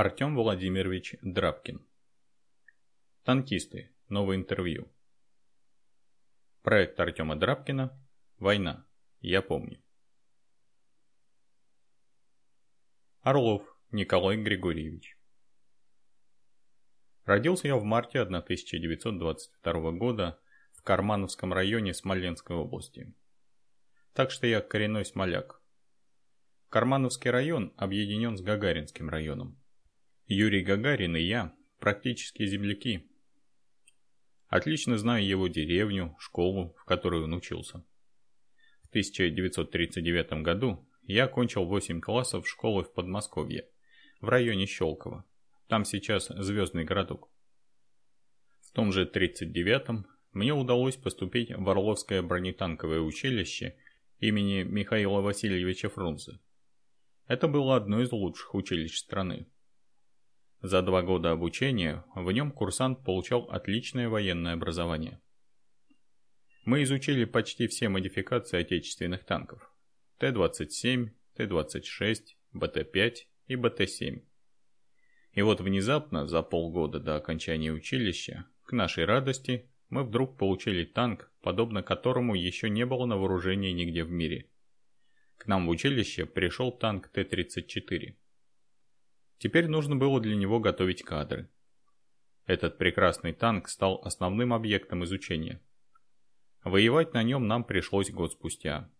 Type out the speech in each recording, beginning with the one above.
Артем Владимирович Драбкин. Танкисты. Новое интервью. Проект Артема Драбкина. Война. Я помню. Орлов Николай Григорьевич. Родился я в марте 1922 года в Кармановском районе Смоленской области. Так что я коренной смоляк. Кармановский район объединен с Гагаринским районом. Юрий Гагарин и я практически земляки. Отлично знаю его деревню, школу, в которой он учился. В 1939 году я окончил 8 классов школы в Подмосковье, в районе Щелково. Там сейчас звездный городок. В том же 1939 мне удалось поступить в Орловское бронетанковое училище имени Михаила Васильевича Фрунзе. Это было одно из лучших училищ страны. За два года обучения в нем курсант получал отличное военное образование. Мы изучили почти все модификации отечественных танков. Т-27, Т-26, БТ-5 и БТ-7. И вот внезапно, за полгода до окончания училища, к нашей радости, мы вдруг получили танк, подобно которому еще не было на вооружении нигде в мире. К нам в училище пришел танк Т-34. Теперь нужно было для него готовить кадры. Этот прекрасный танк стал основным объектом изучения. Воевать на нем нам пришлось год спустя.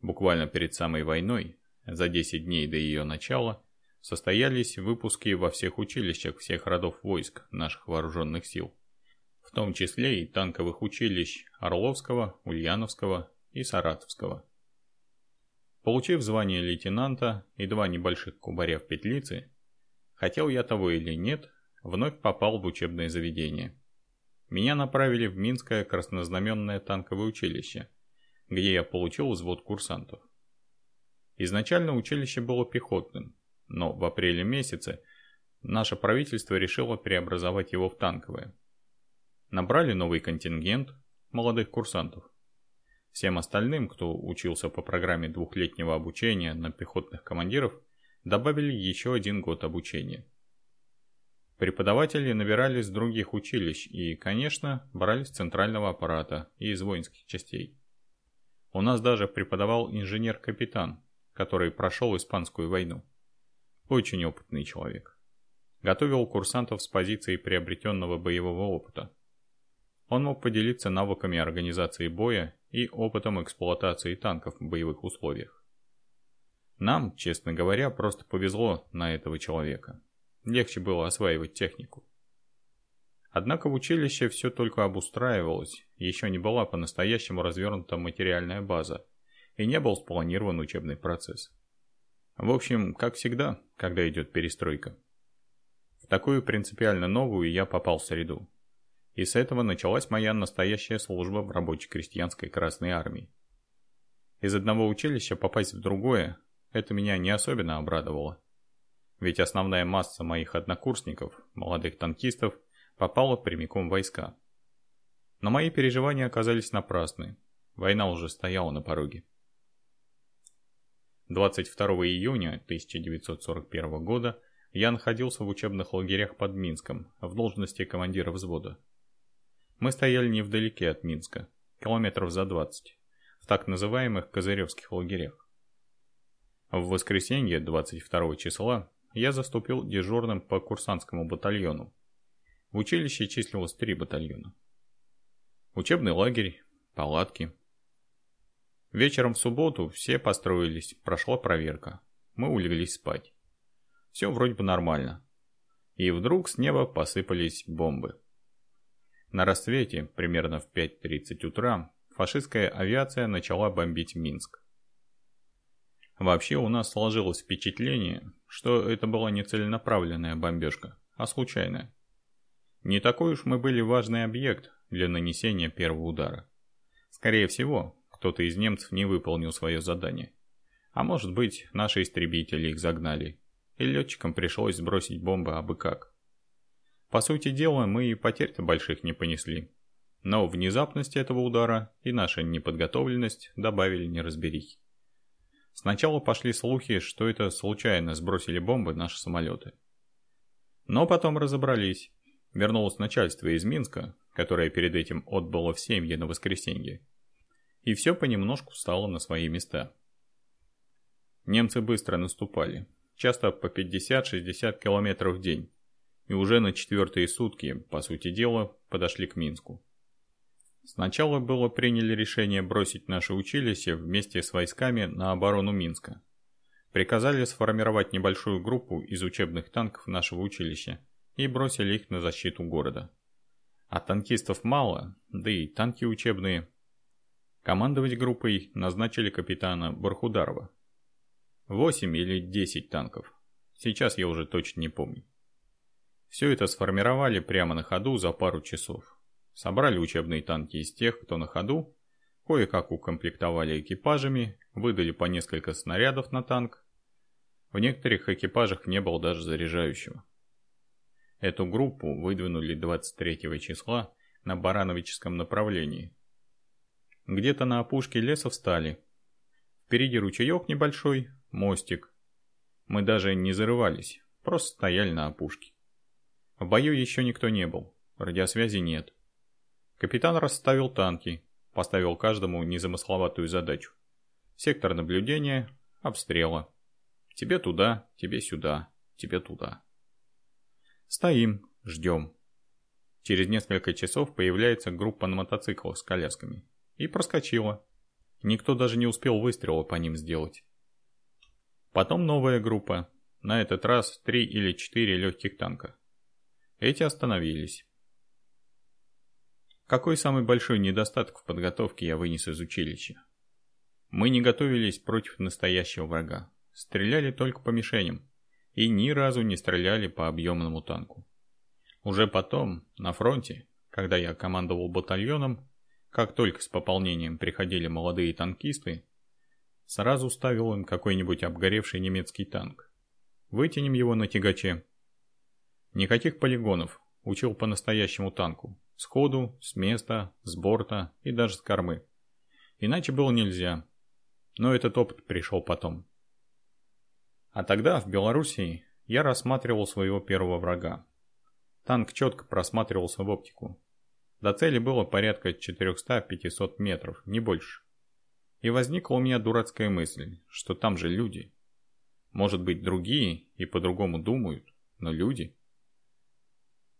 Буквально перед самой войной, за 10 дней до ее начала, состоялись выпуски во всех училищах всех родов войск наших вооруженных сил, в том числе и танковых училищ Орловского, Ульяновского и Саратовского. Получив звание лейтенанта и два небольших кубаря в петлице, хотел я того или нет, вновь попал в учебное заведение. Меня направили в Минское краснознаменное танковое училище, где я получил взвод курсантов. Изначально училище было пехотным, но в апреле месяце наше правительство решило преобразовать его в танковое. Набрали новый контингент молодых курсантов. Всем остальным, кто учился по программе двухлетнего обучения на пехотных командиров, добавили еще один год обучения. Преподаватели набирались с других училищ и, конечно, брали с центрального аппарата и из воинских частей. У нас даже преподавал инженер-капитан, который прошел Испанскую войну. Очень опытный человек. Готовил курсантов с позиции приобретенного боевого опыта. Он мог поделиться навыками организации боя и опытом эксплуатации танков в боевых условиях. Нам, честно говоря, просто повезло на этого человека. Легче было осваивать технику. Однако в училище все только обустраивалось, еще не была по-настоящему развернута материальная база, и не был спланирован учебный процесс. В общем, как всегда, когда идет перестройка. В такую принципиально новую я попал в среду. И с этого началась моя настоящая служба в рабоче-крестьянской Красной Армии. Из одного училища попасть в другое, это меня не особенно обрадовало. Ведь основная масса моих однокурсников, молодых танкистов, попала прямиком в войска. Но мои переживания оказались напрасны. Война уже стояла на пороге. 22 июня 1941 года я находился в учебных лагерях под Минском в должности командира взвода. Мы стояли невдалеке от Минска, километров за 20, в так называемых Козыревских лагерях. В воскресенье 22 числа я заступил дежурным по курсантскому батальону. В училище числилось три батальона. Учебный лагерь, палатки. Вечером в субботу все построились, прошла проверка. Мы улеглись спать. Все вроде бы нормально. И вдруг с неба посыпались бомбы. На рассвете, примерно в 5.30 утра, фашистская авиация начала бомбить Минск. Вообще у нас сложилось впечатление, что это была не целенаправленная бомбежка, а случайная. Не такой уж мы были важный объект для нанесения первого удара. Скорее всего, кто-то из немцев не выполнил свое задание. А может быть, наши истребители их загнали, и летчикам пришлось сбросить бомбы абы как. По сути дела, мы и потерь-то больших не понесли. Но внезапность этого удара и наша неподготовленность добавили неразберихи. Сначала пошли слухи, что это случайно сбросили бомбы наши самолеты. Но потом разобрались. Вернулось начальство из Минска, которое перед этим отбыло в семьи на воскресенье. И все понемножку стало на свои места. Немцы быстро наступали, часто по 50-60 километров в день. И уже на четвертые сутки, по сути дела, подошли к Минску. Сначала было приняли решение бросить наше училище вместе с войсками на оборону Минска. Приказали сформировать небольшую группу из учебных танков нашего училища и бросили их на защиту города. А танкистов мало, да и танки учебные. Командовать группой назначили капитана Бархударова. 8 или 10 танков. Сейчас я уже точно не помню. Все это сформировали прямо на ходу за пару часов. Собрали учебные танки из тех, кто на ходу, кое-как укомплектовали экипажами, выдали по несколько снарядов на танк. В некоторых экипажах не было даже заряжающего. Эту группу выдвинули 23 числа на Барановическом направлении. Где-то на опушке леса встали. Впереди ручеек небольшой, мостик. Мы даже не зарывались, просто стояли на опушке. В бою еще никто не был, радиосвязи нет. Капитан расставил танки, поставил каждому незамысловатую задачу. Сектор наблюдения, обстрела. Тебе туда, тебе сюда, тебе туда. Стоим, ждем. Через несколько часов появляется группа на мотоциклах с колясками. И проскочила. Никто даже не успел выстрела по ним сделать. Потом новая группа. На этот раз три или четыре легких танка. Эти остановились. Какой самый большой недостаток в подготовке я вынес из училища? Мы не готовились против настоящего врага. Стреляли только по мишеням. И ни разу не стреляли по объемному танку. Уже потом, на фронте, когда я командовал батальоном, как только с пополнением приходили молодые танкисты, сразу ставил им какой-нибудь обгоревший немецкий танк. Вытянем его на тягаче. Никаких полигонов, учил по настоящему танку. Сходу, с места, с борта и даже с кормы. Иначе было нельзя. Но этот опыт пришел потом. А тогда в Белоруссии я рассматривал своего первого врага. Танк четко просматривался в оптику. До цели было порядка 400-500 метров, не больше. И возникла у меня дурацкая мысль, что там же люди. Может быть другие и по-другому думают, но люди –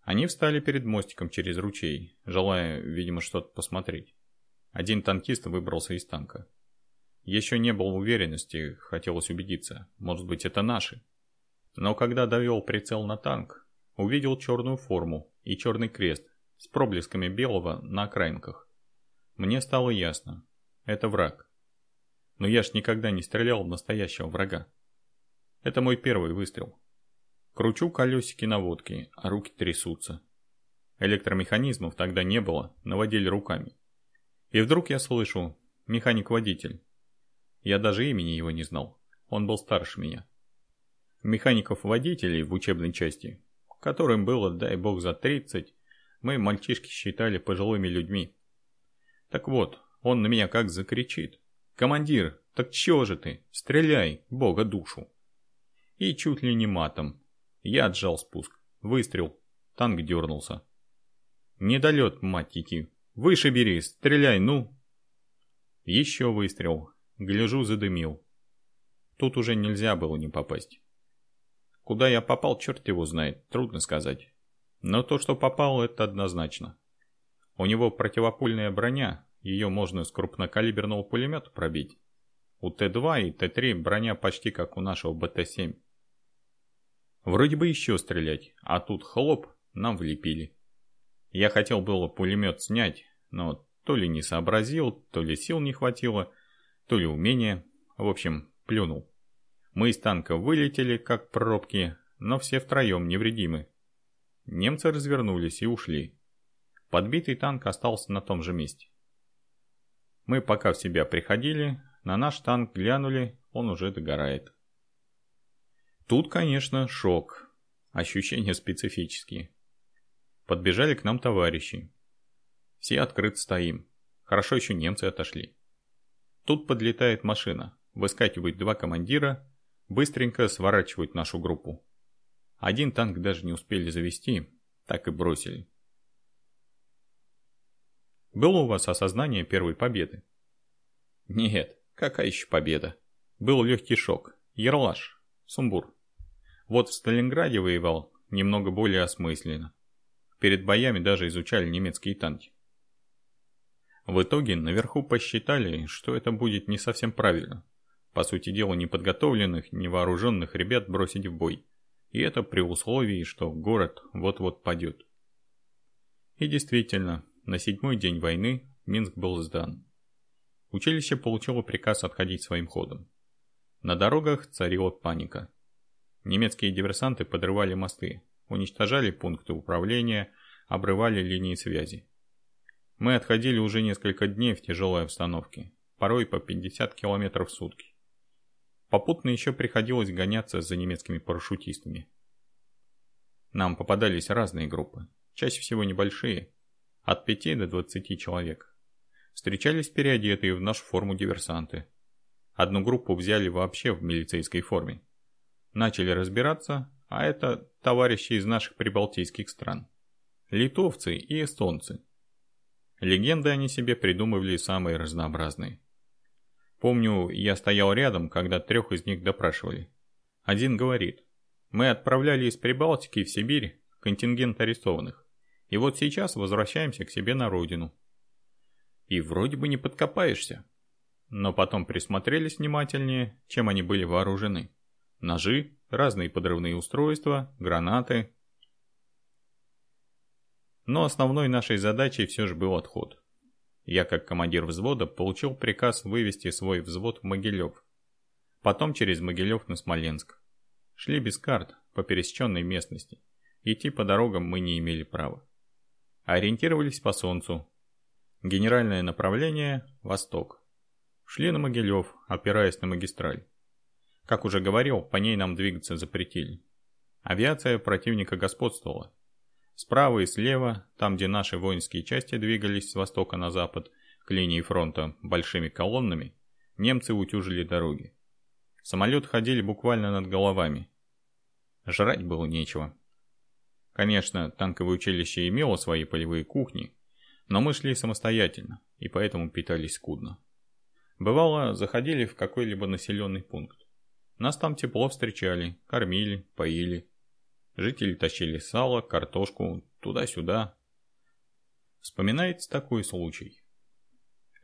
они встали перед мостиком через ручей, желая, видимо, что-то посмотреть. Один танкист выбрался из танка. Еще не было уверенности, хотелось убедиться, может быть это наши. Но когда довел прицел на танк, увидел черную форму и черный крест с проблесками белого на окраинках. Мне стало ясно, это враг. Но я ж никогда не стрелял в настоящего врага. Это мой первый выстрел. Кручу колесики наводки, а руки трясутся. Электромеханизмов тогда не было, наводили руками. И вдруг я слышу «механик-водитель». Я даже имени его не знал, он был старше меня. Механиков-водителей в учебной части, которым было, дай бог, за 30, мы, мальчишки, считали пожилыми людьми. Так вот, он на меня как закричит. «Командир, так чего же ты? Стреляй, бога душу!» И чуть ли не матом, я отжал спуск. Выстрел. Танк дернулся. Недолет, мать идти. Выше бери, стреляй, ну. Еще выстрел. Гляжу, задымил. Тут уже нельзя было не попасть. Куда я попал, черт его знает, трудно сказать. Но то, что попал, это однозначно. У него противопульная броня, ее можно с крупнокалиберного пулемета пробить. У Т-2 и Т-3 броня почти как у нашего БТ-7. Вроде бы еще стрелять, а тут хлоп, нам влепили. Я хотел было пулемет снять, но то ли не сообразил, то ли сил не хватило, то ли умения. В общем, плюнул. Мы из танка вылетели, как пробки, но все втроем невредимы. Немцы развернулись и ушли. Подбитый танк остался на том же месте. Мы пока в себя приходили, на наш танк глянули, он уже догорает. Тут, конечно, шок. Ощущения специфические. Подбежали к нам товарищи. Все открыто стоим. Хорошо еще немцы отошли. Тут подлетает машина. выскакивают два командира, быстренько сворачивают нашу группу. Один танк даже не успели завести, так и бросили. Было у вас осознание первой победы? Нет, какая еще победа? Был легкий шок. Ярлаш, Сумбур. Вот в Сталинграде воевал немного более осмысленно. Перед боями даже изучали немецкие танки. В итоге наверху посчитали, что это будет не совсем правильно. По сути дела, неподготовленных, невооруженных ребят бросить в бой. И это при условии, что город вот-вот падет. И действительно, на седьмой день войны Минск был сдан. Училище получило приказ отходить своим ходом. На дорогах царила паника. Немецкие диверсанты подрывали мосты, уничтожали пункты управления, обрывали линии связи. Мы отходили уже несколько дней в тяжелой обстановке, порой по 50 км в сутки. Попутно еще приходилось гоняться за немецкими парашютистами. Нам попадались разные группы, чаще всего небольшие, от 5 до 20 человек. Встречались переодетые в нашу форму диверсанты. Одну группу взяли вообще в милицейской форме. Начали разбираться, а это товарищи из наших прибалтийских стран. Литовцы и эстонцы. Легенды они себе придумывали самые разнообразные. Помню, я стоял рядом, когда трех из них допрашивали. Один говорит, мы отправляли из Прибалтики в Сибирь контингент арестованных. И вот сейчас возвращаемся к себе на родину. И вроде бы не подкопаешься. Но потом присмотрелись внимательнее, чем они были вооружены. Ножи, разные подрывные устройства, гранаты, но основной нашей задачей все же был отход. Я, как командир взвода, получил приказ вывести свой взвод в Могилев. Потом через Могилев на Смоленск. Шли без карт, по пересеченной местности. Идти по дорогам мы не имели права. Ориентировались по солнцу. Генеральное направление – восток. Шли на Могилев, опираясь на магистраль. Как уже говорил, по ней нам двигаться запретили. Авиация противника господствовала. Справа и слева, там где наши воинские части двигались с востока на запад к линии фронта большими колоннами, немцы утюжили дороги. Самолет ходили буквально над головами. Жрать было нечего. Конечно, танковое училище имело свои полевые кухни, но мы шли самостоятельно и поэтому питались скудно. Бывало, заходили в какой-либо населенный пункт. Нас там тепло встречали, кормили, поили. Жители тащили сало, картошку, туда-сюда. Вспоминается такой случай.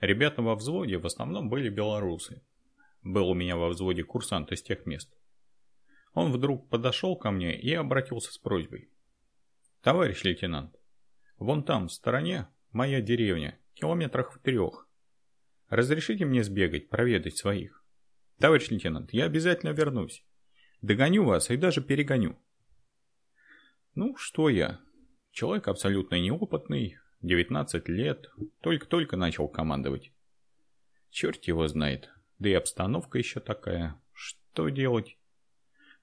Ребята во взводе в основном были белорусы. Был у меня во взводе курсант из тех мест. Он вдруг подошел ко мне и обратился с просьбой. «Товарищ лейтенант, вон там, в стороне, моя деревня, километрах в трех. Разрешите мне сбегать, проведать своих? Товарищ лейтенант, я обязательно вернусь. Догоню вас и даже перегоню. Ну, что я? Человек абсолютно неопытный, 19 лет, только-только начал командовать. Черт его знает, да и обстановка еще такая. Что делать?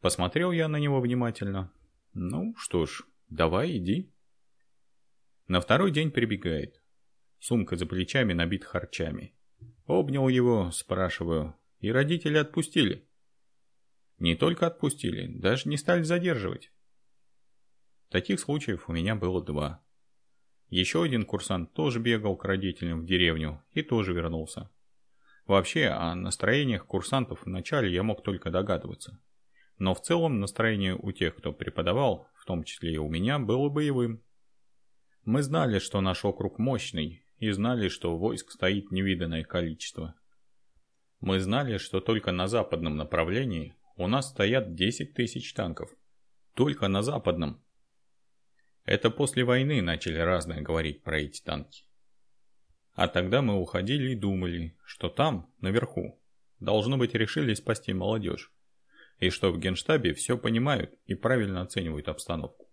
Посмотрел я на него внимательно. Ну, что ж, давай, иди. На второй день прибегает. Сумка за плечами набита харчами. Обнял его, спрашиваю, и родители отпустили? Не только отпустили, даже не стали задерживать. Таких случаев у меня было два. Еще один курсант тоже бегал к родителям в деревню и тоже вернулся. Вообще, о настроениях курсантов в начале я мог только догадываться. Но в целом настроение у тех, кто преподавал, в том числе и у меня, было боевым. Мы знали, что наш округ мощный, и знали, что войск стоит невиданное количество. Мы знали, что только на западном направлении у нас стоят 10 тысяч танков. Только на западном. Это после войны начали разное говорить про эти танки. А тогда мы уходили и думали, что там, наверху, должно быть решили спасти молодежь. И что в генштабе все понимают и правильно оценивают обстановку.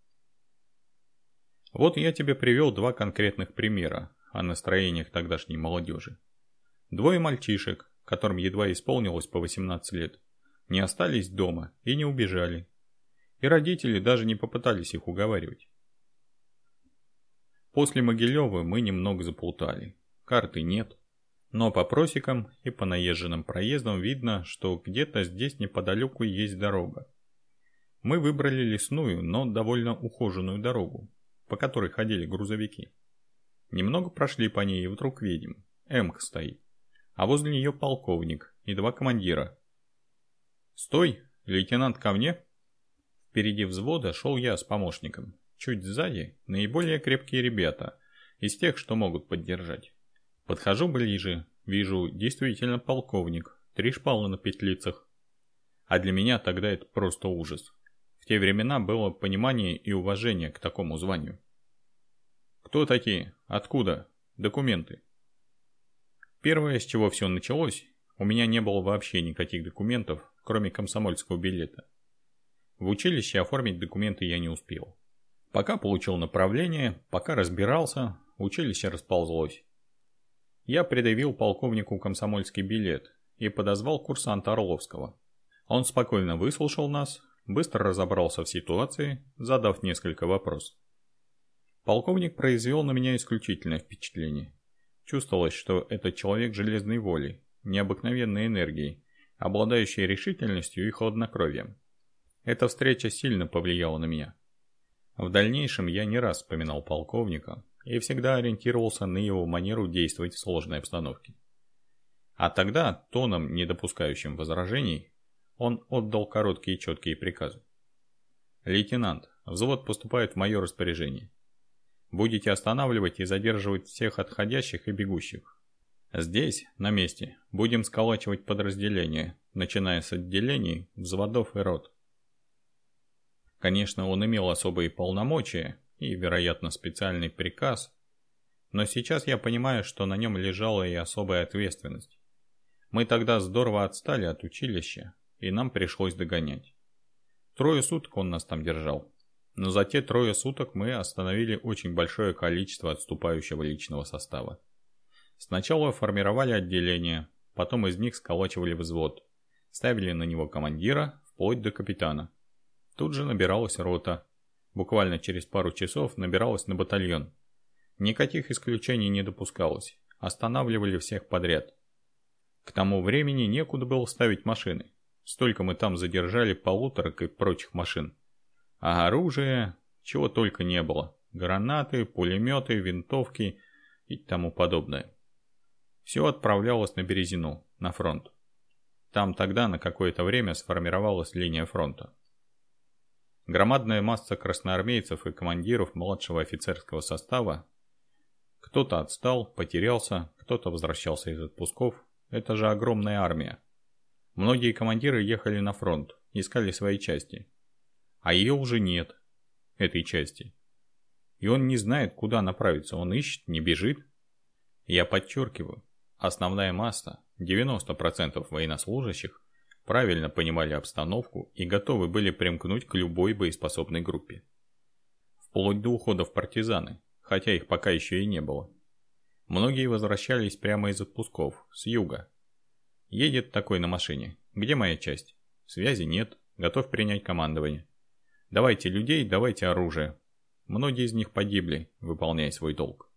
Вот я тебе привел два конкретных примера о настроениях тогдашней молодежи. Двое мальчишек, которым едва исполнилось по 18 лет, не остались дома и не убежали. И родители даже не попытались их уговаривать. После Могилева мы немного заплутали. Карты нет. Но по просекам и по наезженным проездам видно, что где-то здесь неподалеку есть дорога. Мы выбрали лесную, но довольно ухоженную дорогу, по которой ходили грузовики. Немного прошли по ней и вдруг видим, Эмка стоит, а возле нее полковник и два командира. «Стой, лейтенант ко мне!» Впереди взвода шел я с помощником. Чуть сзади наиболее крепкие ребята, из тех, что могут поддержать. Подхожу ближе, вижу действительно полковник, три шпалы на петлицах. А для меня тогда это просто ужас. В те времена было понимание и уважение к такому званию. Кто такие? Откуда? Документы. Первое, с чего все началось, у меня не было вообще никаких документов, кроме комсомольского билета. В училище оформить документы я не успел. Пока получил направление, пока разбирался, училище расползлось. Я предъявил полковнику комсомольский билет и подозвал курсанта Орловского. Он спокойно выслушал нас, быстро разобрался в ситуации, задав несколько вопросов. Полковник произвел на меня исключительное впечатление. Чувствовалось, что это человек железной воли, необыкновенной энергией, обладающий решительностью и хладнокровием. Эта встреча сильно повлияла на меня. В дальнейшем я не раз вспоминал полковника и всегда ориентировался на его манеру действовать в сложной обстановке. А тогда, тоном, не допускающим возражений, он отдал короткие четкие приказы. «Лейтенант, взвод поступает в мое распоряжение. Будете останавливать и задерживать всех отходящих и бегущих. Здесь, на месте, будем сколачивать подразделения, начиная с отделений, взводов и рот. Конечно, он имел особые полномочия и, вероятно, специальный приказ, но сейчас я понимаю, что на нем лежала и особая ответственность. Мы тогда здорово отстали от училища, и нам пришлось догонять. Трое суток он нас там держал. Но за те трое суток мы остановили очень большое количество отступающего личного состава. Сначала формировали отделение, потом из них сколачивали взвод, ставили на него командира, вплоть до капитана. Тут же набиралась рота. Буквально через пару часов набиралась на батальон. Никаких исключений не допускалось, останавливали всех подряд. К тому времени некуда было ставить машины. Столько мы там задержали полуторок и прочих машин. А оружие, чего только не было. Гранаты, пулеметы, винтовки и тому подобное. Все отправлялось на Березину, на фронт. Там тогда на какое-то время сформировалась линия фронта. Громадная масса красноармейцев и командиров младшего офицерского состава. Кто-то отстал, потерялся, кто-то возвращался из отпусков. Это же огромная армия. Многие командиры ехали на фронт, искали свои части а ее уже нет, этой части. И он не знает, куда направиться, он ищет, не бежит. Я подчеркиваю, основная масса, 90% военнослужащих, правильно понимали обстановку и готовы были примкнуть к любой боеспособной группе. Вплоть до ухода в партизаны, хотя их пока еще и не было. Многие возвращались прямо из отпусков, с юга. Едет такой на машине. Где моя часть? Связи нет, готов принять командование. Давайте людей, давайте оружие. Многие из них погибли, выполняя свой долг.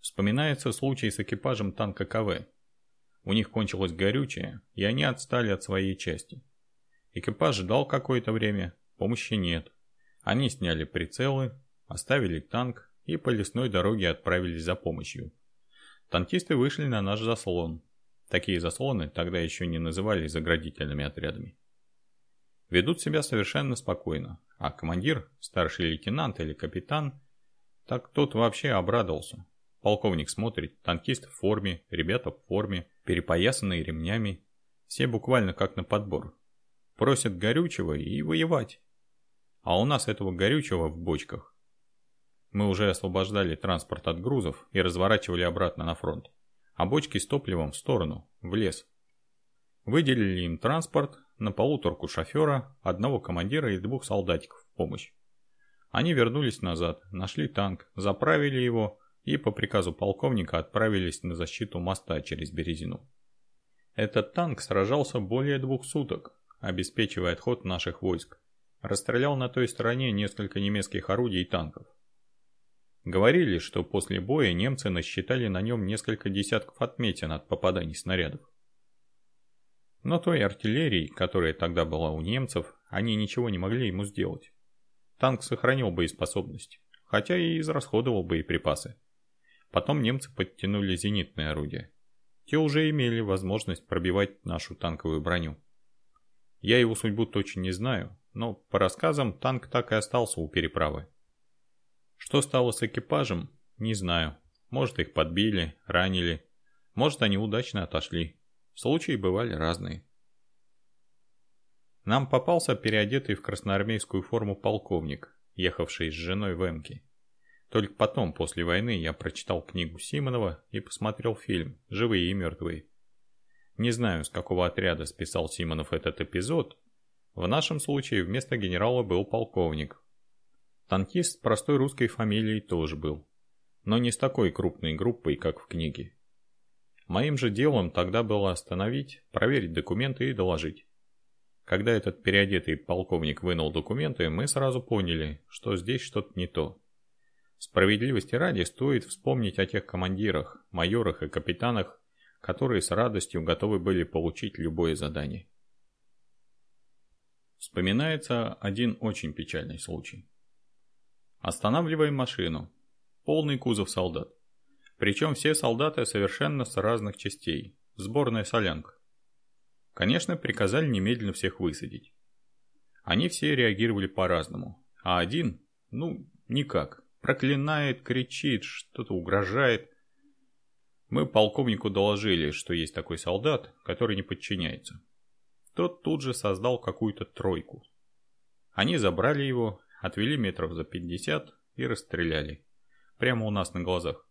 Вспоминается случай с экипажем танка КВ. У них кончилось горючее, и они отстали от своей части. Экипаж ждал какое-то время, помощи нет. Они сняли прицелы, оставили танк и по лесной дороге отправились за помощью. Танкисты вышли на наш заслон. Такие заслоны тогда еще не называли заградительными отрядами ведут себя совершенно спокойно, а командир, старший лейтенант или капитан, так тот вообще обрадовался. Полковник смотрит, танкист в форме, ребята в форме, перепоясанные ремнями, все буквально как на подбор. Просят горючего и воевать. А у нас этого горючего в бочках. Мы уже освобождали транспорт от грузов и разворачивали обратно на фронт, а бочки с топливом в сторону, в лес. Выделили им транспорт, на полуторку шофера, одного командира и двух солдатиков в помощь. Они вернулись назад, нашли танк, заправили его и по приказу полковника отправились на защиту моста через Березину. Этот танк сражался более двух суток, обеспечивая отход наших войск. Расстрелял на той стороне несколько немецких орудий и танков. Говорили, что после боя немцы насчитали на нем несколько десятков отметин от попаданий снарядов. Но той артиллерии, которая тогда была у немцев, они ничего не могли ему сделать. Танк сохранил боеспособность, хотя и израсходовал боеприпасы. Потом немцы подтянули зенитные орудия. Те уже имели возможность пробивать нашу танковую броню. Я его судьбу точно не знаю, но по рассказам танк так и остался у переправы. Что стало с экипажем, не знаю. Может их подбили, ранили, может они удачно отошли. Случаи бывали разные. Нам попался переодетый в красноармейскую форму полковник, ехавший с женой в Эмке. Только потом, после войны, я прочитал книгу Симонова и посмотрел фильм «Живые и мертвые». Не знаю, с какого отряда списал Симонов этот эпизод. В нашем случае вместо генерала был полковник. Танкист с простой русской фамилией тоже был. Но не с такой крупной группой, как в книге. Моим же делом тогда было остановить, проверить документы и доложить. Когда этот переодетый полковник вынул документы, мы сразу поняли, что здесь что-то не то. Справедливости ради стоит вспомнить о тех командирах, майорах и капитанах, которые с радостью готовы были получить любое задание. Вспоминается один очень печальный случай. Останавливаем машину. Полный кузов солдат. Причем все солдаты совершенно с разных частей. Сборная солянка. Конечно, приказали немедленно всех высадить. Они все реагировали по-разному. А один, ну, никак. Проклинает, кричит, что-то угрожает. Мы полковнику доложили, что есть такой солдат, который не подчиняется. Тот тут же создал какую-то тройку. Они забрали его, отвели метров за 50 и расстреляли. Прямо у нас на глазах.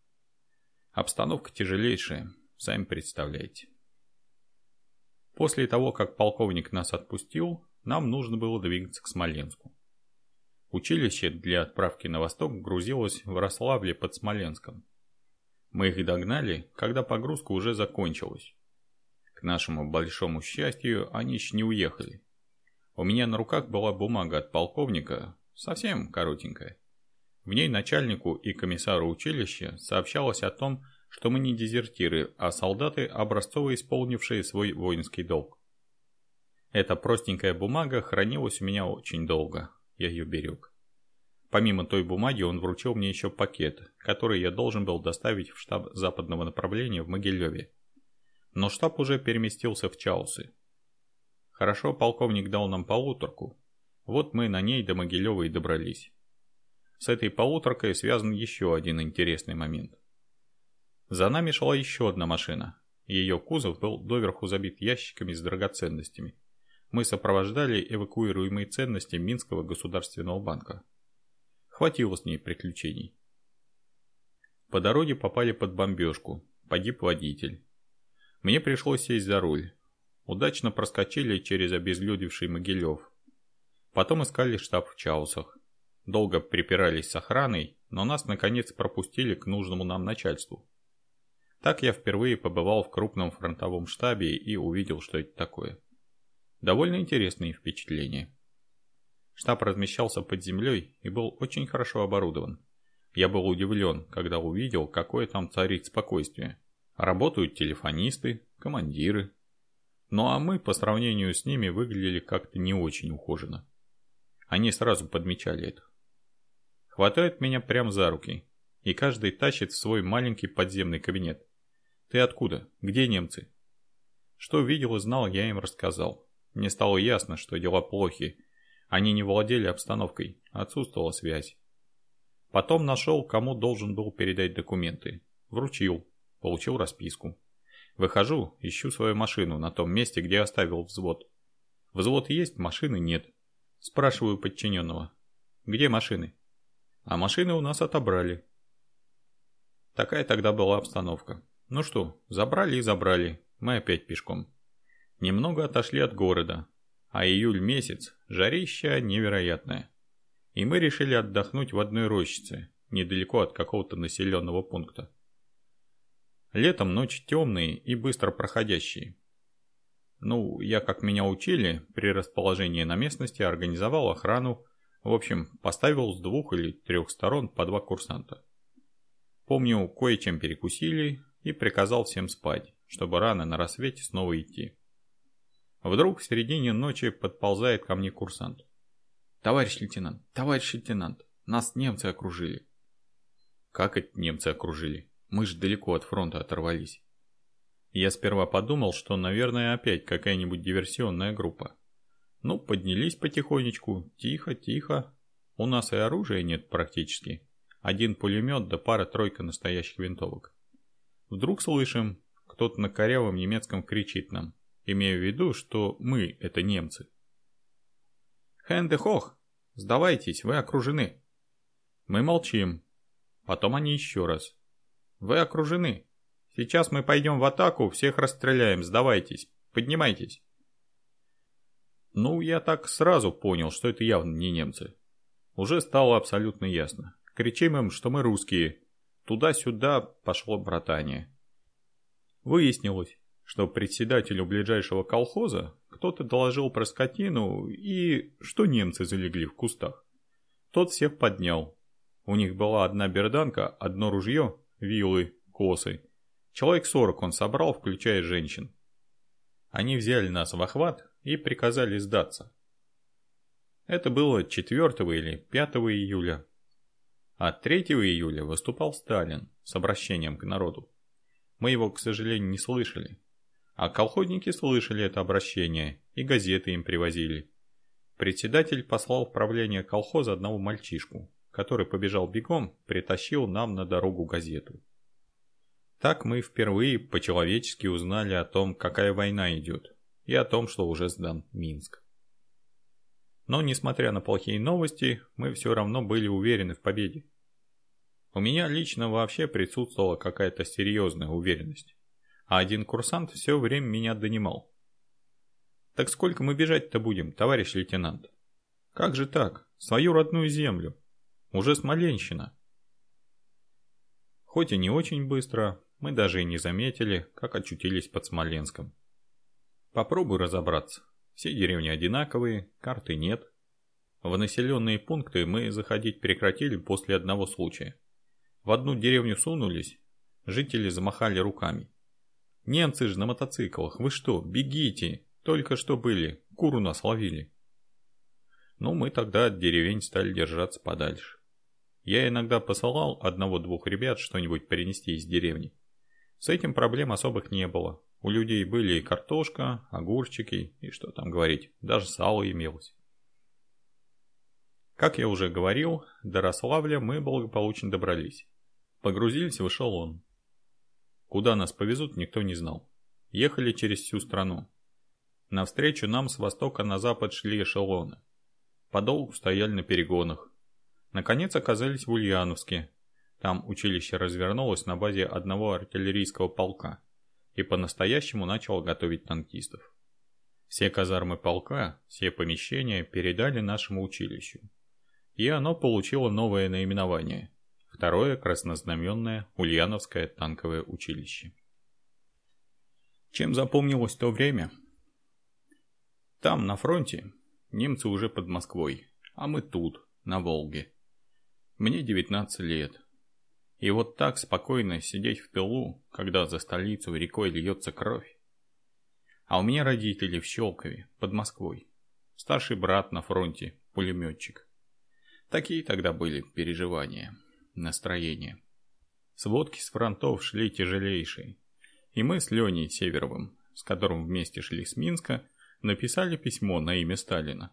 Обстановка тяжелейшая, сами представляете. После того, как полковник нас отпустил, нам нужно было двигаться к Смоленску. Училище для отправки на восток грузилось в Рославле под Смоленском. Мы их догнали, когда погрузка уже закончилась. К нашему большому счастью, они еще не уехали. У меня на руках была бумага от полковника, совсем коротенькая. В ней начальнику и комиссару училища сообщалось о том, что мы не дезертиры, а солдаты, образцово исполнившие свой воинский долг. Эта простенькая бумага хранилась у меня очень долго я ее берег. Помимо той бумаги он вручил мне еще пакет, который я должен был доставить в штаб западного направления в Могилеве. Но штаб уже переместился в Чаусы. Хорошо полковник дал нам полуторку. Вот мы на ней до Могилева и добрались. С этой полуторкой связан еще один интересный момент. За нами шла еще одна машина. Ее кузов был доверху забит ящиками с драгоценностями мы сопровождали эвакуируемые ценности Минского государственного банка. Хватило с ней приключений. По дороге попали под бомбежку, погиб водитель. Мне пришлось сесть за руль. Удачно проскочили через обезлюдевший Могилев. Потом искали штаб в Чаусах. Долго припирались с охраной, но нас наконец пропустили к нужному нам начальству. Так я впервые побывал в крупном фронтовом штабе и увидел, что это такое. Довольно интересные впечатления. Штаб размещался под землей и был очень хорошо оборудован. Я был удивлен, когда увидел, какое там царит спокойствие. Работают телефонисты, командиры. Ну а мы по сравнению с ними выглядели как-то не очень ухоженно. Они сразу подмечали это. Хватают меня прямо за руки, и каждый тащит в свой маленький подземный кабинет. Ты откуда? Где немцы? Что видел и знал, я им рассказал. Мне стало ясно, что дела плохи. Они не владели обстановкой, отсутствовала связь. Потом нашел, кому должен был передать документы. Вручил, получил расписку. Выхожу, ищу свою машину на том месте, где оставил взвод. Взвод есть, машины нет. Спрашиваю подчиненного. Где машины? А машины у нас отобрали. Такая тогда была обстановка. Ну что, забрали и забрали. Мы опять пешком. Немного отошли от города, а июль месяц, жарища невероятная. И мы решили отдохнуть в одной рощице, недалеко от какого-то населенного пункта. Летом ночи темные и быстро проходящие. Ну, я, как меня учили, при расположении на местности организовал охрану, в общем, поставил с двух или трех сторон по два курсанта. Помню, кое-чем перекусили и приказал всем спать, чтобы рано на рассвете снова идти. Вдруг в середине ночи подползает ко мне курсант. «Товарищ лейтенант, товарищ лейтенант, нас немцы окружили». «Как это немцы окружили? Мы же далеко от фронта оторвались». Я сперва подумал, что, наверное, опять какая-нибудь диверсионная группа. Ну, поднялись потихонечку, тихо, тихо. У нас и оружия нет практически. Один пулемет да пара-тройка настоящих винтовок. Вдруг слышим, кто-то на корявом немецком кричит нам, имея в виду, что мы – это немцы. «Хэнде хох! Сдавайтесь, вы окружены!» Мы молчим. Потом они еще раз. «Вы окружены. Сейчас мы пойдем в атаку, всех расстреляем, сдавайтесь, поднимайтесь!» Ну, я так сразу понял, что это явно не немцы. Уже стало абсолютно ясно. Кричим им, что мы русские. Туда-сюда пошло братание. Выяснилось, что председателю ближайшего колхоза кто-то доложил про скотину и что немцы залегли в кустах. Тот всех поднял. У них была одна берданка, одно ружье, вилы, косы. Человек сорок он собрал, включая женщин. Они взяли нас в охват и приказали сдаться. Это было 4 или 5 июля. А 3 июля выступал Сталин с обращением к народу. Мы его, к сожалению, не слышали. А колхозники слышали это обращение и газеты им привозили. Председатель послал в правление колхоза одного мальчишку, который побежал бегом, притащил нам на дорогу газету. Так мы впервые по-человечески узнали о том, какая война идет, и о том, что уже сдан Минск. Но, несмотря на плохие новости, мы все равно были уверены в победе. У меня лично вообще присутствовала какая-то серьезная уверенность, а один курсант все время меня донимал. «Так сколько мы бежать-то будем, товарищ лейтенант?» «Как же так? Свою родную землю. Уже Смоленщина». Хоть и не очень быстро, мы даже и не заметили, как очутились под Смоленском. Попробуй разобраться. Все деревни одинаковые, карты нет. В населенные пункты мы заходить прекратили после одного случая. В одну деревню сунулись, жители замахали руками. «Немцы же на мотоциклах, вы что, бегите! Только что были, куру нас ловили!» Ну, мы тогда от деревень стали держаться подальше. Я иногда посылал одного-двух ребят что-нибудь принести из деревни. С этим проблем особых не было. У людей были и картошка, огурчики, и что там говорить, даже сало имелось. Как я уже говорил, до Рославля мы благополучно добрались. Погрузились в эшелон. Куда нас повезут, никто не знал. Ехали через всю страну. Навстречу нам с востока на запад шли эшелоны. Подолгу стояли на перегонах. Наконец оказались в Ульяновске. Там училище развернулось на базе одного артиллерийского полка и по-настоящему начало готовить танкистов. Все казармы полка, все помещения передали нашему училищу. И оно получило новое наименование Второе краснознаменное Ульяновское танковое училище. Чем запомнилось то время? Там, на фронте, немцы уже под Москвой, а мы тут, на Волге. Мне 19 лет. И вот так спокойно сидеть в тылу, когда за столицу рекой льется кровь. А у меня родители в Щелкове, под Москвой. Старший брат на фронте, пулеметчик. Такие тогда были переживания настроение. Сводки с фронтов шли тяжелейшие. И мы с Леней Северовым, с которым вместе шли с Минска, написали письмо на имя Сталина.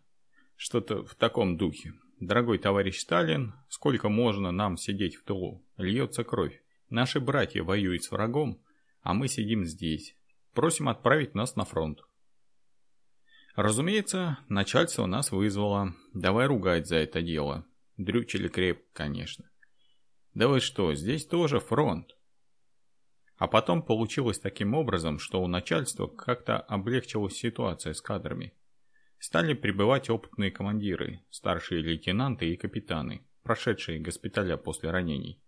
Что-то в таком духе. Дорогой товарищ Сталин, сколько можно нам сидеть в тылу? Льется кровь. Наши братья воюют с врагом, а мы сидим здесь. Просим отправить нас на фронт. Разумеется, начальство нас вызвало. Давай ругать за это дело. Дрючили крепко, конечно. Да вы что, здесь тоже фронт. А потом получилось таким образом, что у начальства как-то облегчилась ситуация с кадрами. Стали прибывать опытные командиры, старшие лейтенанты и капитаны, прошедшие госпиталя после ранений.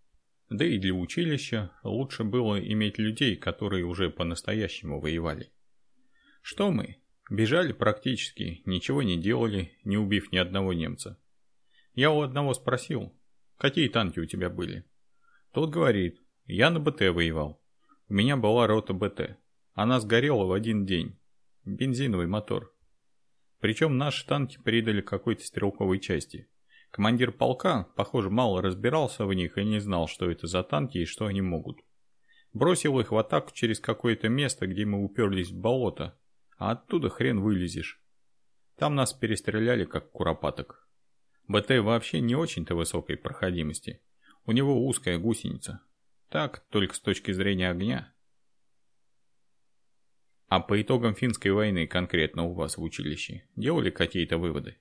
Да и для училища лучше было иметь людей, которые уже по-настоящему воевали. Что мы? Бежали практически, ничего не делали, не убив ни одного немца. Я у одного спросил, Какие танки у тебя были? Тот говорит, я на БТ воевал. У меня была рота БТ. Она сгорела в один день. Бензиновый мотор. Причем наши танки передали какой-то стрелковой части. Командир полка, похоже, мало разбирался в них и не знал, что это за танки и что они могут. Бросил их в атаку через какое-то место, где мы уперлись в болото, а оттуда хрен вылезешь. Там нас перестреляли, как куропаток. БТ вообще не очень-то высокой проходимости. У него узкая гусеница. Так, только с точки зрения огня. А по итогам финской войны конкретно у вас в училище делали какие-то выводы?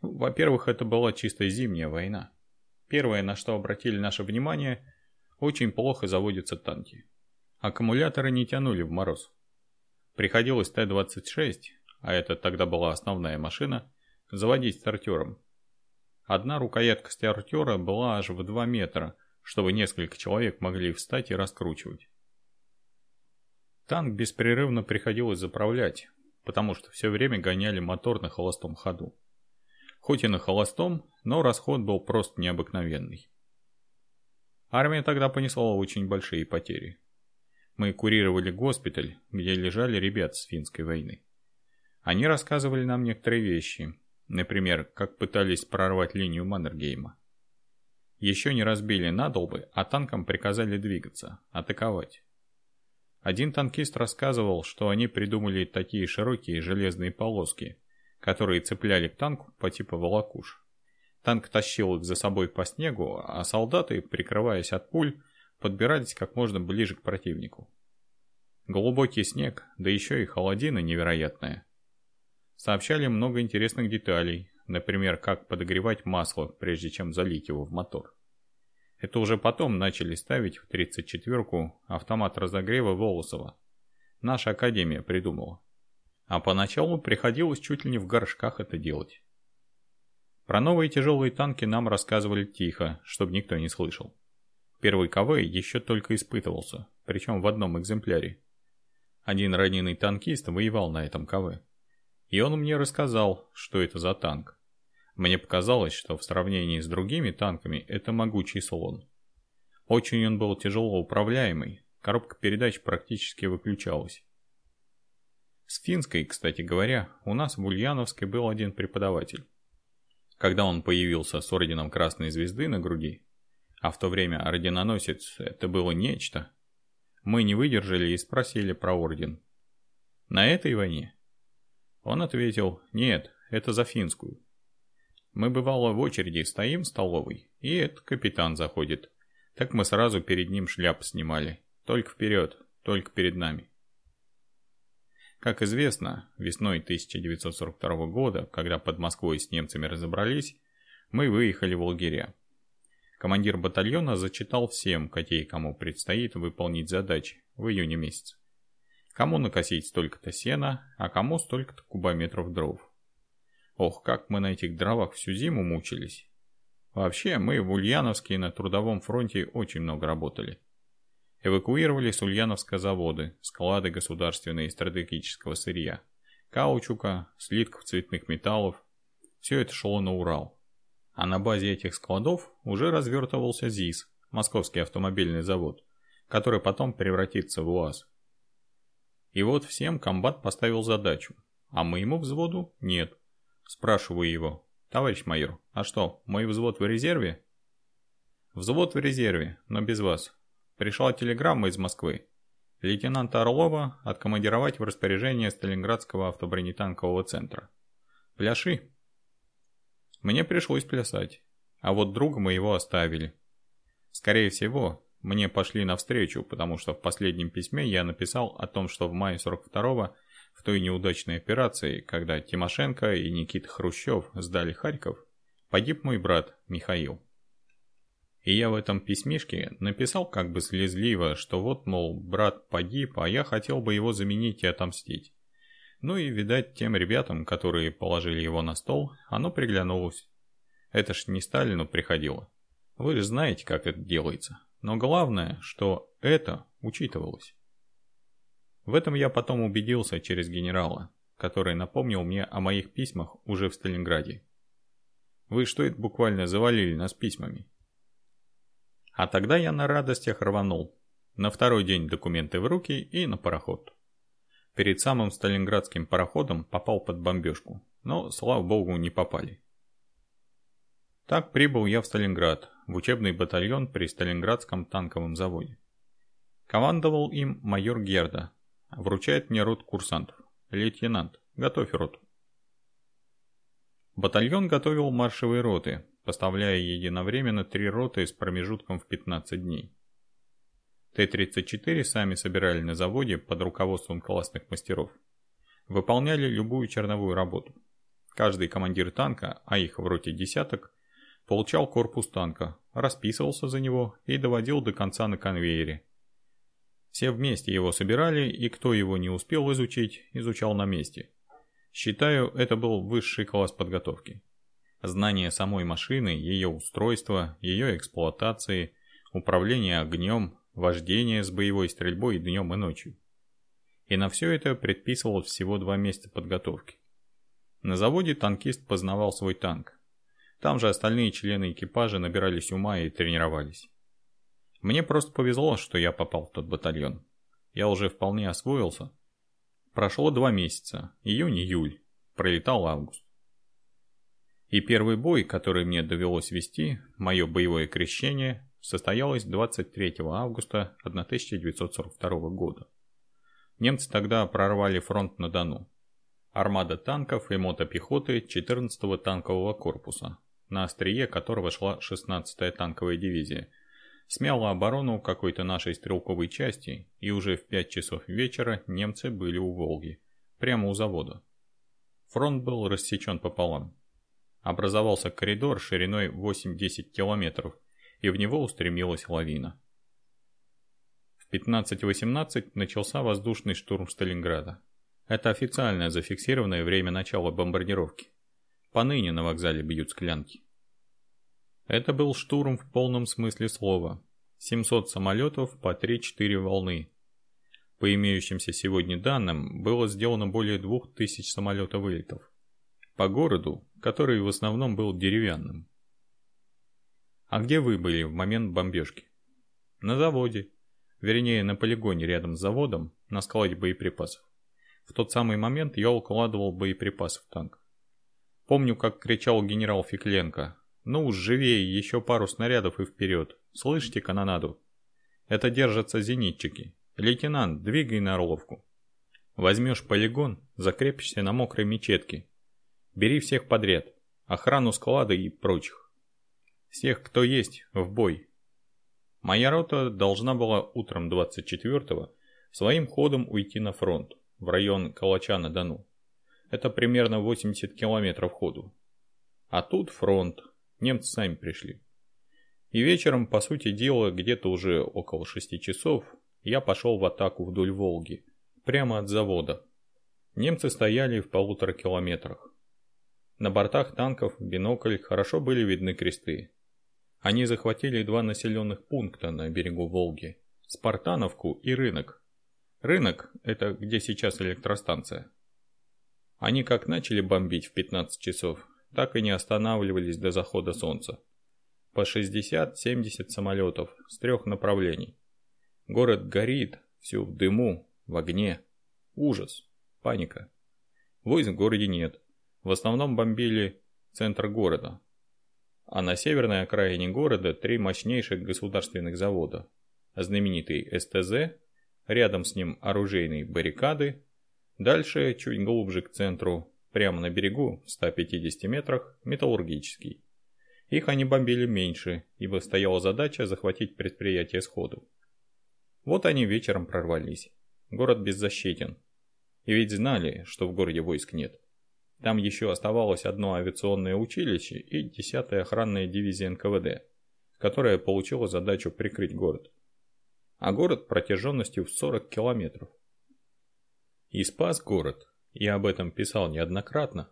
Во-первых, это была чисто зимняя война. Первое, на что обратили наше внимание, очень плохо заводятся танки. Аккумуляторы не тянули в мороз. Приходилось Т-26, а это тогда была основная машина, заводить стартером. Одна рукоятка стартера была аж в 2 метра, чтобы несколько человек могли встать и раскручивать. Танк беспрерывно приходилось заправлять, потому что все время гоняли мотор на холостом ходу. Хоть и на холостом, но расход был просто необыкновенный. Армия тогда понесла очень большие потери. Мы курировали госпиталь, где лежали ребят с финской войны. Они рассказывали нам некоторые вещи, например, как пытались прорвать линию Маннергейма. Еще не разбили надолбы, а танкам приказали двигаться, атаковать. Один танкист рассказывал, что они придумали такие широкие железные полоски, которые цепляли к танку по типу волокуш. Танк тащил их за собой по снегу, а солдаты, прикрываясь от пуль, подбирались как можно ближе к противнику. Глубокий снег, да еще и холодина невероятная. Сообщали много интересных деталей, например, как подогревать масло, прежде чем залить его в мотор. Это уже потом начали ставить в 34-ку автомат разогрева Волосова. Наша академия придумала. А поначалу приходилось чуть ли не в горшках это делать. Про новые тяжелые танки нам рассказывали тихо, чтобы никто не слышал. Первый КВ еще только испытывался, причем в одном экземпляре. Один раненый танкист воевал на этом КВ. И он мне рассказал, что это за танк. Мне показалось, что в сравнении с другими танками это могучий слон. Очень он был тяжело управляемый, коробка передач практически выключалась. С финской, кстати говоря, у нас в Ульяновске был один преподаватель. Когда он появился с орденом Красной Звезды на груди, а в то время орденоносец это было нечто, мы не выдержали и спросили про орден. На этой войне? Он ответил, нет, это за финскую. Мы бывало в очереди стоим в столовой, и этот капитан заходит. Так мы сразу перед ним шляп снимали. Только вперед, только перед нами. Как известно, весной 1942 года, когда под Москвой с немцами разобрались, мы выехали в лагеря. Командир батальона зачитал всем, какие кому предстоит выполнить задачи в июне месяце. Кому накосить столько-то сена, а кому столько-то кубометров дров. Ох, как мы на этих дровах всю зиму мучились. Вообще, мы в Ульяновске на трудовом фронте очень много работали. Эвакуировали с Ульяновска заводы, склады государственные стратегического сырья, каучука, слитков цветных металлов. Все это шло на Урал. А на базе этих складов уже развертывался ЗИС, Московский автомобильный завод, который потом превратится в УАЗ. И вот всем комбат поставил задачу, а моему взводу нет. Спрашиваю его, товарищ майор, а что, мой взвод в резерве? Взвод в резерве, но без вас. Пришла телеграмма из Москвы. Лейтенанта Орлова откомандировать в распоряжение Сталинградского автобронетанкового центра. Пляши. Мне пришлось плясать, а вот друга моего оставили. Скорее всего, мне пошли навстречу, потому что в последнем письме я написал о том, что в мае 42-го, в той неудачной операции, когда Тимошенко и Никита Хрущев сдали Харьков, погиб мой брат Михаил. И я в этом письмишке написал как бы слезливо, что вот, мол, брат погиб, а я хотел бы его заменить и отомстить. Ну и, видать, тем ребятам, которые положили его на стол, оно приглянулось. Это ж не Сталину приходило. Вы же знаете, как это делается. Но главное, что это учитывалось. В этом я потом убедился через генерала, который напомнил мне о моих письмах уже в Сталинграде. Вы что это буквально завалили нас письмами? А тогда я на радостях рванул. На второй день документы в руки и на пароход. Перед самым сталинградским пароходом попал под бомбежку, но, слава богу, не попали. Так прибыл я в Сталинград, в учебный батальон при Сталинградском танковом заводе. Командовал им майор Герда. Вручает мне рот курсантов. Лейтенант, готовь роту. Батальон готовил маршевые роты, поставляя единовременно три роты с промежутком в 15 дней. Т-34 сами собирали на заводе под руководством классных мастеров. Выполняли любую черновую работу. Каждый командир танка, а их в роте десяток, получал корпус танка, расписывался за него и доводил до конца на конвейере. Все вместе его собирали, и кто его не успел изучить, изучал на месте. Считаю, это был высший класс подготовки. Знание самой машины, ее устройства, ее эксплуатации, управление огнем, вождение с боевой стрельбой днем и ночью. И на все это предписывалось всего два месяца подготовки. На заводе танкист познавал свой танк. Там же остальные члены экипажа набирались ума и тренировались. Мне просто повезло, что я попал в тот батальон. Я уже вполне освоился. Прошло два месяца, июнь-июль, пролетал август. И первый бой, который мне довелось вести, мое боевое крещение, состоялось 23 августа 1942 года. Немцы тогда прорвали фронт на Дону. Армада танков и мотопехоты 14-го танкового корпуса, на острие которого шла 16-я танковая дивизия, смяла оборону какой-то нашей стрелковой части, и уже в 5 часов вечера немцы были у Волги, прямо у завода. Фронт был рассечен пополам. Образовался коридор шириной 8-10 километров, и в него устремилась лавина. В 15.18 начался воздушный штурм Сталинграда. Это официальное зафиксированное время начала бомбардировки. Поныне на вокзале бьют склянки. Это был штурм в полном смысле слова. 700 самолетов по 3-4 волны. По имеющимся сегодня данным, было сделано более 2000 самолетов вылетов. По городу, который в основном был деревянным. А где вы были в момент бомбежки? На заводе. Вернее, на полигоне рядом с заводом, на складе боеприпасов. В тот самый момент я укладывал боеприпасы в танк. Помню, как кричал генерал Фикленко, ну уж живее, еще пару снарядов и вперед. Слышите канонаду? Это держатся зенитчики. Лейтенант, двигай на Орловку. Возьмешь полигон, закрепишься на мокрой мечетке. Бери всех подряд. Охрану склада и прочих. Всех, кто есть, в бой. Моя рота должна была утром 24-го своим ходом уйти на фронт, в район Калача-на-Дону. Это примерно 80 километров ходу. А тут фронт, Немцы сами пришли. И вечером, по сути дела, где-то уже около шести часов, я пошел в атаку вдоль Волги, прямо от завода. Немцы стояли в полутора километрах. На бортах танков бинокль хорошо были видны кресты. Они захватили два населенных пункта на берегу Волги – Спартановку и рынок. Рынок – это где сейчас электростанция. Они как начали бомбить в 15 часов, так и не останавливались до захода солнца. По 60-70 самолетов с трех направлений. Город горит, все в дыму, в огне. Ужас, паника. Войск в городе нет. В основном бомбили центр города. А на северной окраине города три мощнейших государственных завода. Знаменитый СТЗ, рядом с ним оружейные баррикады, дальше, чуть глубже к центру, Прямо на берегу, в 150 метрах, металлургический. Их они бомбили меньше, ибо стояла задача захватить предприятие сходу. Вот они вечером прорвались. Город беззащитен. И ведь знали, что в городе войск нет. Там еще оставалось одно авиационное училище и 10-я охранная дивизия НКВД, которая получила задачу прикрыть город. А город протяженностью в 40 километров. И спас город я об этом писал неоднократно,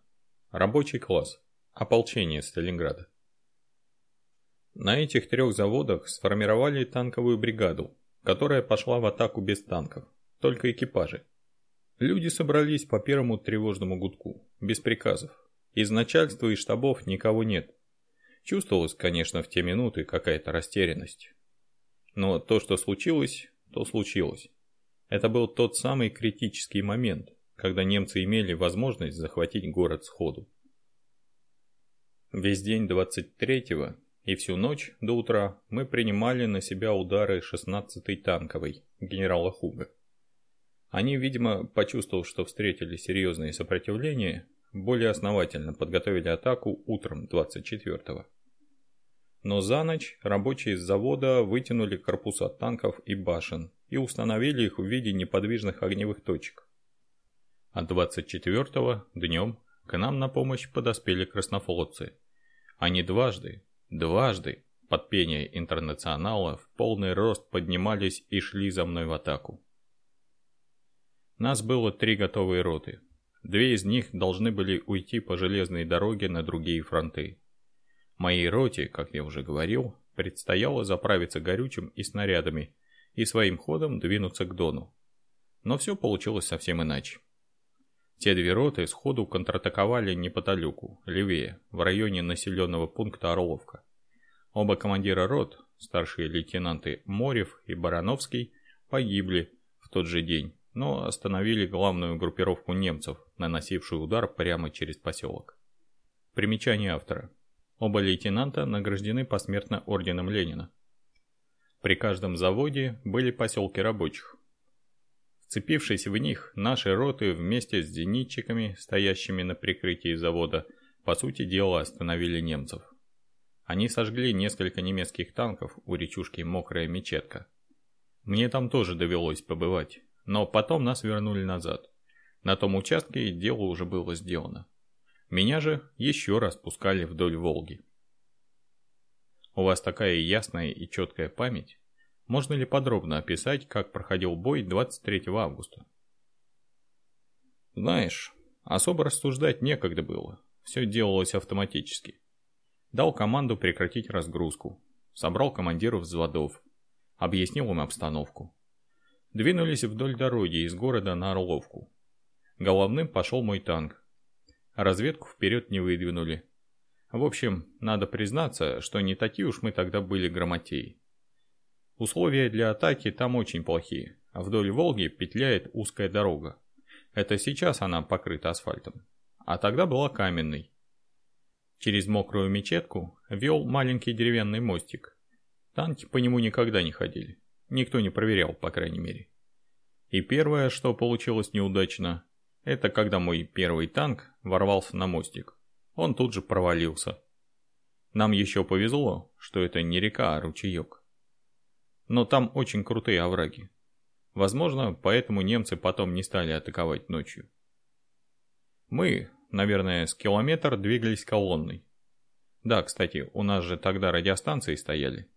рабочий класс, ополчение Сталинграда. На этих трех заводах сформировали танковую бригаду, которая пошла в атаку без танков, только экипажи. Люди собрались по первому тревожному гудку, без приказов. Из начальства и штабов никого нет. Чувствовалась, конечно, в те минуты какая-то растерянность. Но то, что случилось, то случилось. Это был тот самый критический момент, когда немцы имели возможность захватить город сходу. Весь день 23-го и всю ночь до утра мы принимали на себя удары 16-й танковой генерала Хуга. Они, видимо, почувствовав, что встретили серьезное сопротивление, более основательно подготовили атаку утром 24-го. Но за ночь рабочие с завода вытянули корпуса танков и башен и установили их в виде неподвижных огневых точек. А 24-го днем к нам на помощь подоспели краснофлотцы. Они дважды, дважды под пение интернационала в полный рост поднимались и шли за мной в атаку. Нас было три готовые роты. Две из них должны были уйти по железной дороге на другие фронты. Моей роте, как я уже говорил, предстояло заправиться горючим и снарядами и своим ходом двинуться к Дону. Но все получилось совсем иначе. Те две роты сходу контратаковали неподалеку, левее, в районе населенного пункта Орловка. Оба командира рот, старшие лейтенанты Морев и Барановский, погибли в тот же день, но остановили главную группировку немцев, наносившую удар прямо через поселок. Примечание автора. Оба лейтенанта награждены посмертно орденом Ленина. При каждом заводе были поселки рабочих. Вцепившись в них, наши роты вместе с зенитчиками, стоящими на прикрытии завода, по сути дела остановили немцев. Они сожгли несколько немецких танков у речушки Мокрая Мечетка. Мне там тоже довелось побывать, но потом нас вернули назад. На том участке дело уже было сделано. Меня же еще раз пускали вдоль Волги. У вас такая ясная и четкая память. Можно ли подробно описать, как проходил бой 23 августа? Знаешь, особо рассуждать некогда было. Все делалось автоматически. Дал команду прекратить разгрузку. Собрал командиров взводов. Объяснил им обстановку. Двинулись вдоль дороги из города на Орловку. Головным пошел мой танк, разведку вперед не выдвинули. В общем, надо признаться, что не такие уж мы тогда были грамотеи. Условия для атаки там очень плохие, вдоль Волги петляет узкая дорога. Это сейчас она покрыта асфальтом, а тогда была каменной. Через мокрую мечетку вел маленький деревянный мостик. Танки по нему никогда не ходили, никто не проверял, по крайней мере. И первое, что получилось неудачно, это когда мой первый танк ворвался на мостик. Он тут же провалился. Нам еще повезло, что это не река, а ручеек. Но там очень крутые овраги. Возможно, поэтому немцы потом не стали атаковать ночью. Мы, наверное, с километр двигались колонной. Да, кстати, у нас же тогда радиостанции стояли.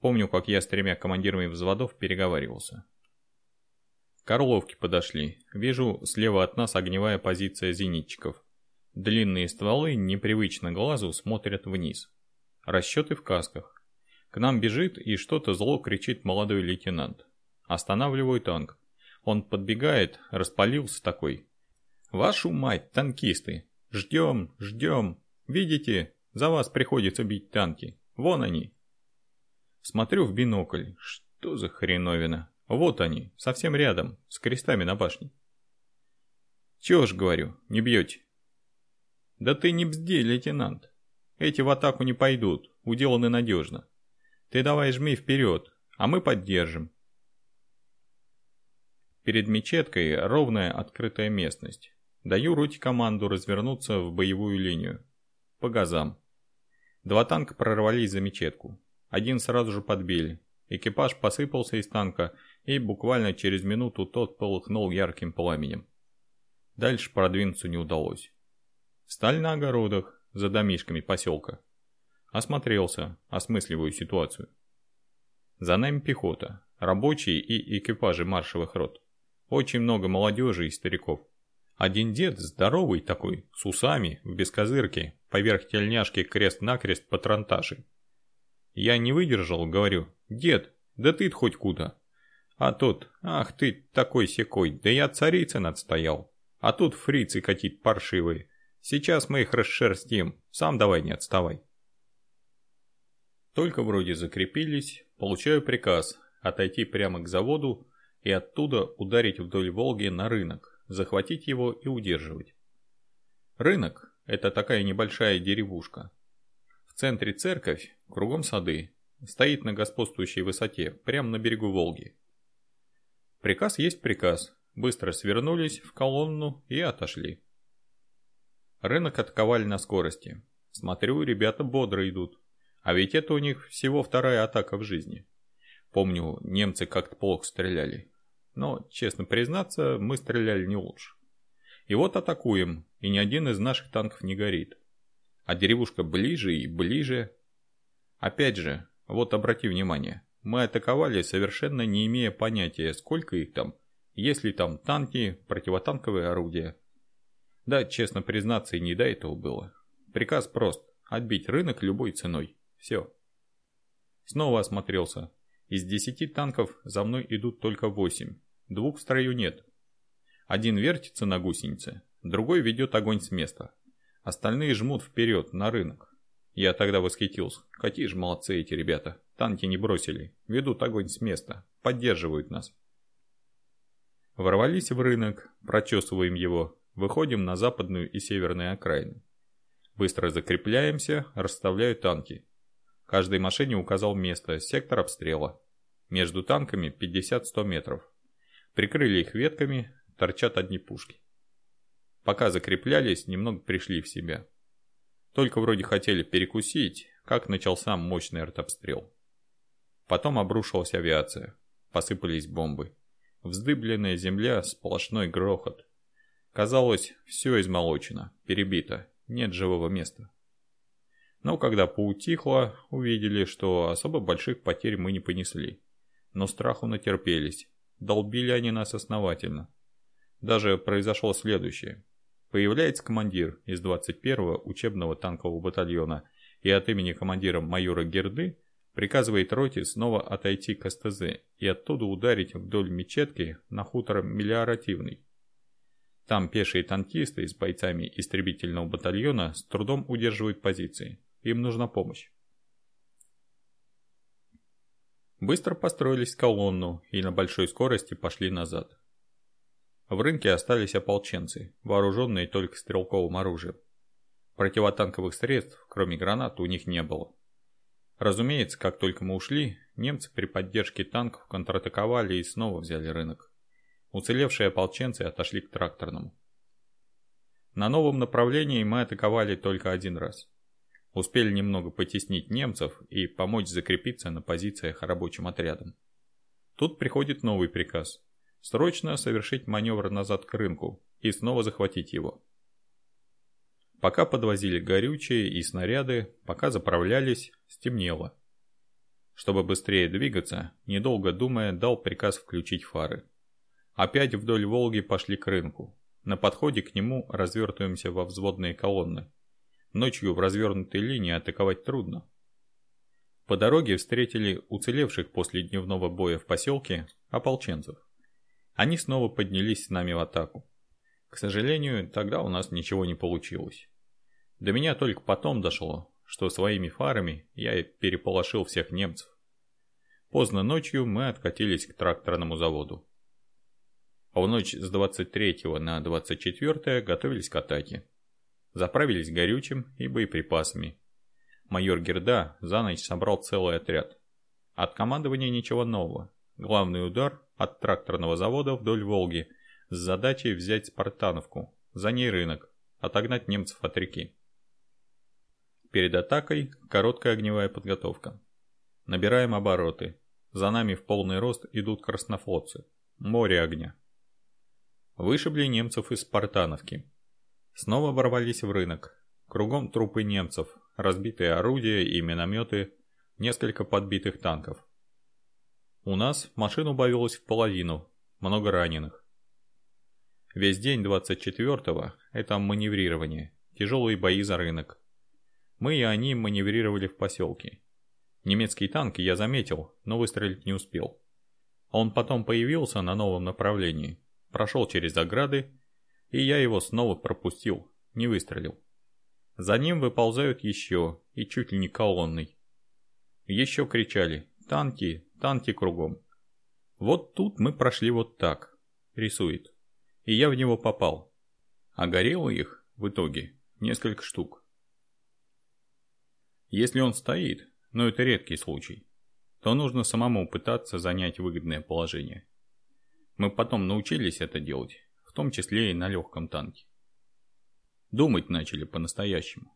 Помню, как я с тремя командирами взводов переговаривался. К Орловке подошли. Вижу, слева от нас огневая позиция зенитчиков. Длинные стволы, непривычно глазу, смотрят вниз. Расчеты в касках. К нам бежит и что-то зло кричит молодой лейтенант. Останавливаю танк. Он подбегает, распалился такой. «Вашу мать, танкисты! Ждем, ждем! Видите, за вас приходится бить танки. Вон они!» Смотрю в бинокль. Что за хреновина? Вот они, совсем рядом, с крестами на башне. Чего ж, говорю, не бьете? Да ты не бзди, лейтенант. Эти в атаку не пойдут, уделаны надежно. Ты давай жми вперед, а мы поддержим. Перед мечеткой ровная открытая местность. Даю роте команду развернуться в боевую линию. По газам. Два танка прорвались за мечетку. Один сразу же подбили. Экипаж посыпался из танка и буквально через минуту тот полыхнул ярким пламенем. Дальше продвинуться не удалось. Сталь на огородах, за домишками поселка. Осмотрелся, осмысливаю ситуацию. За нами пехота, рабочие и экипажи маршевых рот. Очень много молодежи и стариков. Один дед, здоровый такой, с усами, в бескозырке, поверх тельняшки крест-накрест патронташей. Я не выдержал, говорю, дед, да ты хоть куда. А тут, ах ты такой секой, да я царицын отстоял. А тут фрицы катит паршивые. Сейчас мы их расшерстим, сам давай не отставай. Только вроде закрепились, получаю приказ отойти прямо к заводу и оттуда ударить вдоль Волги на рынок, захватить его и удерживать. Рынок – это такая небольшая деревушка. В центре церковь, кругом сады, стоит на господствующей высоте, прямо на берегу Волги. Приказ есть приказ, быстро свернулись в колонну и отошли. Рынок атаковали на скорости. Смотрю, ребята бодро идут. А ведь это у них всего вторая атака в жизни. Помню, немцы как-то плохо стреляли. Но, честно признаться, мы стреляли не лучше. И вот атакуем, и ни один из наших танков не горит. А деревушка ближе и ближе. Опять же, вот обрати внимание, мы атаковали совершенно не имея понятия, сколько их там, есть ли там танки, противотанковые орудия. Да, честно признаться, и не до этого было. Приказ прост – отбить рынок любой ценой. Все. Снова осмотрелся. Из десяти танков за мной идут только восемь. Двух в строю нет. Один вертится на гусенице, другой ведет огонь с места. Остальные жмут вперед, на рынок. Я тогда восхитился. Какие же молодцы эти ребята. Танки не бросили. Ведут огонь с места. Поддерживают нас. Ворвались в рынок, прочесываем его, выходим на западную и северные окраины. Быстро закрепляемся, расставляю танки. Каждой машине указал место, сектор обстрела. Между танками 50-100 метров. Прикрыли их ветками, торчат одни пушки. Пока закреплялись, немного пришли в себя. Только вроде хотели перекусить, как начался мощный артобстрел. Потом обрушилась авиация. Посыпались бомбы. Вздыбленная земля, сплошной грохот. Казалось, все измолочено, перебито, нет живого места. Но когда поутихло, увидели, что особо больших потерь мы не понесли. Но страху натерпелись. Долбили они нас основательно. Даже произошло следующее. Появляется командир из 21-го учебного танкового батальона и от имени командира майора Герды приказывает роте снова отойти к СТЗ и оттуда ударить вдоль мечетки на хутор Мелиоративный. Там пешие танкисты с бойцами истребительного батальона с трудом удерживают позиции. Им нужна помощь. Быстро построились в колонну и на большой скорости пошли назад. В рынке остались ополченцы, вооруженные только стрелковым оружием. Противотанковых средств, кроме гранат, у них не было. Разумеется, как только мы ушли, немцы при поддержке танков контратаковали и снова взяли рынок. Уцелевшие ополченцы отошли к тракторному. На новом направлении мы атаковали только один раз. Успели немного потеснить немцев и помочь закрепиться на позициях рабочим отрядом. Тут приходит новый приказ. Срочно совершить маневр назад к рынку и снова захватить его. Пока подвозили горючие и снаряды, пока заправлялись, стемнело. Чтобы быстрее двигаться, недолго думая, дал приказ включить фары. Опять вдоль Волги пошли к рынку. На подходе к нему развертываемся во взводные колонны. Ночью в развернутой линии атаковать трудно. По дороге встретили уцелевших после дневного боя в поселке ополченцев. Они снова поднялись с нами в атаку. К сожалению, тогда у нас ничего не получилось. До меня только потом дошло, что своими фарами я переполошил всех немцев. Поздно ночью мы откатились к тракторному заводу. А в ночь с 23 на 24 готовились к атаке. Заправились горючим и боеприпасами. Майор Герда за ночь собрал целый отряд. От командования ничего нового. Главный удар от тракторного завода вдоль Волги с задачей взять Спартановку, за ней рынок, отогнать немцев от реки. Перед атакой короткая огневая подготовка. Набираем обороты. За нами в полный рост идут краснофлотцы. Море огня. Вышибли немцев из Спартановки. Снова ворвались в рынок. Кругом трупы немцев, разбитые орудия и минометы, несколько подбитых танков. У нас машин убавилось в половину, много раненых. Весь день 24-го – это маневрирование, тяжелые бои за рынок. Мы и они маневрировали в поселке. Немецкий танк я заметил, но выстрелить не успел. Он потом появился на новом направлении, прошел через ограды и я его снова пропустил, не выстрелил. За ним выползают еще, и чуть ли не колонной. Еще кричали «Танки! Танки кругом!» Вот тут мы прошли вот так. Рисует. И я в него попал. А горело их, в итоге, несколько штук. Если он стоит, но это редкий случай, то нужно самому пытаться занять выгодное положение. Мы потом научились это делать, в том числе и на легком танке. Думать начали по-настоящему.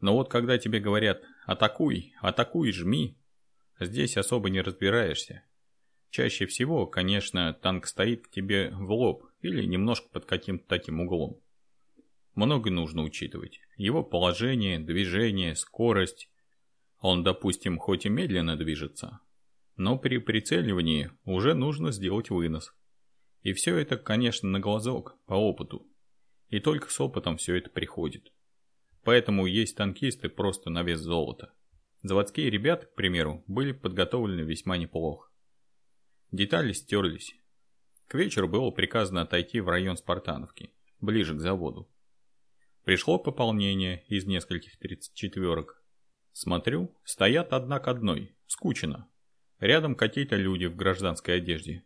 Но вот когда тебе говорят «атакуй, атакуй, жми», здесь особо не разбираешься. Чаще всего, конечно, танк стоит к тебе в лоб или немножко под каким-то таким углом. Много нужно учитывать. Его положение, движение, скорость. Он, допустим, хоть и медленно движется, но при прицеливании уже нужно сделать вынос. И все это, конечно, на глазок, по опыту. И только с опытом все это приходит. Поэтому есть танкисты просто на вес золота. Заводские ребята, к примеру, были подготовлены весьма неплохо. Детали стерлись. К вечеру было приказано отойти в район Спартановки, ближе к заводу. Пришло пополнение из нескольких 34-ок. Смотрю, стоят одна к одной, скучно. Рядом какие-то люди в гражданской одежде.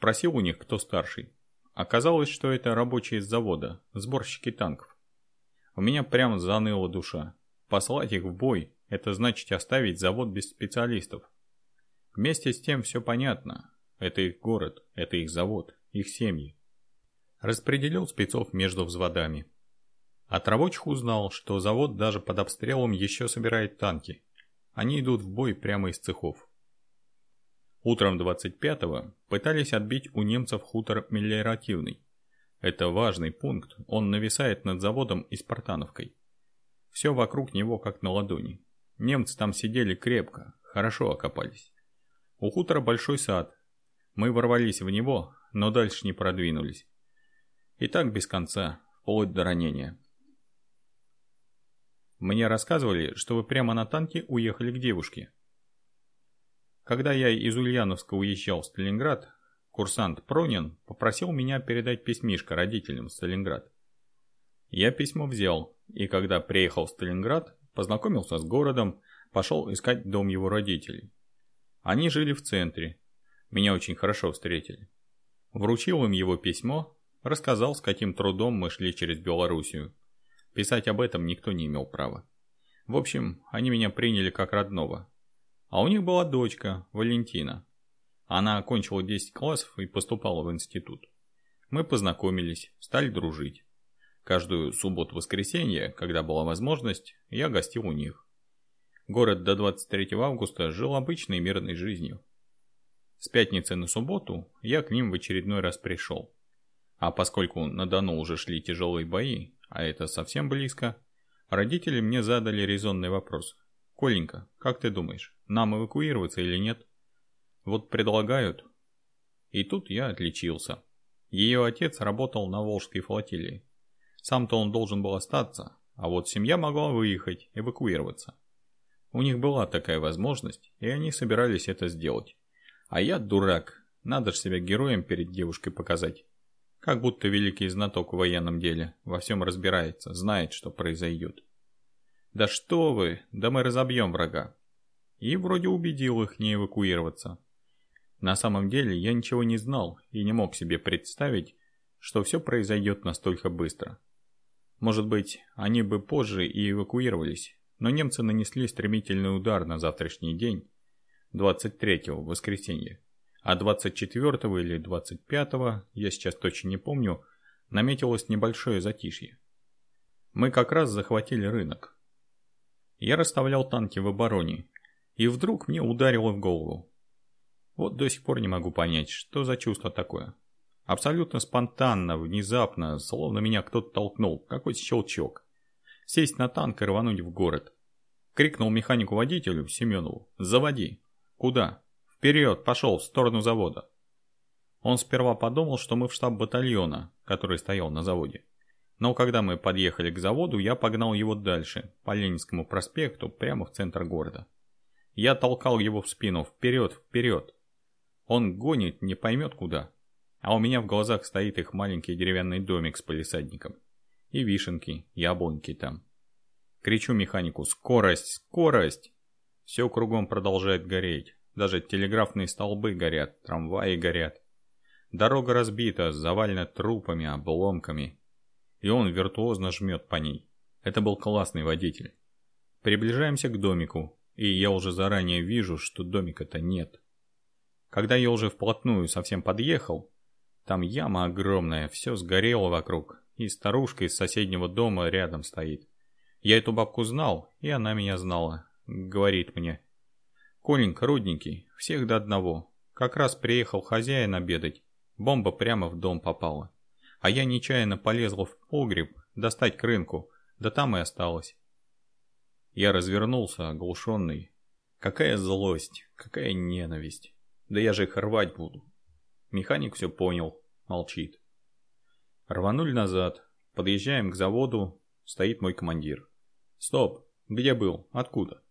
Спросил у них, кто старший. Оказалось, что это рабочие из завода, сборщики танков. У меня прямо заныла душа. Послать их в бой – это значит оставить завод без специалистов. Вместе с тем все понятно. Это их город, это их завод, их семьи. Распределил спецов между взводами. От рабочих узнал, что завод даже под обстрелом еще собирает танки. Они идут в бой прямо из цехов. Утром 25-го пытались отбить у немцев хутор мелиоративный. Это важный пункт, он нависает над заводом и Спартановкой. Все вокруг него как на ладони. Немцы там сидели крепко, хорошо окопались. У хутора большой сад. Мы ворвались в него, но дальше не продвинулись. И так без конца, вплоть до ранения. Мне рассказывали, что вы прямо на танке уехали к девушке. Когда я из Ульяновска уезжал в Сталинград, курсант Пронин попросил меня передать письмишко родителям в Сталинград. Я письмо взял, и когда приехал в Сталинград, познакомился с городом, пошел искать дом его родителей. Они жили в центре. Меня очень хорошо встретили. Вручил им его письмо, рассказал, с каким трудом мы шли через Белоруссию. Писать об этом никто не имел права. В общем, они меня приняли как родного. А у них была дочка, Валентина. Она окончила 10 классов и поступала в институт. Мы познакомились, стали дружить. Каждую субботу-воскресенье, когда была возможность, я гостил у них. Город до 23 августа жил обычной мирной жизнью. С пятницы на субботу я к ним в очередной раз пришел. А поскольку на Дону уже шли тяжелые бои, а это совсем близко, родители мне задали резонный вопрос. «Коленька, как ты думаешь, нам эвакуироваться или нет?» «Вот предлагают». И тут я отличился. Ее отец работал на Волжской флотилии. Сам-то он должен был остаться, а вот семья могла выехать, эвакуироваться. У них была такая возможность, и они собирались это сделать. А я дурак, надо же себя героем перед девушкой показать. Как будто великий знаток в военном деле, во всем разбирается, знает, что произойдет. Да что вы, да мы разобьем врага. И вроде убедил их не эвакуироваться. На самом деле я ничего не знал и не мог себе представить, что все произойдет настолько быстро. Может быть, они бы позже и эвакуировались, но немцы нанесли стремительный удар на завтрашний день, 23-го, воскресенье. А 24 или 25, я сейчас точно не помню, наметилось небольшое затишье. Мы как раз захватили рынок. Я расставлял танки в обороне, и вдруг мне ударило в голову. Вот до сих пор не могу понять, что за чувство такое. Абсолютно спонтанно, внезапно, словно меня кто-то толкнул, какой-то щелчок. Сесть на танк и рвануть в город. Крикнул механику-водителю Семенову «Заводи!» «Куда?» «Вперед, пошел, в сторону завода». Он сперва подумал, что мы в штаб батальона, который стоял на заводе. Но когда мы подъехали к заводу, я погнал его дальше, по Ленинскому проспекту, прямо в центр города. Я толкал его в спину, вперед, вперед. Он гонит, не поймет куда. А у меня в глазах стоит их маленький деревянный домик с полисадником. И вишенки, яблоньки там. Кричу механику «Скорость! Скорость!» Все кругом продолжает гореть. Даже телеграфные столбы горят, трамваи горят. Дорога разбита, завалена трупами, обломками. И он виртуозно жмет по ней. Это был классный водитель. Приближаемся к домику, и я уже заранее вижу, что домика-то нет. Когда я уже вплотную совсем подъехал, там яма огромная, все сгорело вокруг, и старушка из соседнего дома рядом стоит. Я эту бабку знал, и она меня знала. Говорит мне. Коленька, рудненький, всех до одного. Как раз приехал хозяин обедать. Бомба прямо в дом попала. А я нечаянно полезла в погреб, достать к рынку, да там и осталось. Я развернулся, оглушенный. Какая злость, какая ненависть. Да я же их рвать буду. Механик все понял, молчит. Рванули назад. Подъезжаем к заводу, стоит мой командир. Стоп, где был, откуда?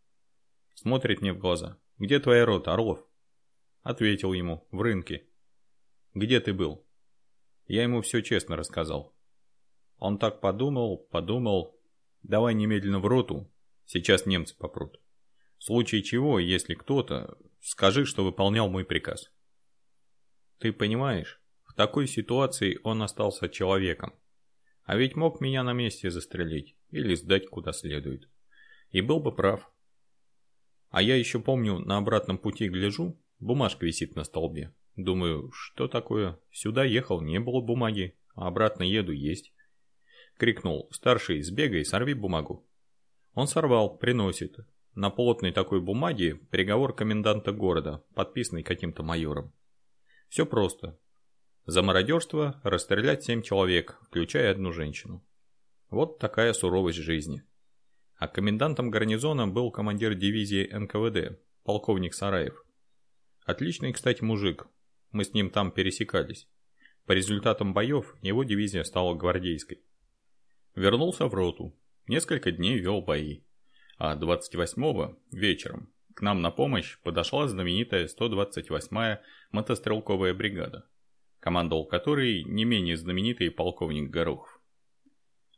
Смотрит мне в глаза. Где твоя рота, Орлов? Ответил ему, в рынке. Где ты был? Я ему все честно рассказал. Он так подумал, подумал. Давай немедленно в роту, сейчас немцы попрут. В случае чего, если кто-то, скажи, что выполнял мой приказ. Ты понимаешь, в такой ситуации он остался человеком. А ведь мог меня на месте застрелить или сдать куда следует. И был бы прав. А я еще помню, на обратном пути гляжу, бумажка висит на столбе. Думаю, что такое? Сюда ехал, не было бумаги, а обратно еду, есть. Крикнул, старший, сбегай, сорви бумагу. Он сорвал, приносит. На плотной такой бумаге приговор коменданта города, подписанный каким-то майором. Все просто. За мародерство расстрелять семь человек, включая одну женщину. Вот такая суровость жизни. А комендантом гарнизона был командир дивизии НКВД, полковник Сараев. Отличный, кстати, мужик, мы с ним там пересекались. По результатам боев его дивизия стала гвардейской. Вернулся в роту. Несколько дней вел бои. А 28-го вечером к нам на помощь подошла знаменитая 128-я мотострелковая бригада, командовал которой не менее знаменитый полковник Горохов.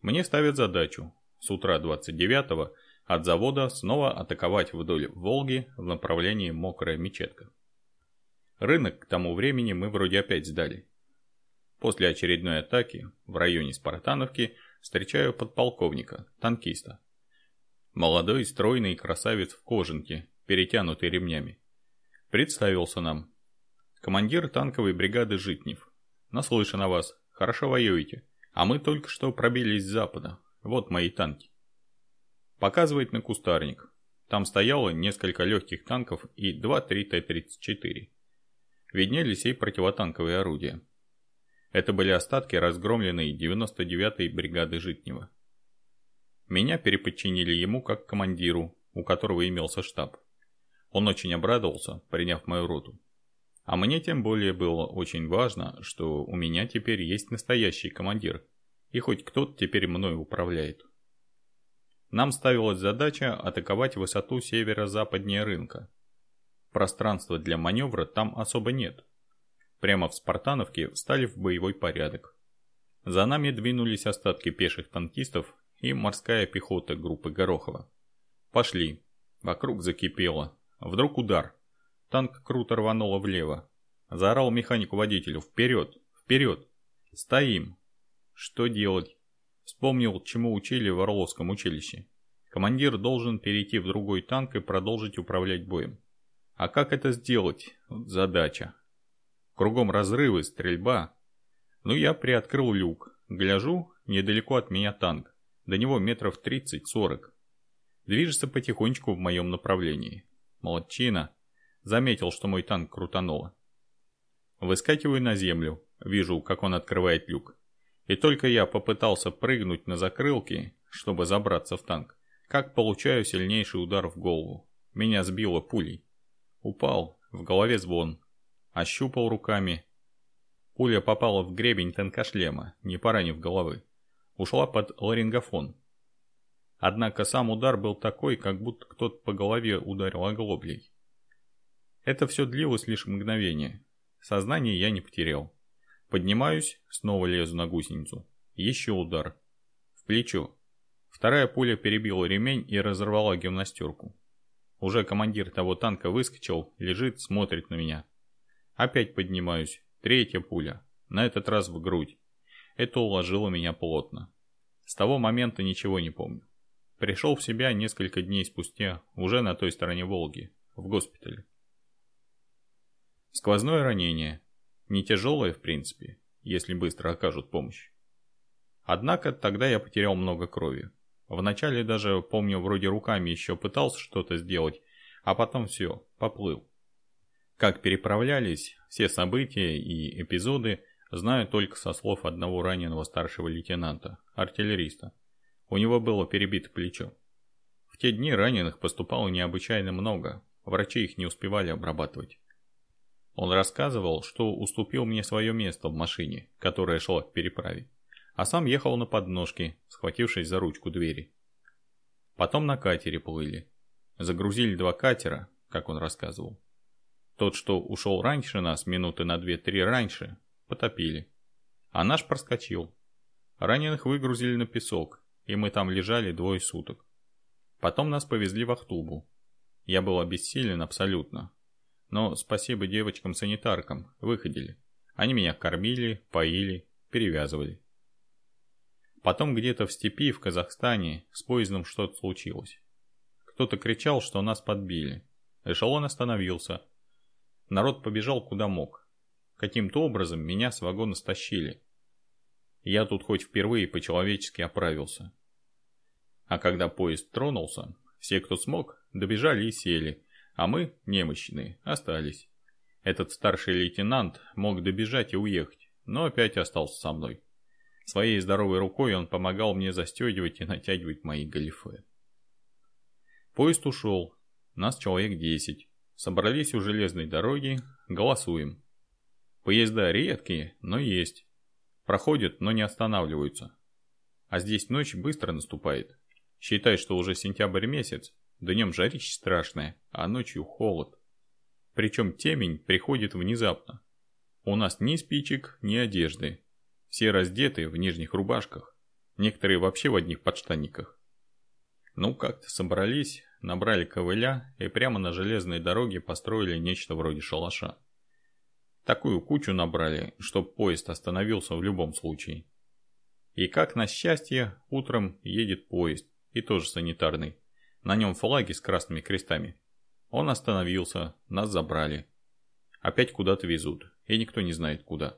Мне ставят задачу с утра 29-го от завода снова атаковать вдоль Волги в направлении Мокрая Мечетка. Рынок к тому времени мы вроде опять сдали. После очередной атаки в районе Спартановки встречаю подполковника, танкиста. Молодой, стройный красавец в кожанке, перетянутый ремнями. Представился нам. Командир танковой бригады Житнев. Наслышан о вас, хорошо воюете. А мы только что пробились с запада. Вот мои танки. Показывает на кустарник. Там стояло несколько легких танков и 2-3 Т-34 виднелись и противотанковые орудия. Это были остатки разгромленной 99-й бригады Житнева. Меня переподчинили ему как командиру, у которого имелся штаб. Он очень обрадовался, приняв мою роту. А мне тем более было очень важно, что у меня теперь есть настоящий командир, и хоть кто-то теперь мной управляет. Нам ставилась задача атаковать высоту северо-западнее рынка, Пространства для маневра там особо нет. Прямо в Спартановке встали в боевой порядок. За нами двинулись остатки пеших танкистов и морская пехота группы Горохова. Пошли. Вокруг закипело. Вдруг удар. Танк круто рвануло влево. Заорал механику-водителю «Вперед! Вперед! Стоим!» Что делать? Вспомнил, чему учили в Орловском училище. Командир должен перейти в другой танк и продолжить управлять боем. А как это сделать? Задача. Кругом разрывы, стрельба. Ну я приоткрыл люк. Гляжу, недалеко от меня танк. До него метров 30-40. Движется потихонечку в моем направлении. Молодчина. Заметил, что мой танк крутануло. Выскакиваю на землю. Вижу, как он открывает люк. И только я попытался прыгнуть на закрылки, чтобы забраться в танк, как получаю сильнейший удар в голову. Меня сбило пулей. Упал, в голове звон. Ощупал руками. Пуля попала в гребень тонкошлема, не поранив головы. Ушла под ларингофон. Однако сам удар был такой, как будто кто-то по голове ударил оглоблей. Это все длилось лишь мгновение. Сознание я не потерял. Поднимаюсь, снова лезу на гусеницу. Еще удар. В плечо. Вторая пуля перебила ремень и разорвала гимнастерку. Уже командир того танка выскочил, лежит, смотрит на меня. Опять поднимаюсь. Третья пуля. На этот раз в грудь. Это уложило меня плотно. С того момента ничего не помню. Пришел в себя несколько дней спустя, уже на той стороне Волги, в госпитале. Сквозное ранение. Не тяжелое, в принципе, если быстро окажут помощь. Однако тогда я потерял много крови. Вначале даже, помню, вроде руками еще пытался что-то сделать, а потом все, поплыл. Как переправлялись, все события и эпизоды знаю только со слов одного раненого старшего лейтенанта, артиллериста. У него было перебито плечо. В те дни раненых поступало необычайно много, врачи их не успевали обрабатывать. Он рассказывал, что уступил мне свое место в машине, которая шла к переправе а сам ехал на подножке, схватившись за ручку двери. Потом на катере плыли. Загрузили два катера, как он рассказывал. Тот, что ушел раньше нас, минуты на две-три раньше, потопили. А наш проскочил. Раненых выгрузили на песок, и мы там лежали двое суток. Потом нас повезли в Ахтубу. Я был обессилен абсолютно. Но спасибо девочкам-санитаркам, выходили. Они меня кормили, поили, перевязывали. Потом где-то в степи в Казахстане с поездом что-то случилось. Кто-то кричал, что нас подбили. Эшелон остановился. Народ побежал куда мог. Каким-то образом меня с вагона стащили. Я тут хоть впервые по-человечески оправился. А когда поезд тронулся, все, кто смог, добежали и сели, а мы, немощные, остались. Этот старший лейтенант мог добежать и уехать, но опять остался со мной. Своей здоровой рукой он помогал мне застегивать и натягивать мои галифе. Поезд ушел. Нас человек 10. Собрались у железной дороги, голосуем. Поезда редкие, но есть. Проходят, но не останавливаются. А здесь ночь быстро наступает. Считай, что уже сентябрь месяц, днем жарище страшное, а ночью холод. Причем темень приходит внезапно. У нас ни спичек, ни одежды, все раздеты в нижних рубашках, некоторые вообще в одних подштанниках. Ну, как-то собрались, набрали ковыля и прямо на железной дороге построили нечто вроде шалаша. Такую кучу набрали, чтоб поезд остановился в любом случае. И как на счастье, утром едет поезд, и тоже санитарный. На нем флаги с красными крестами. Он остановился, нас забрали. Опять куда-то везут, и никто не знает куда.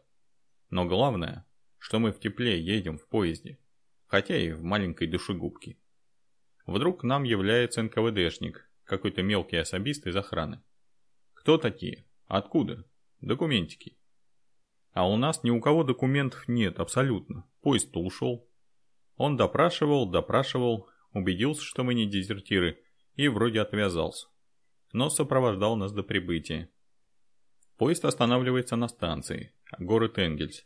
Но главное, что мы в тепле едем в поезде, хотя и в маленькой душегубке. Вдруг к нам является НКВДшник, какой-то мелкий особист из охраны. Кто такие? Откуда? Документики. А у нас ни у кого документов нет, абсолютно. Поезд-то ушел. Он допрашивал, допрашивал, убедился, что мы не дезертиры, и вроде отвязался. Но сопровождал нас до прибытия. Поезд останавливается на станции, город Энгельс.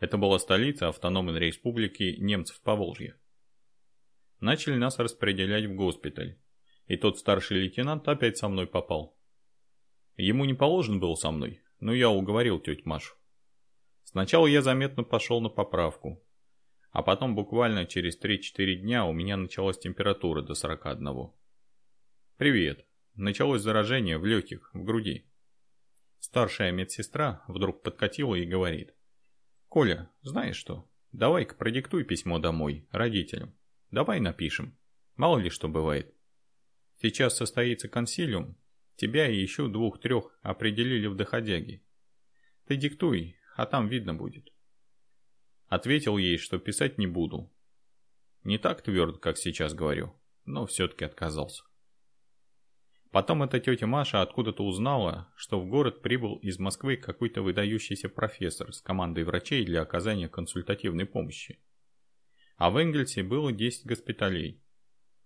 Это была столица автономной республики немцев Поволжья. Начали нас распределять в госпиталь, и тот старший лейтенант опять со мной попал. Ему не положен был со мной, но я уговорил тетю Машу. Сначала я заметно пошел на поправку, а потом буквально через 3-4 дня у меня началась температура до 41. Привет. Началось заражение в легких, в груди. Старшая медсестра вдруг подкатила и говорит. Коля, знаешь что? Давай-ка продиктуй письмо домой, родителям. Давай напишем. Мало ли что бывает. Сейчас состоится консилиум. Тебя и еще двух-трех определили в доходяги. Ты диктуй, а там видно будет. Ответил ей, что писать не буду. Не так твердо, как сейчас говорю, но все-таки отказался. Потом эта тетя Маша откуда-то узнала, что в город прибыл из Москвы какой-то выдающийся профессор с командой врачей для оказания консультативной помощи. А в Энгельсе было 10 госпиталей.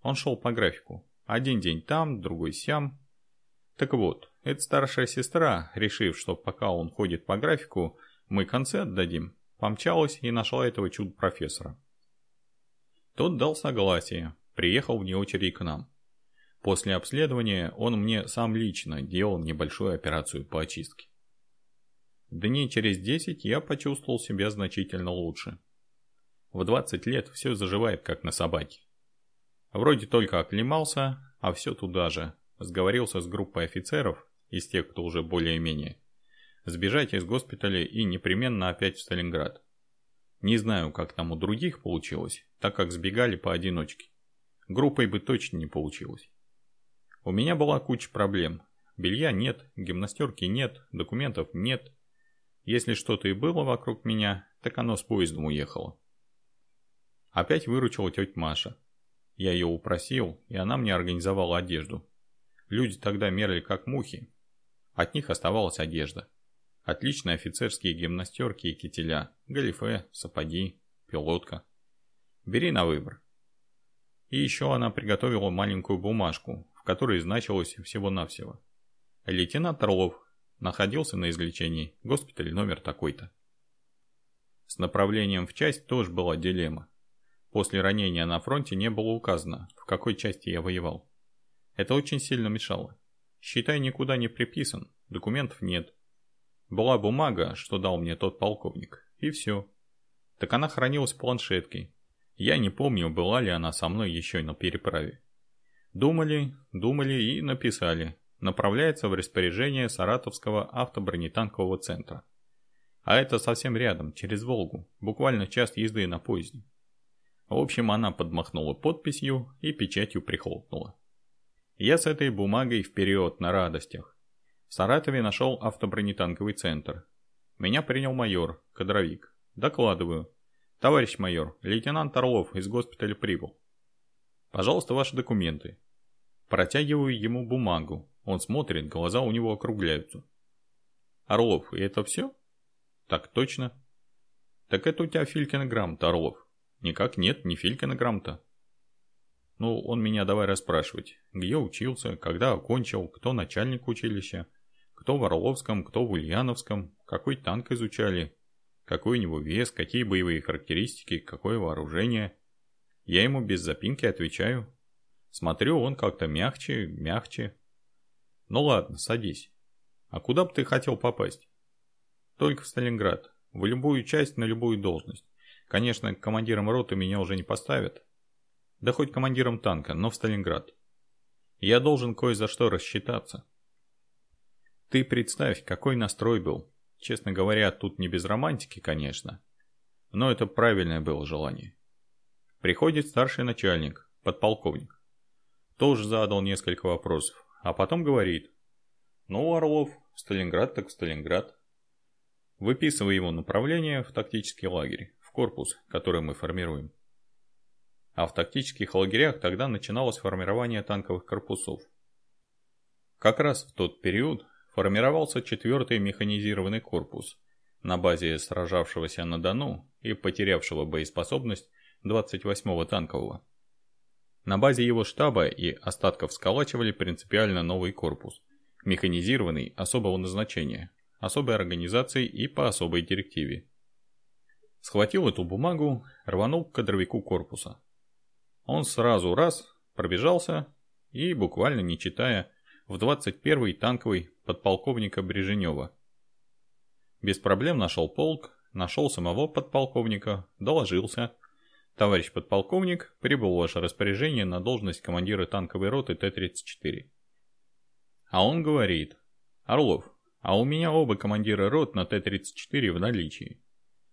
Он шел по графику. Один день там, другой сям. Так вот, эта старшая сестра, решив, что пока он ходит по графику, мы концы отдадим, помчалась и нашла этого чудо-профессора. Тот дал согласие, приехал вне очереди к нам. После обследования он мне сам лично делал небольшую операцию по очистке. Дней через 10 я почувствовал себя значительно лучше. В 20 лет все заживает как на собаке. Вроде только оклемался, а все туда же, сговорился с группой офицеров, из тех, кто уже более-менее, сбежать из госпиталя и непременно опять в Сталинград. Не знаю, как там у других получилось, так как сбегали поодиночке. Группой бы точно не получилось. У меня была куча проблем. Белья нет, гимнастерки нет, документов нет. Если что-то и было вокруг меня, так оно с поездом уехало. Опять выручила тетя Маша. Я ее упросил, и она мне организовала одежду. Люди тогда мерли как мухи. От них оставалась одежда. Отличные офицерские гимнастерки и кителя, галифе, сапоги, пилотка. Бери на выбор. И еще она приготовила маленькую бумажку, которой значилось всего-навсего. Лейтенант Орлов находился на излечении, госпиталь номер такой-то. С направлением в часть тоже была дилемма. После ранения на фронте не было указано, в какой части я воевал. Это очень сильно мешало. Считай, никуда не приписан, документов нет. Была бумага, что дал мне тот полковник, и все. Так она хранилась в планшетке. Я не помню, была ли она со мной еще на переправе. Думали, думали и написали. Направляется в распоряжение Саратовского автобронетанкового центра. А это совсем рядом, через Волгу, буквально час езды на поезде. В общем, она подмахнула подписью и печатью прихлопнула. Я с этой бумагой вперед на радостях. В Саратове нашел автобронетанковый центр. Меня принял майор, кадровик. Докладываю. Товарищ майор, лейтенант Орлов из госпиталя прибыл. Пожалуйста, ваши документы. Протягиваю ему бумагу. Он смотрит, глаза у него округляются. Орлов, и это все? Так точно. Так это у тебя Филькина грамота, Орлов. Никак нет, не Филькина грамота. Ну, он меня давай расспрашивать, где учился, когда окончил, кто начальник училища, кто в Орловском, кто в Ульяновском, какой танк изучали, какой у него вес, какие боевые характеристики, какое вооружение. Я ему без запинки отвечаю. Смотрю, он как-то мягче, мягче. Ну ладно, садись. А куда бы ты хотел попасть? Только в Сталинград, в любую часть, на любую должность. Конечно, командиром роты меня уже не поставят. Да хоть командиром танка, но в Сталинград. Я должен кое за что рассчитаться. Ты представь, какой настрой был. Честно говоря, тут не без романтики, конечно. Но это правильное было желание. Приходит старший начальник, подполковник. Тоже задал несколько вопросов, а потом говорит. Ну, Орлов, Сталинград так Сталинград. Выписывай его направление в тактический лагерь корпус, который мы формируем. А в тактических лагерях тогда начиналось формирование танковых корпусов. Как раз в тот период формировался 4-й механизированный корпус на базе сражавшегося на Дону и потерявшего боеспособность 28-го танкового. На базе его штаба и остатков сколачивали принципиально новый корпус, механизированный особого назначения, особой организации и по особой директиве. Схватил эту бумагу, рванул к кадровику корпуса. Он сразу раз пробежался и, буквально не читая, в 21-й танковый подполковника Бреженева. Без проблем нашел полк, нашел самого подполковника, доложился. Товарищ подполковник, прибыл в ваше распоряжение на должность командира танковой роты Т-34. А он говорит, Орлов, а у меня оба командира рот на Т-34 в наличии.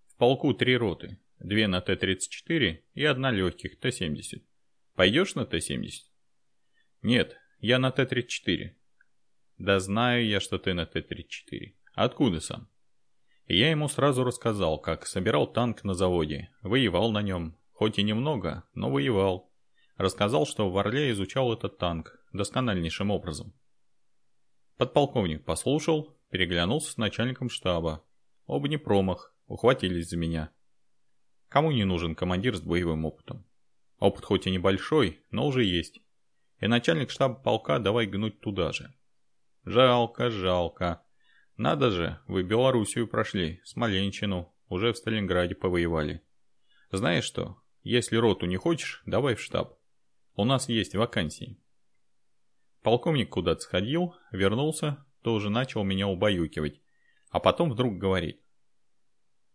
В полку три роты, две на Т-34 и одна легких Т-70. Пойдешь на Т-70? Нет, я на Т-34. Да знаю я, что ты на Т-34. Откуда сам? Я ему сразу рассказал, как собирал танк на заводе, воевал на нем, хоть и немного, но воевал. Рассказал, что в Орле изучал этот танк доскональнейшим образом. Подполковник послушал, переглянулся с начальником штаба. Оба не промах, ухватились за меня. Кому не нужен командир с боевым опытом? Опыт хоть и небольшой, но уже есть. И начальник штаба полка давай гнуть туда же. Жалко, жалко. Надо же, вы Белоруссию прошли, Смоленщину, уже в Сталинграде повоевали. Знаешь что, если роту не хочешь, давай в штаб. У нас есть вакансии. Полковник куда-то сходил, вернулся, тоже начал меня убаюкивать, а потом вдруг говорит.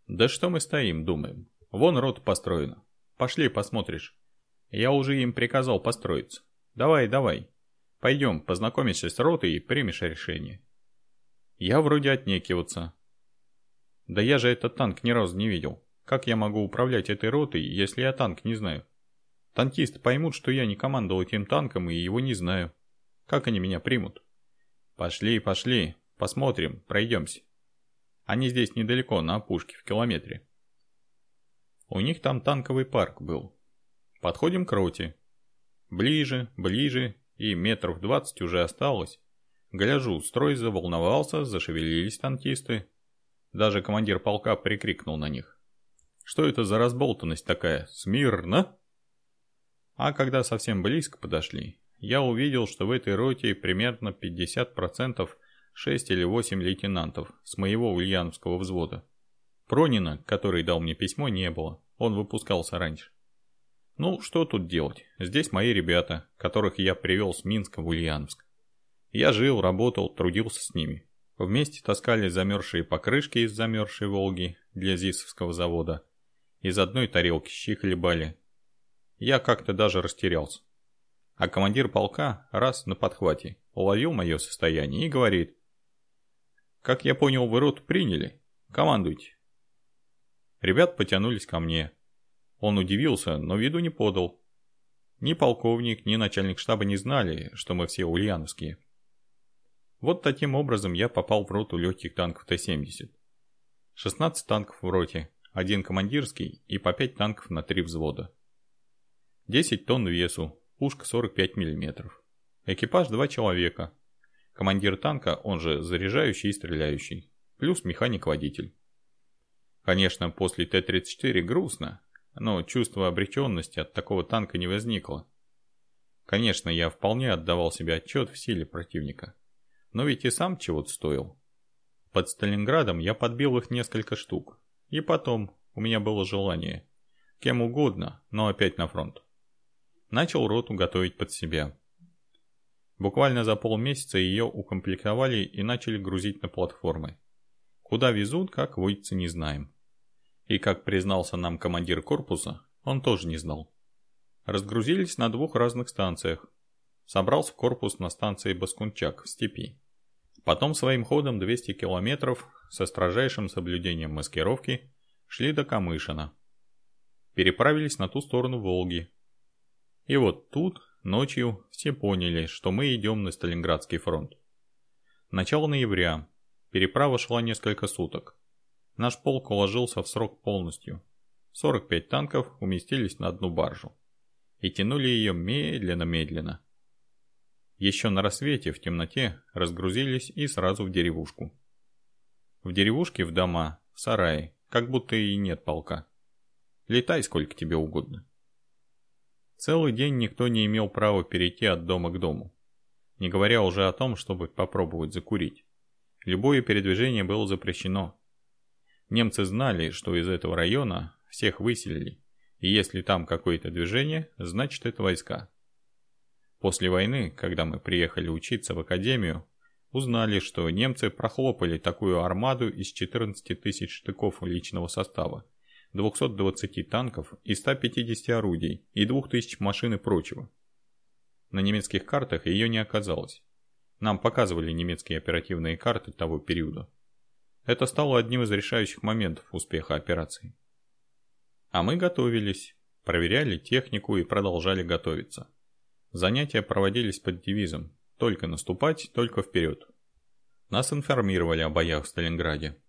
Да что мы стоим, думаем. Вон рот построена. Пошли посмотришь. Я уже им приказал построиться. Давай, давай. Пойдем, познакомишься с ротой и примешь решение. Я вроде отнекиваться. Да я же этот танк ни разу не видел. Как я могу управлять этой ротой, если я танк не знаю? Танкисты поймут, что я не командовал этим танком и его не знаю. Как они меня примут? Пошли, пошли, посмотрим, пройдемся. Они здесь недалеко, на опушке, в километре. У них там танковый парк был. Подходим к роте. Ближе, ближе, и метров двадцать уже осталось. Гляжу, строй заволновался, зашевелились танкисты. Даже командир полка прикрикнул на них. Что это за разболтанность такая? Смирно! А когда совсем близко подошли, я увидел, что в этой роте примерно 50% 6 или 8 лейтенантов с моего ульяновского взвода. Пронина, который дал мне письмо, не было, он выпускался раньше. Ну, что тут делать? Здесь мои ребята, которых я привел с Минска в Ульяновск. Я жил, работал, трудился с ними. Вместе таскали замерзшие покрышки из замерзшей Волги для ЗИСовского завода. Из одной тарелки щи хлебали. Я как-то даже растерялся. А командир полка раз на подхвате уловил мое состояние и говорит. «Как я понял, вы рот приняли? Командуйте». Ребят потянулись ко мне. Он удивился, но виду не подал. Ни полковник, ни начальник штаба не знали, что мы все ульяновские. Вот таким образом я попал в роту легких танков Т-70. 16 танков в роте, один командирский и по 5 танков на 3 взвода. 10 тонн весу, пушка 45 мм. Экипаж 2 человека. Командир танка, он же заряжающий и стреляющий, плюс механик-водитель. Конечно, после Т-34 грустно, но чувство обреченности от такого танка не возникло. Конечно, я вполне отдавал себе отчет в силе противника. Но ведь и сам чего-то стоил. Под Сталинградом я подбил их несколько штук. И потом, у меня было желание. Кем угодно, но опять на фронт. Начал роту готовить под себя. Буквально за полмесяца ее укомплектовали и начали грузить на платформы. Куда везут, как водится, не знаем. И как признался нам командир корпуса, он тоже не знал. Разгрузились на двух разных станциях, собрался в корпус на станции Баскунчак в степи. Потом своим ходом 200 километров со строжайшим соблюдением маскировки шли до Камышина. Переправились на ту сторону Волги. И вот тут, ночью, все поняли, что мы идем на Сталинградский фронт. Начало ноября. Переправа шла несколько суток. Наш полк уложился в срок полностью. 45 танков уместились на одну баржу. И тянули ее медленно-медленно. Еще на рассвете в темноте разгрузились и сразу в деревушку. В деревушке в дома, в сарае, как будто и нет полка. Летай сколько тебе угодно. Целый день никто не имел права перейти от дома к дому. Не говоря уже о том, чтобы попробовать закурить. Любое передвижение было запрещено. Немцы знали, что из этого района всех выселили, и если там какое-то движение, значит это войска. После войны, когда мы приехали учиться в академию, узнали, что немцы прохлопали такую армаду из 14 тысяч штыков личного состава, 220 танков и 150 орудий и 2000 машин и прочего. На немецких картах ее не оказалось. Нам показывали немецкие оперативные карты того периода. Это стало одним из решающих моментов успеха операции. А мы готовились, проверяли технику и продолжали готовиться. Занятия проводились под девизом «Только наступать, только вперед». Нас информировали о боях в Сталинграде.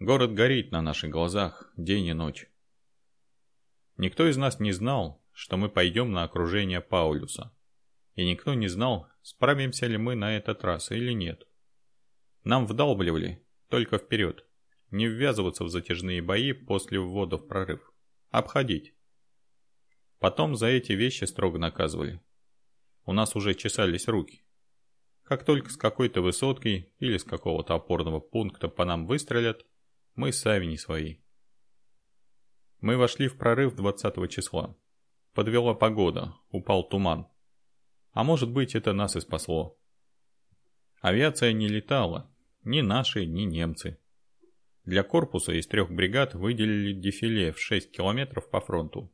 Город горит на наших глазах день и ночь. Никто из нас не знал, что мы пойдем на окружение Паулюса. И никто не знал, справимся ли мы на этот раз или нет. Нам вдалбливали только вперед, не ввязываться в затяжные бои после ввода в прорыв, обходить. Потом за эти вещи строго наказывали. У нас уже чесались руки. Как только с какой-то высотки или с какого-то опорного пункта по нам выстрелят, мы сами не свои. Мы вошли в прорыв 20 числа. Подвела погода, упал туман. А может быть это нас и спасло. Авиация не летала, ни наши, ни немцы. Для корпуса из трех бригад выделили дефиле в 6 километров по фронту.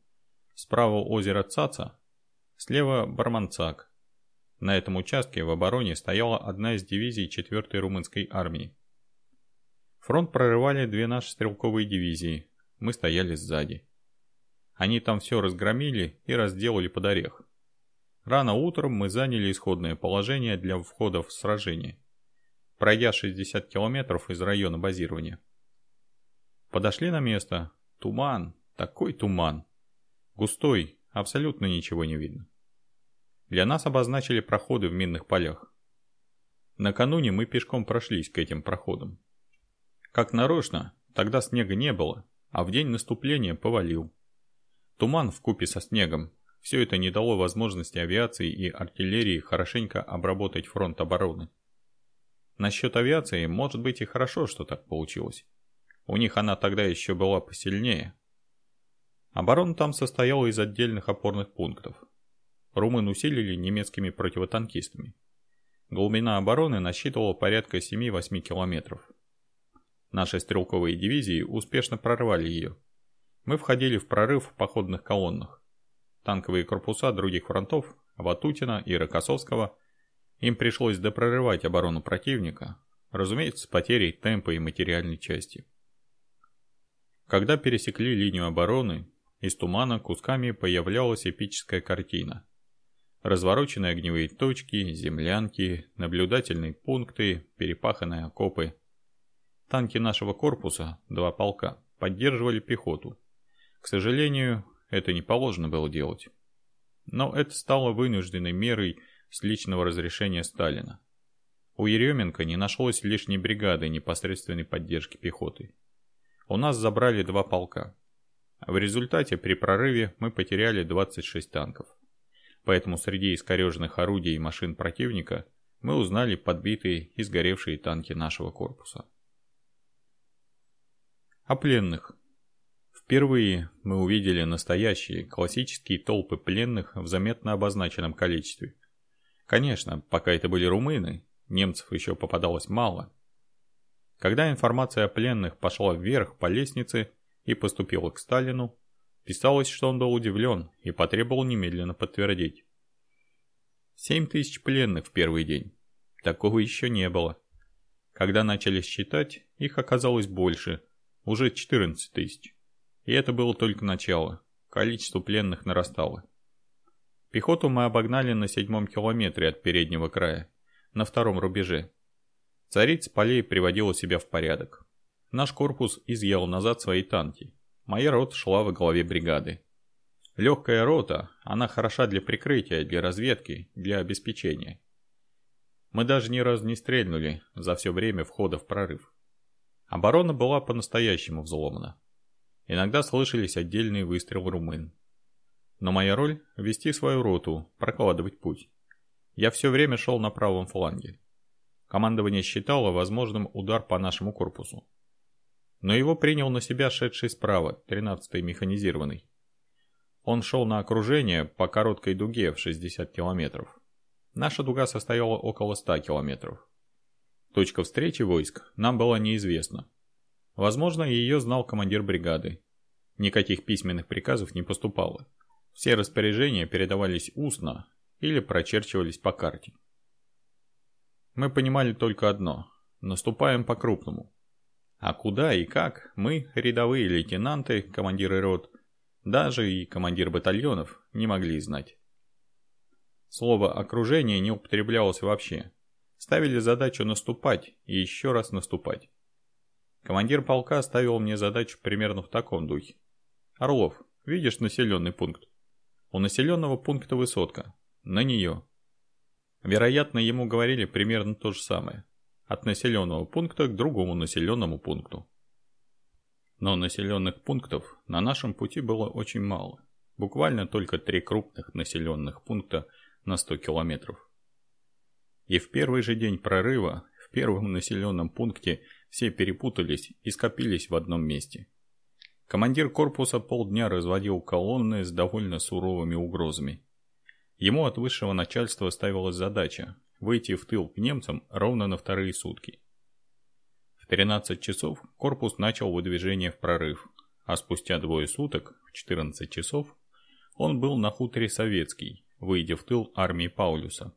Справа озеро Цаца, слева Барманцак. На этом участке в обороне стояла одна из дивизий 4-й румынской армии. Фронт прорывали две наши стрелковые дивизии, мы стояли сзади. Они там все разгромили и разделали под орех. Рано утром мы заняли исходное положение для входа в сражение, пройдя 60 километров из района базирования. Подошли на место. Туман, такой туман. Густой, абсолютно ничего не видно. Для нас обозначили проходы в минных полях. Накануне мы пешком прошлись к этим проходам. Как нарочно, тогда снега не было, а в день наступления повалил. Туман в купе со снегом, все это не дало возможности авиации и артиллерии хорошенько обработать фронт обороны. Насчет авиации, может быть и хорошо, что так получилось. У них она тогда еще была посильнее. Оборона там состояла из отдельных опорных пунктов румын усилили немецкими противотанкистами. Глубина обороны насчитывала порядка 7-8 километров. Наши стрелковые дивизии успешно прорвали ее. Мы входили в прорыв в походных колоннах. Танковые корпуса других фронтов, Ватутина и Рокоссовского, им пришлось допрорывать оборону противника, разумеется, с потерей темпа и материальной части. Когда пересекли линию обороны, из тумана кусками появлялась эпическая картина развороченные огневые точки, землянки, наблюдательные пункты, перепаханные окопы. Танки нашего корпуса, два полка, поддерживали пехоту. К сожалению, это не положено было делать. Но это стало вынужденной мерой с личного разрешения Сталина. У Еременко не нашлось лишней бригады непосредственной поддержки пехоты. У нас забрали два полка. В результате при прорыве мы потеряли 26 танков поэтому среди искореженных орудий и машин противника мы узнали подбитые и сгоревшие танки нашего корпуса. О пленных. Впервые мы увидели настоящие классические толпы пленных в заметно обозначенном количестве. Конечно, пока это были румыны, немцев еще попадалось мало. Когда информация о пленных пошла вверх по лестнице и поступила к Сталину, Писалось, что он был удивлен и потребовал немедленно подтвердить. Семь тысяч пленных в первый день. Такого еще не было. Когда начали считать, их оказалось больше, уже 14 тысяч. И это было только начало. Количество пленных нарастало. Пехоту мы обогнали на седьмом километре от переднего края, на втором рубеже. Царица полей приводила себя в порядок. Наш корпус изъял назад свои танки, Моя рота шла во главе бригады. Легкая рота, она хороша для прикрытия, для разведки, для обеспечения. Мы даже ни разу не стрельнули за все время входа в прорыв. Оборона была по-настоящему взломана. Иногда слышались отдельные выстрелы румын. Но моя роль – вести свою роту, прокладывать путь. Я все время шел на правом фланге. Командование считало возможным удар по нашему корпусу но его принял на себя шедший справа, 13-й механизированный. Он шел на окружение по короткой дуге в 60 километров. Наша дуга состояла около 100 километров. Точка встречи войск нам была неизвестна. Возможно, ее знал командир бригады. Никаких письменных приказов не поступало. Все распоряжения передавались устно или прочерчивались по карте. Мы понимали только одно – наступаем по-крупному. А куда и как мы, рядовые лейтенанты, командиры рот, даже и командир батальонов, не могли знать. Слово «окружение» не употреблялось вообще. Ставили задачу наступать и еще раз наступать. Командир полка ставил мне задачу примерно в таком духе. «Орлов, видишь населенный пункт? У населенного пункта высотка. На нее». Вероятно, ему говорили примерно то же самое от населенного пункта к другому населенному пункту. Но населенных пунктов на нашем пути было очень мало. Буквально только три крупных населенных пункта на 100 километров. И в первый же день прорыва в первом населенном пункте все перепутались и скопились в одном месте. Командир корпуса полдня разводил колонны с довольно суровыми угрозами. Ему от высшего начальства ставилась задача выйти в тыл к немцам ровно на вторые сутки. В 13 часов корпус начал выдвижение в прорыв, а спустя двое суток, в 14 часов, он был на хуторе Советский, выйдя в тыл армии Паулюса.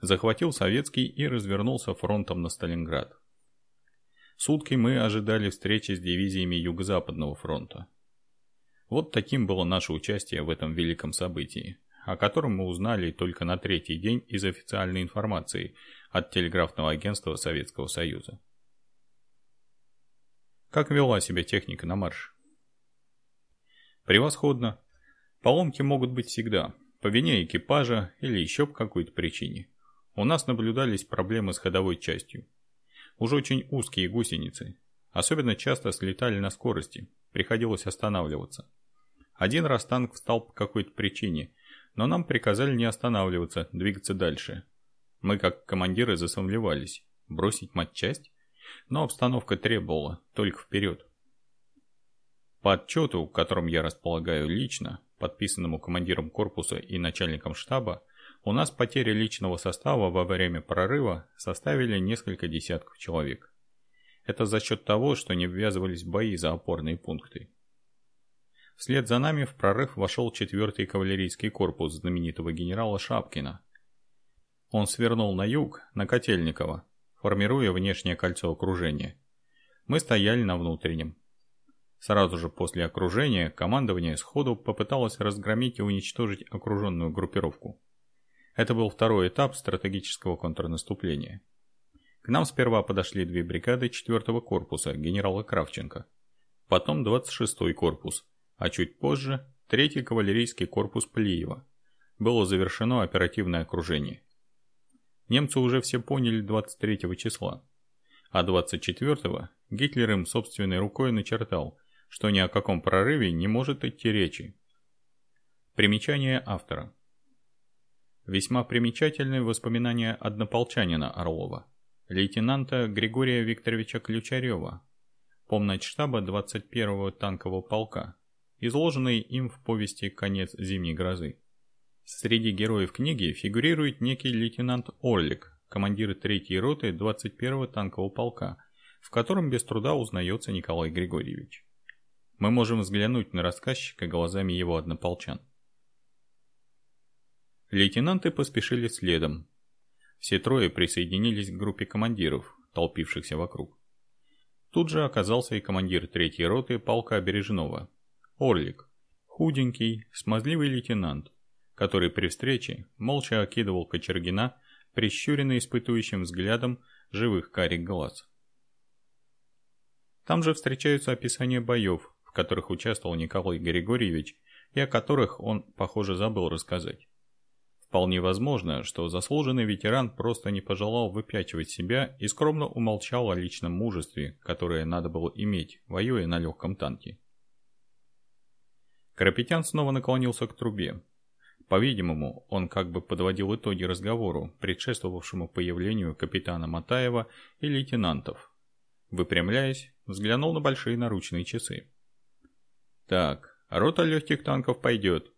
захватил Советский и развернулся фронтом на Сталинград. Сутки мы ожидали встречи с дивизиями Юго-Западного фронта. Вот таким было наше участие в этом великом событии, о котором мы узнали только на третий день из официальной информации от телеграфного агентства Советского Союза. Как вела себя техника на марш? Превосходно. Поломки могут быть всегда, по вине экипажа или еще по какой-то причине. У нас наблюдались проблемы с ходовой частью. Уж очень узкие гусеницы. Особенно часто слетали на скорости, приходилось останавливаться. Один раз танк встал по какой-то причине, но нам приказали не останавливаться, двигаться дальше. Мы как командиры засомневались, бросить матчасть? Но обстановка требовала, только вперед. По отчету, которым я располагаю лично, подписанному командиром корпуса и начальником штаба, у нас потери личного состава во время прорыва составили несколько десятков человек. Это за счет того, что не ввязывались в бои за опорные пункты. Вслед за нами в прорыв вошел 4-й кавалерийский корпус знаменитого генерала Шапкина. Он свернул на юг, на Котельниково, формируя внешнее кольцо окружения. Мы стояли на внутреннем. Сразу же после окружения командование сходу попыталось разгромить и уничтожить окруженную группировку. Это был второй этап стратегического контрнаступления. К нам сперва подошли две бригады 4-го корпуса генерала Кравченко, потом 26-й корпус, а чуть позже 3-й кавалерийский корпус Плиева. Было завершено оперативное окружение. Немцы уже все поняли 23 числа, а 24-го Гитлер им собственной рукой начертал, что ни о каком прорыве не может идти речи. Примечание автора. Весьма примечательны воспоминания однополчанина Орлова, лейтенанта Григория Викторовича Ключарева, помнить штаба 21-го танкового полка, изложенные им в повести «Конец зимней грозы». Среди героев книги фигурирует некий лейтенант Орлик, командир 3-й роты 21-го танкового полка, в котором без труда узнается Николай Григорьевич. Мы можем взглянуть на рассказчика глазами его однополчан. Лейтенанты поспешили следом. Все трое присоединились к группе командиров, толпившихся вокруг. Тут же оказался и командир третьей роты полка Бережного, Орлик, худенький, смазливый лейтенант, который при встрече молча окидывал Кочергина, прищуренный испытующим взглядом живых карих глаз. Там же встречаются описания боев, в которых участвовал Николай Григорьевич и о которых он, похоже, забыл рассказать. Вполне возможно, что заслуженный ветеран просто не пожелал выпячивать себя и скромно умолчал о личном мужестве, которое надо было иметь, воюя на легком танке. Карапетян снова наклонился к трубе. По-видимому, он как бы подводил итоги разговору, предшествовавшему появлению капитана Матаева и лейтенантов. Выпрямляясь, взглянул на большие наручные часы. «Так, рота легких танков пойдет.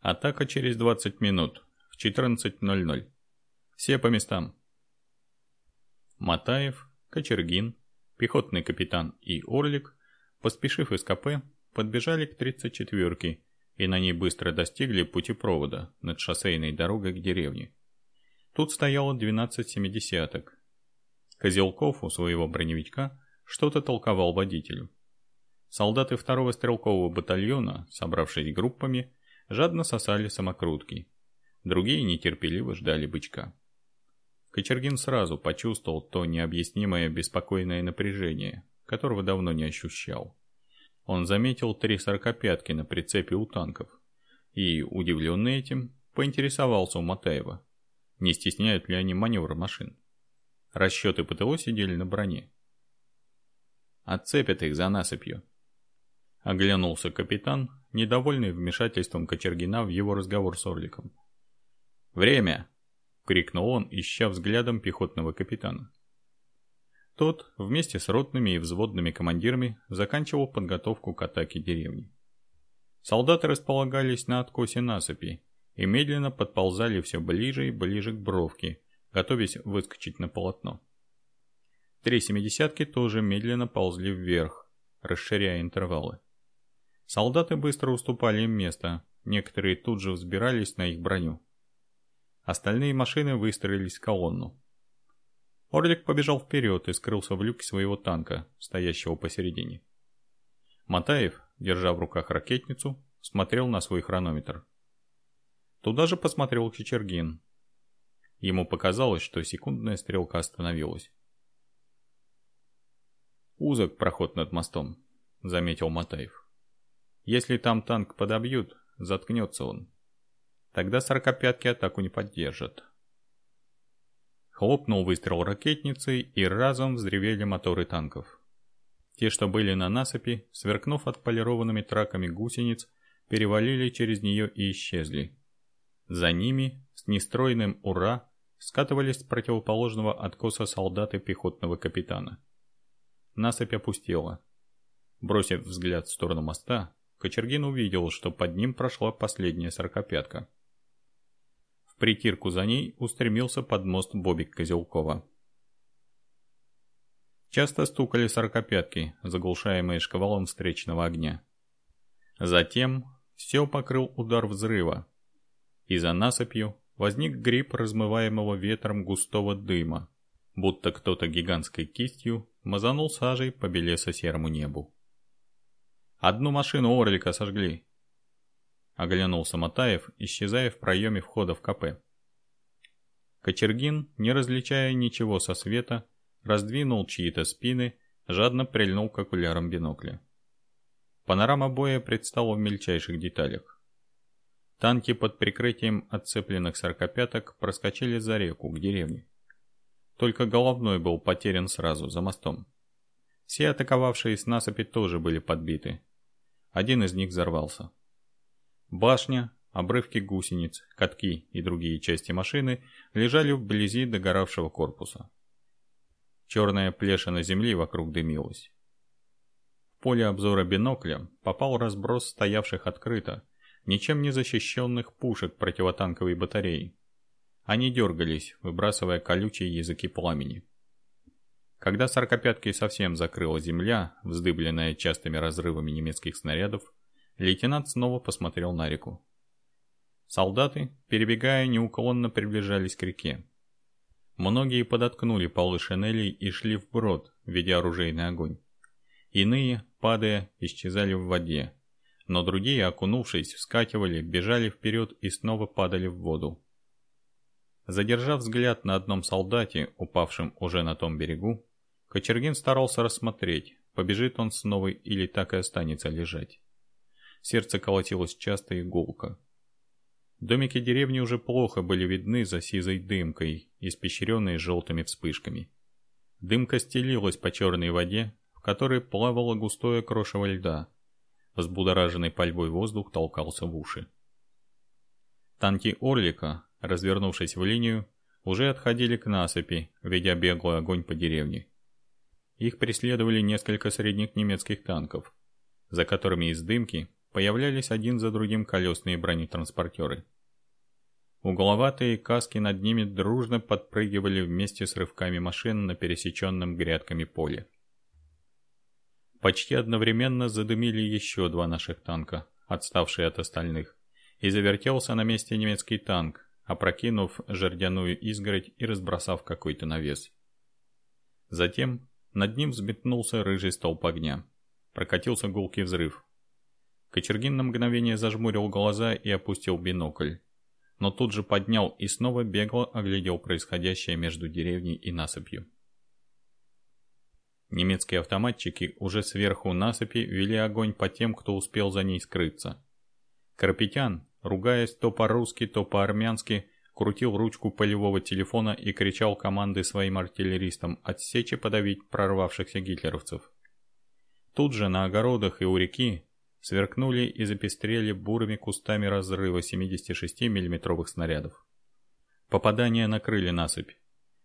Атака через 20 минут в 14.00. Все по местам. Матаев, Кочергин, пехотный капитан и Орлик, поспешив из КП, подбежали к 34-ке и на ней быстро достигли путепровода над шоссейной дорогой к деревне. Тут стояло 12 семидесяток. Козелков у своего броневичка что-то толковал водителю. Солдаты второго стрелкового батальона, собравшись группами, жадно сосали самокрутки Другие нетерпеливо ждали бычка. Кочергин сразу почувствовал то необъяснимое беспокойное напряжение, которого давно не ощущал. Он заметил три сорокопятки на прицепе у танков и, удивленный этим, поинтересовался у Матаева, не стесняют ли они маневра машин. Расчеты ПТО сидели на броне. «Отцепят их за насыпью», — оглянулся капитан, недовольный вмешательством Кочергина в его разговор с Орликом. «Время!» — крикнул он, ища взглядом пехотного капитана. Тот, вместе с ротными и взводными командирами, заканчивал подготовку к атаке деревни. Солдаты располагались на откосе насыпи и медленно подползали все ближе и ближе к бровке, готовясь выскочить на полотно. Три семидесятки тоже медленно ползли вверх, расширяя интервалы. Солдаты быстро уступали им место, некоторые тут же взбирались на их броню. Остальные машины выстроились в колонну. Орлик побежал вперед и скрылся в люке своего танка, стоящего посередине. Матаев, держа в руках ракетницу, смотрел на свой хронометр. Туда же посмотрел Чечергин. Ему показалось, что секундная стрелка остановилась. «Узок проход над мостом», — заметил Матаев. «Если там танк подобьют, заткнется он. Тогда сорокопятки атаку не поддержат». Хлопнул выстрел ракетницы, и разом взревели моторы танков. Те, что были на насыпи, сверкнув отполированными траками гусениц, перевалили через нее и исчезли. За ними, с нестройным «Ура!», скатывались с противоположного откоса солдаты пехотного капитана. Насыпь опустела. Бросив взгляд в сторону моста, Кочергин увидел, что под ним прошла последняя сорокопятка. В притирку за ней устремился под мост Бобик Козелкова. Часто стукали сорокопятки, заглушаемые шквалом встречного огня. Затем все покрыл удар взрыва. И за насыпью возник гриб размываемого ветром густого дыма, будто кто-то гигантской кистью мазанул сажей по белесо-серому небу. «Одну машину Орлика сожгли!» Оглянулся Матаев, исчезая в проеме входа в КП. Кочергин, не различая ничего со света, раздвинул чьи-то спины, жадно прильнул к окулярам бинокля. Панорама боя предстала в мельчайших деталях. Танки под прикрытием отцепленных сорокопяток проскочили за реку к деревне. Только головной был потерян сразу, за мостом. Все атаковавшие с насыпи тоже были подбиты. Один из них взорвался. Башня, обрывки гусениц, катки и другие части машины лежали вблизи догоравшего корпуса. Черная плешина земли вокруг дымилась. В поле обзора бинокля попал разброс стоявших открыто, ничем не защищенных пушек противотанковой батареи. Они дергались, выбрасывая колючие языки пламени. Когда сорокопятки совсем закрыла земля, вздыбленная частыми разрывами немецких снарядов, лейтенант снова посмотрел на реку. Солдаты, перебегая, неуклонно приближались к реке. Многие подоткнули полы шинелей и шли вброд, ведя оружейный огонь. Иные, падая, исчезали в воде, но другие, окунувшись, вскакивали, бежали вперед и снова падали в воду. Задержав взгляд на одном солдате, упавшем уже на том берегу, Кочергин старался рассмотреть, побежит он снова или так и останется лежать. Сердце колотилось часто и гулко. Домики деревни уже плохо были видны за сизой дымкой, испещренной желтыми вспышками. Дымка стелилась по черной воде, в которой плавало густое крошево льда. Взбудораженный пальбой воздух толкался в уши. Танки Орлика, развернувшись в линию, уже отходили к насыпи, ведя беглый огонь по деревне. Их преследовали несколько средних немецких танков, за которыми из дымки появлялись один за другим колесные бронетранспортеры. Угловатые каски над ними дружно подпрыгивали вместе с рывками машин на пересеченном грядками поле. Почти одновременно задымили еще два наших танка, отставшие от остальных, и завертелся на месте немецкий танк, опрокинув жердяную изгородь и разбросав какой-то навес. Затем над ним взметнулся рыжий столб огня. Прокатился гулкий взрыв. Кочергин на мгновение зажмурил глаза и опустил бинокль но тут же поднял и снова бегло оглядел происходящее между деревней и насыпью. Немецкие автоматчики уже сверху насыпи вели огонь по тем, кто успел за ней скрыться. Карпетян, ругаясь то по-русски, то по-армянски, крутил ручку полевого телефона и кричал команды своим артиллеристам отсечь и подавить прорвавшихся гитлеровцев. Тут же на огородах и у реки сверкнули и запестрели бурыми кустами разрыва 76 миллиметровых снарядов. Попадания накрыли насыпь.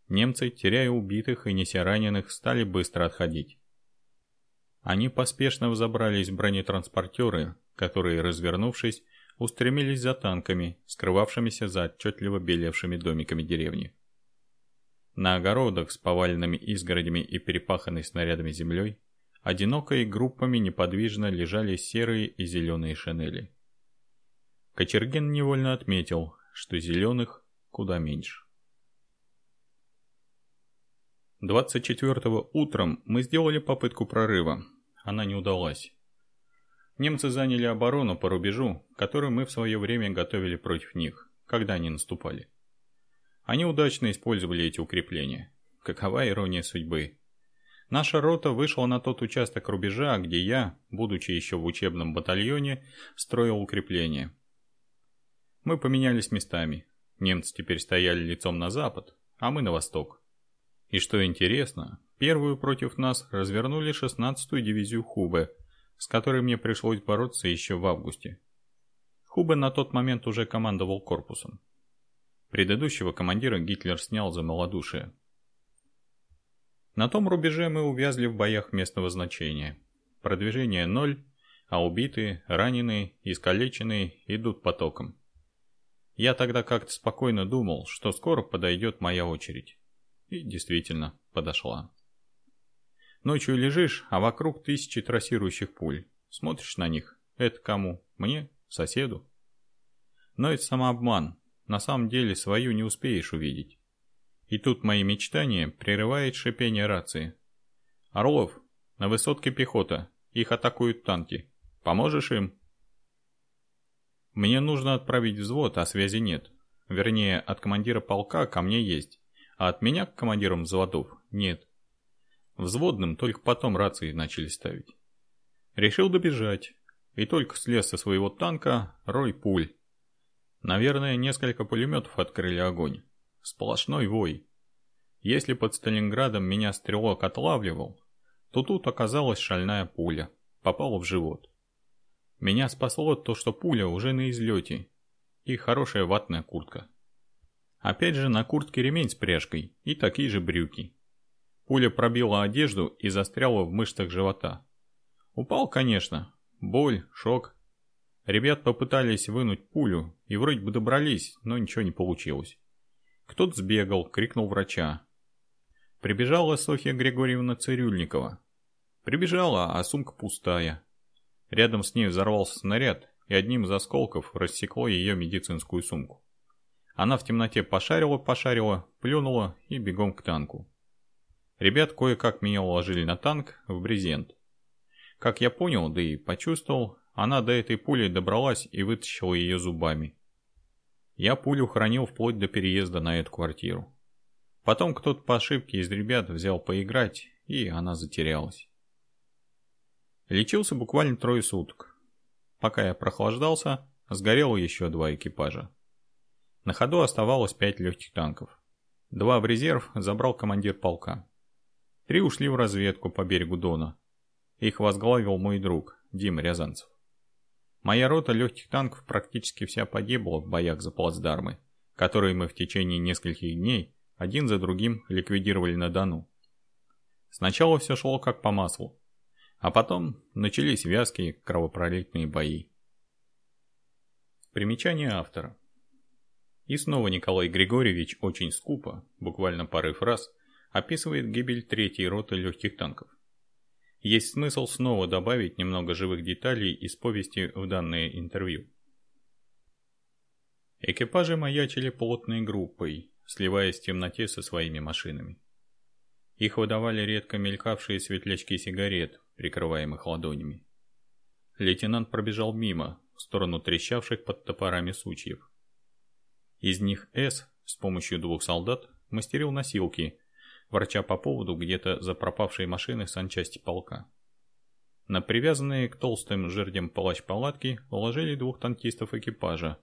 Немцы, теряя убитых и неся раненых, стали быстро отходить. Они поспешно взобрались в бронетранспортеры, которые, развернувшись, устремились за танками, скрывавшимися за отчетливо белевшими домиками деревни. На огородах с поваленными изгородями и перепаханной снарядами землей Одиноко и группами неподвижно лежали серые и зеленые шинели. Кочергин невольно отметил, что зеленых, куда меньше. 24 утром мы сделали попытку прорыва. Она не удалась. Немцы заняли оборону по рубежу, которую мы в свое время готовили против них, когда они наступали. Они удачно использовали эти укрепления. Какова ирония судьбы. Наша рота вышла на тот участок рубежа, где я, будучи еще в учебном батальоне, строил укрепления. Мы поменялись местами. Немцы теперь стояли лицом на запад, а мы на восток. И что интересно, первую против нас развернули 16-ю дивизию Хубе, с которой мне пришлось бороться еще в августе. Хубе на тот момент уже командовал корпусом. Предыдущего командира Гитлер снял за малодушие. На том рубеже мы увязли в боях местного значения. Продвижение ноль, а убитые, раненые, искалеченные идут потоком. Я тогда как-то спокойно думал, что скоро подойдет моя очередь. И действительно, подошла. Ночью лежишь, а вокруг тысячи трассирующих пуль. Смотришь на них. Это кому? Мне? Соседу? Но это самообман. На самом деле свою не успеешь увидеть. И тут мои мечтания прерывает шипение рации. «Орлов, на высотке пехота. Их атакуют танки. Поможешь им?» «Мне нужно отправить взвод, а связи нет. Вернее, от командира полка ко мне есть а от меня к командирам взводов нет. Взводным только потом рации начали ставить. Решил добежать, и только слез со своего танка рой пуль. Наверное, несколько пулеметов открыли огонь. Сплошной вой. Если под Сталинградом меня стрелок отлавливал, то тут оказалась шальная пуля, попала в живот. Меня спасло то, что пуля уже на излете, и хорошая ватная куртка. Опять же на куртке ремень с пряжкой и такие же брюки. Пуля пробила одежду и застряла в мышцах живота. Упал, конечно. Боль, шок. Ребят попытались вынуть пулю и вроде бы добрались, но ничего не получилось. Кто-то сбегал, крикнул врача. Прибежала Софья Григорьевна Цирюльникова. Прибежала, а сумка пустая. Рядом с ней взорвался снаряд, и одним из осколков рассекло ее медицинскую сумку. Она в темноте пошарила-пошарила, плюнула и бегом к танку. Ребят кое-как меня уложили на танк в брезент. Как я понял, да и почувствовал, она до этой пули добралась и вытащила ее зубами. Я пулю хранил вплоть до переезда на эту квартиру. Потом кто-то по ошибке из ребят взял поиграть, и она затерялась. Лечился буквально трое суток. Пока я прохлаждался, сгорело еще два экипажа. На ходу оставалось пять легких танков. Два в резерв забрал командир полка. Три ушли в разведку по берегу Дона. Их возглавил мой друг, Дима Рязанцев. Моя рота легких танков практически вся погибла в боях за плацдармы, которые мы в течение нескольких дней один за другим ликвидировали на Дону. Сначала все шло как по маслу, а потом начались вязкие кровопролитные бои. Примечание автора. И снова Николай Григорьевич очень скупо, буквально пары фраз, описывает гибель третьей роты легких танков. Есть смысл снова добавить немного живых деталей из повести в данное интервью. Экипажи маячили плотной группой, сливаясь в темноте со своими машинами. Их выдавали редко мелькавшие светлячки сигарет, прикрываемых ладонями. Лейтенант пробежал мимо, в сторону трещавших под топорами сучьев. Из них С с помощью двух солдат мастерил носилки, ворча по поводу где-то за пропавшей машины санчасти полка. На привязанные к толстым жердям палач-палатки уложили двух танкистов экипажа,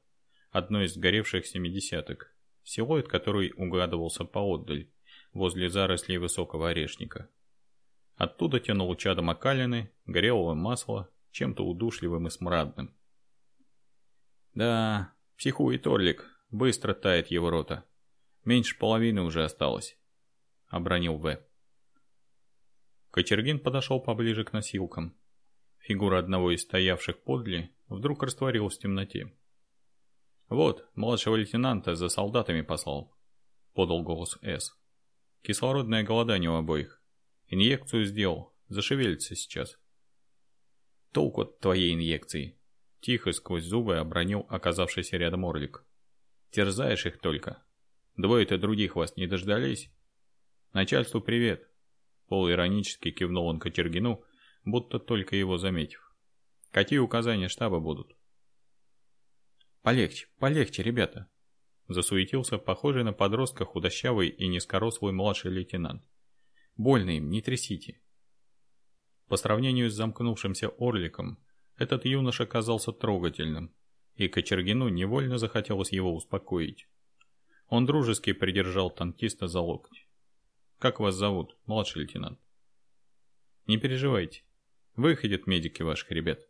одной из сгоревших семидесяток, силуэт которой угадывался поотдаль, возле зарослей высокого орешника. Оттуда тянуло чадом окалины, горелого масла, чем-то удушливым и смрадным. «Да, психует Орлик», Быстро тает его рота. Меньше половины уже осталось. Обронил В. Кочергин подошел поближе к носилкам. Фигура одного из стоявших подле вдруг растворилась в темноте. «Вот, младшего лейтенанта за солдатами послал», — подал голос С. «Кислородное голодание у обоих. Инъекцию сделал, зашевелится сейчас». «Толку от твоей инъекции», — тихо сквозь зубы обронил оказавшийся рядом Орлик. Терзаешь их только. Двое-то других вас не дождались? Начальству привет. Полуиронически кивнул он Кочергину, будто только его заметив. Какие указания штаба будут? Полегче, полегче, ребята. Засуетился похожий на подростка худощавый и низкорослый младший лейтенант. Больно им, не трясите. По сравнению с замкнувшимся орликом, этот юноша казался трогательным, и Кочергину невольно захотелось его успокоить. Он дружески придержал танкиста за локоть. «Как вас зовут, младший лейтенант?» «Не переживайте. Выходят медики ваших ребят».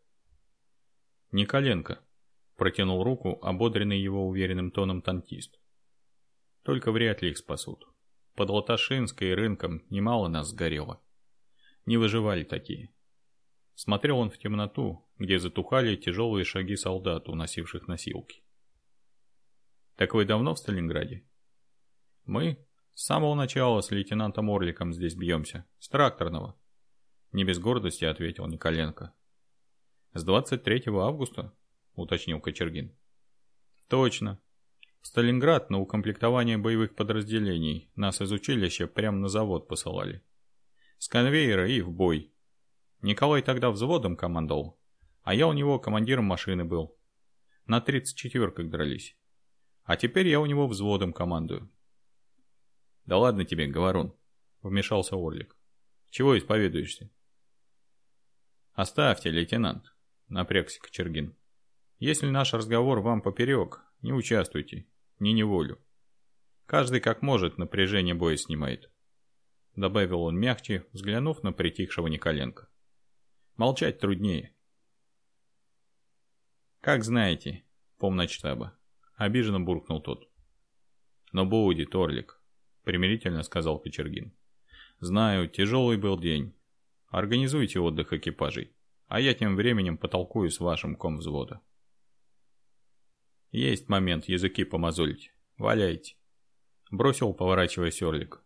«Николенко», — протянул руку, ободренный его уверенным тоном танкист. «Только вряд ли их спасут. Под Латашинской рынком немало нас сгорело. Не выживали такие». Смотрел он в темноту, где затухали тяжелые шаги солдат, уносивших носилки. Так вы давно в Сталинграде? Мы с самого начала с лейтенантом Орликом здесь бьемся, с тракторного. Не без гордости ответил Николенко. С 23 августа, уточнил Кочергин. Точно. В Сталинград на укомплектование боевых подразделений нас из училища прямо на завод посылали. С конвейера и в бой. Николай тогда взводом командовал, а я у него командиром машины был. На 34-ках дрались. А теперь я у него взводом командую. Да ладно тебе, говорун, вмешался Орлик. Чего исповедуешься? Оставьте, лейтенант, напрягся Кочергин. Если наш разговор вам поперек, не участвуйте, не неволю. Каждый как может напряжение боя снимает. Добавил он мягче, взглянув на притихшего Николенко. Молчать труднее. Как знаете, помначтаба. Обиженно буркнул тот. Но будет, Орлик, примирительно сказал Кочергин. Знаю, тяжелый был день. Организуйте отдых экипажей, а я тем временем потолкую с вашим ком взвода. Есть момент языки помазолить. Валяйте. Бросил, поворачиваясь Орлик.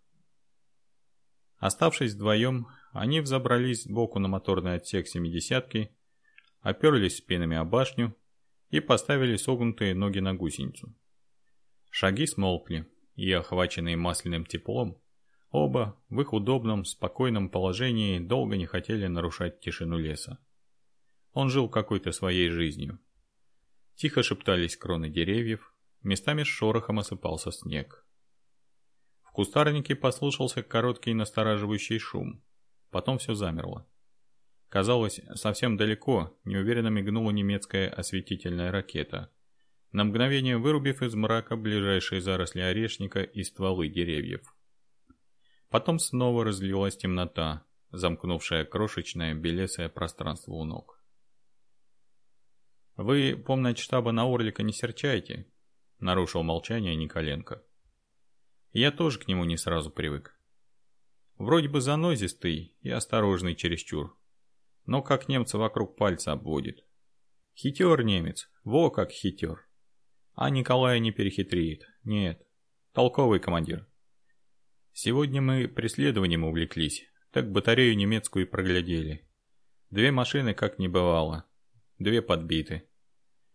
Оставшись вдвоем, они взобрались сбоку на моторный отсек семидесятки, оперлись спинами о башню и поставили согнутые ноги на гусеницу. Шаги смолкли, и, охваченные масляным теплом, оба в их удобном, спокойном положении долго не хотели нарушать тишину леса. Он жил какой-то своей жизнью. Тихо шептались кроны деревьев, местами с шорохом осыпался снег. В кустарнике послышался короткий настораживающий шум, потом все замерло. Казалось, совсем далеко неуверенно мигнула немецкая осветительная ракета, на мгновение вырубив из мрака ближайшие заросли орешника и стволы деревьев. Потом снова разлилась темнота, замкнувшая крошечное белесое пространство у ног. «Вы, помнить штаба на Орлика, не серчайте», — нарушил молчание Николенко. «Я тоже к нему не сразу привык. Вроде бы занозистый и осторожный чересчур, но как немца вокруг пальца обводит. Хитер немец, во как хитер. А Николая не перехитрит, нет, толковый командир. Сегодня мы преследованием увлеклись, так батарею немецкую и проглядели. Две машины как не бывало, две подбиты.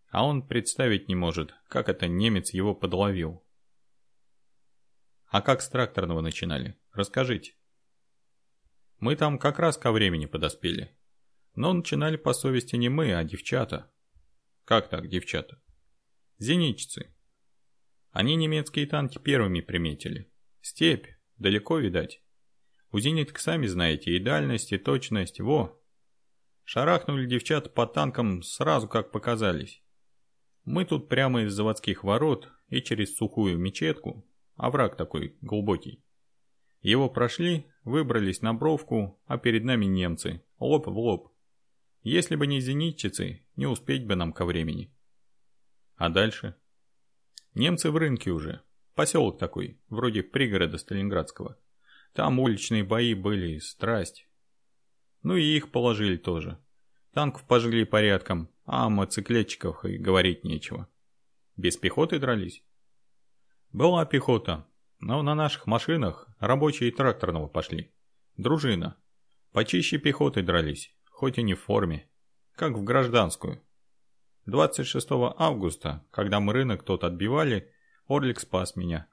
А он представить не может, как это немец его подловил. А как с тракторного начинали? Расскажите. Мы там как раз ко времени подоспели. Но начинали по совести не мы, а девчата. Как так, девчата? Зенитчицы. Они немецкие танки первыми приметили. Степь, далеко видать. У зениток сами знаете, и дальность, и точность, во. Шарахнули девчата по танкам сразу как показались. Мы тут прямо из заводских ворот и через сухую мечетку, овраг такой глубокий. Его прошли, выбрались на бровку, а перед нами немцы, лоб в лоб. Если бы не зенитчицы, не успеть бы нам ко времени. А дальше? Немцы в рынке уже. Поселок такой, вроде пригорода Сталинградского. Там уличные бои были, страсть. Ну и их положили тоже. Танков пожгли порядком, а о мотоциклетчиках и говорить нечего. Без пехоты дрались? Была пехота, но на наших машинах рабочие тракторного пошли. Дружина. Почище пехоты дрались хоть и не в форме, как в гражданскую. 26 августа, когда мы рынок тот отбивали, Орлик спас меня.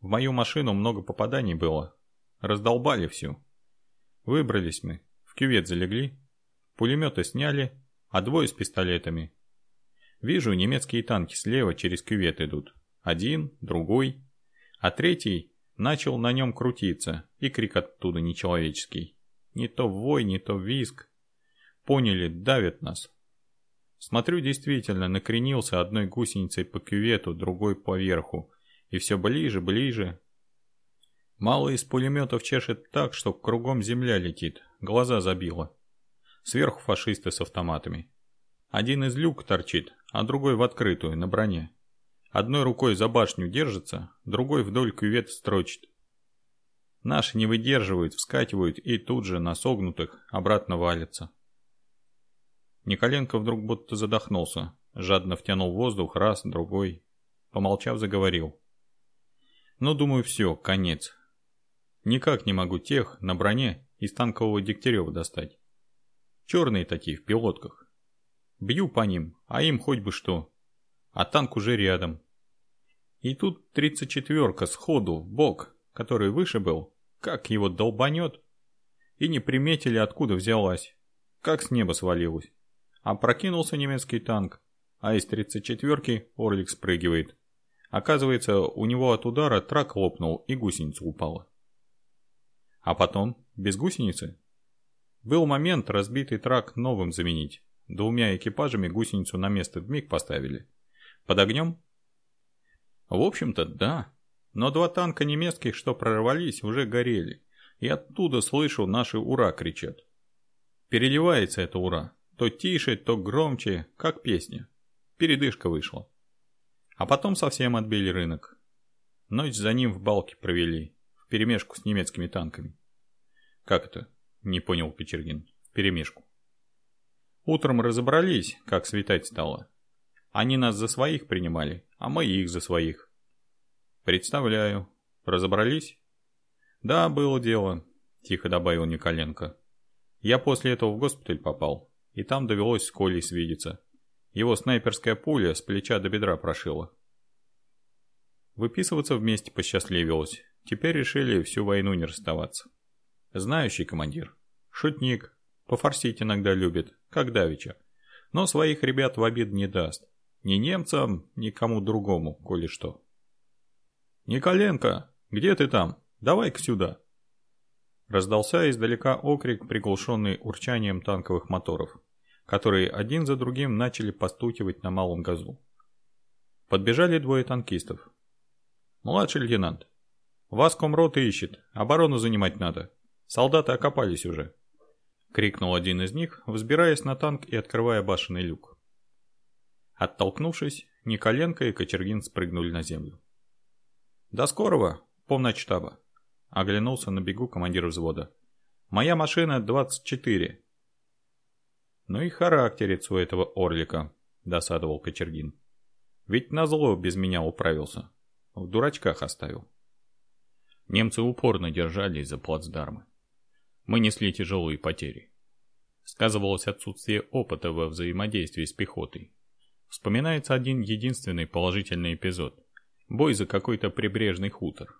В мою машину много попаданий было. Раздолбали всю. Выбрались мы, в кювет залегли, пулеметы сняли, а двое с пистолетами. Вижу, немецкие танки слева через кювет идут. Один, другой. А третий начал на нем крутиться, и крик оттуда нечеловеческий. Не то вой, не то визг. Поняли, давят нас. Смотрю, действительно, накренился одной гусеницей по кювету, другой поверху. И все ближе, ближе. Мало из пулеметов чешет так, что кругом земля летит. Глаза забило. Сверху фашисты с автоматами. Один из люк торчит, а другой в открытую, на броне. Одной рукой за башню держится, другой вдоль кювет строчит. Наши не выдерживают, вскакивают и тут же на согнутых обратно валятся. Николенко вдруг будто задохнулся, жадно втянул воздух раз, другой. Помолчав, заговорил. Ну, думаю, все, конец. Никак не могу тех на броне из танкового Дегтярева достать. Черные такие, в пилотках. Бью по ним, а им хоть бы что. А танк уже рядом. И тут тридцать четверка сходу в бок, который выше был, как его долбанет. И не приметили, откуда взялась. Как с неба свалилась. А прокинулся немецкий танк, а из тридцать четверки Орлик спрыгивает. Оказывается, у него от удара трак лопнул и гусеница упала. А потом, без гусеницы? Был момент разбитый трак новым заменить. Двумя экипажами гусеницу на место в миг поставили. Под огнем? В общем-то, да. Но два танка немецких, что прорвались, уже горели. И оттуда слышу, наши «Ура!» кричат. Переливается это «Ура!». То тише, то громче, как песня. Передышка вышла. А потом совсем отбили рынок. Ночь за ним в балке провели, в перемешку с немецкими танками. Как это? Не понял Печергин. В перемешку. Утром разобрались, как светать стало. Они нас за своих принимали, а мы их за своих. Представляю. Разобрались? Да, было дело, тихо добавил Николенко. Я после этого в госпиталь попал, и там довелось с Колей свидеться. Его снайперская пуля с плеча до бедра прошила. Выписываться вместе посчастливилось. Теперь решили всю войну не расставаться. Знающий командир. Шутник. Пофорсить иногда любит как давеча. Но своих ребят в обид не даст. Ни немцам, ни кому другому, коли что. «Николенко, где ты там? Давай-ка сюда!» Раздался издалека окрик, приглушенный урчанием танковых моторов, которые один за другим начали постукивать на малом газу. Подбежали двое танкистов. «Младший лейтенант, вас комрота ищет, оборону занимать надо. Солдаты окопались уже». — крикнул один из них, взбираясь на танк и открывая башенный люк. Оттолкнувшись, Николенко и Кочергин спрыгнули на землю. «До скорого, штаба. оглянулся на бегу командир взвода. «Моя машина 24». «Ну и характерец у этого орлика», — досадовал Кочергин. «Ведь назло без меня управился. В дурачках оставил». Немцы упорно держались за плацдармы мы несли тяжелые потери. Сказывалось отсутствие опыта во взаимодействии с пехотой. Вспоминается один единственный положительный эпизод. Бой за какой-то прибрежный хутор.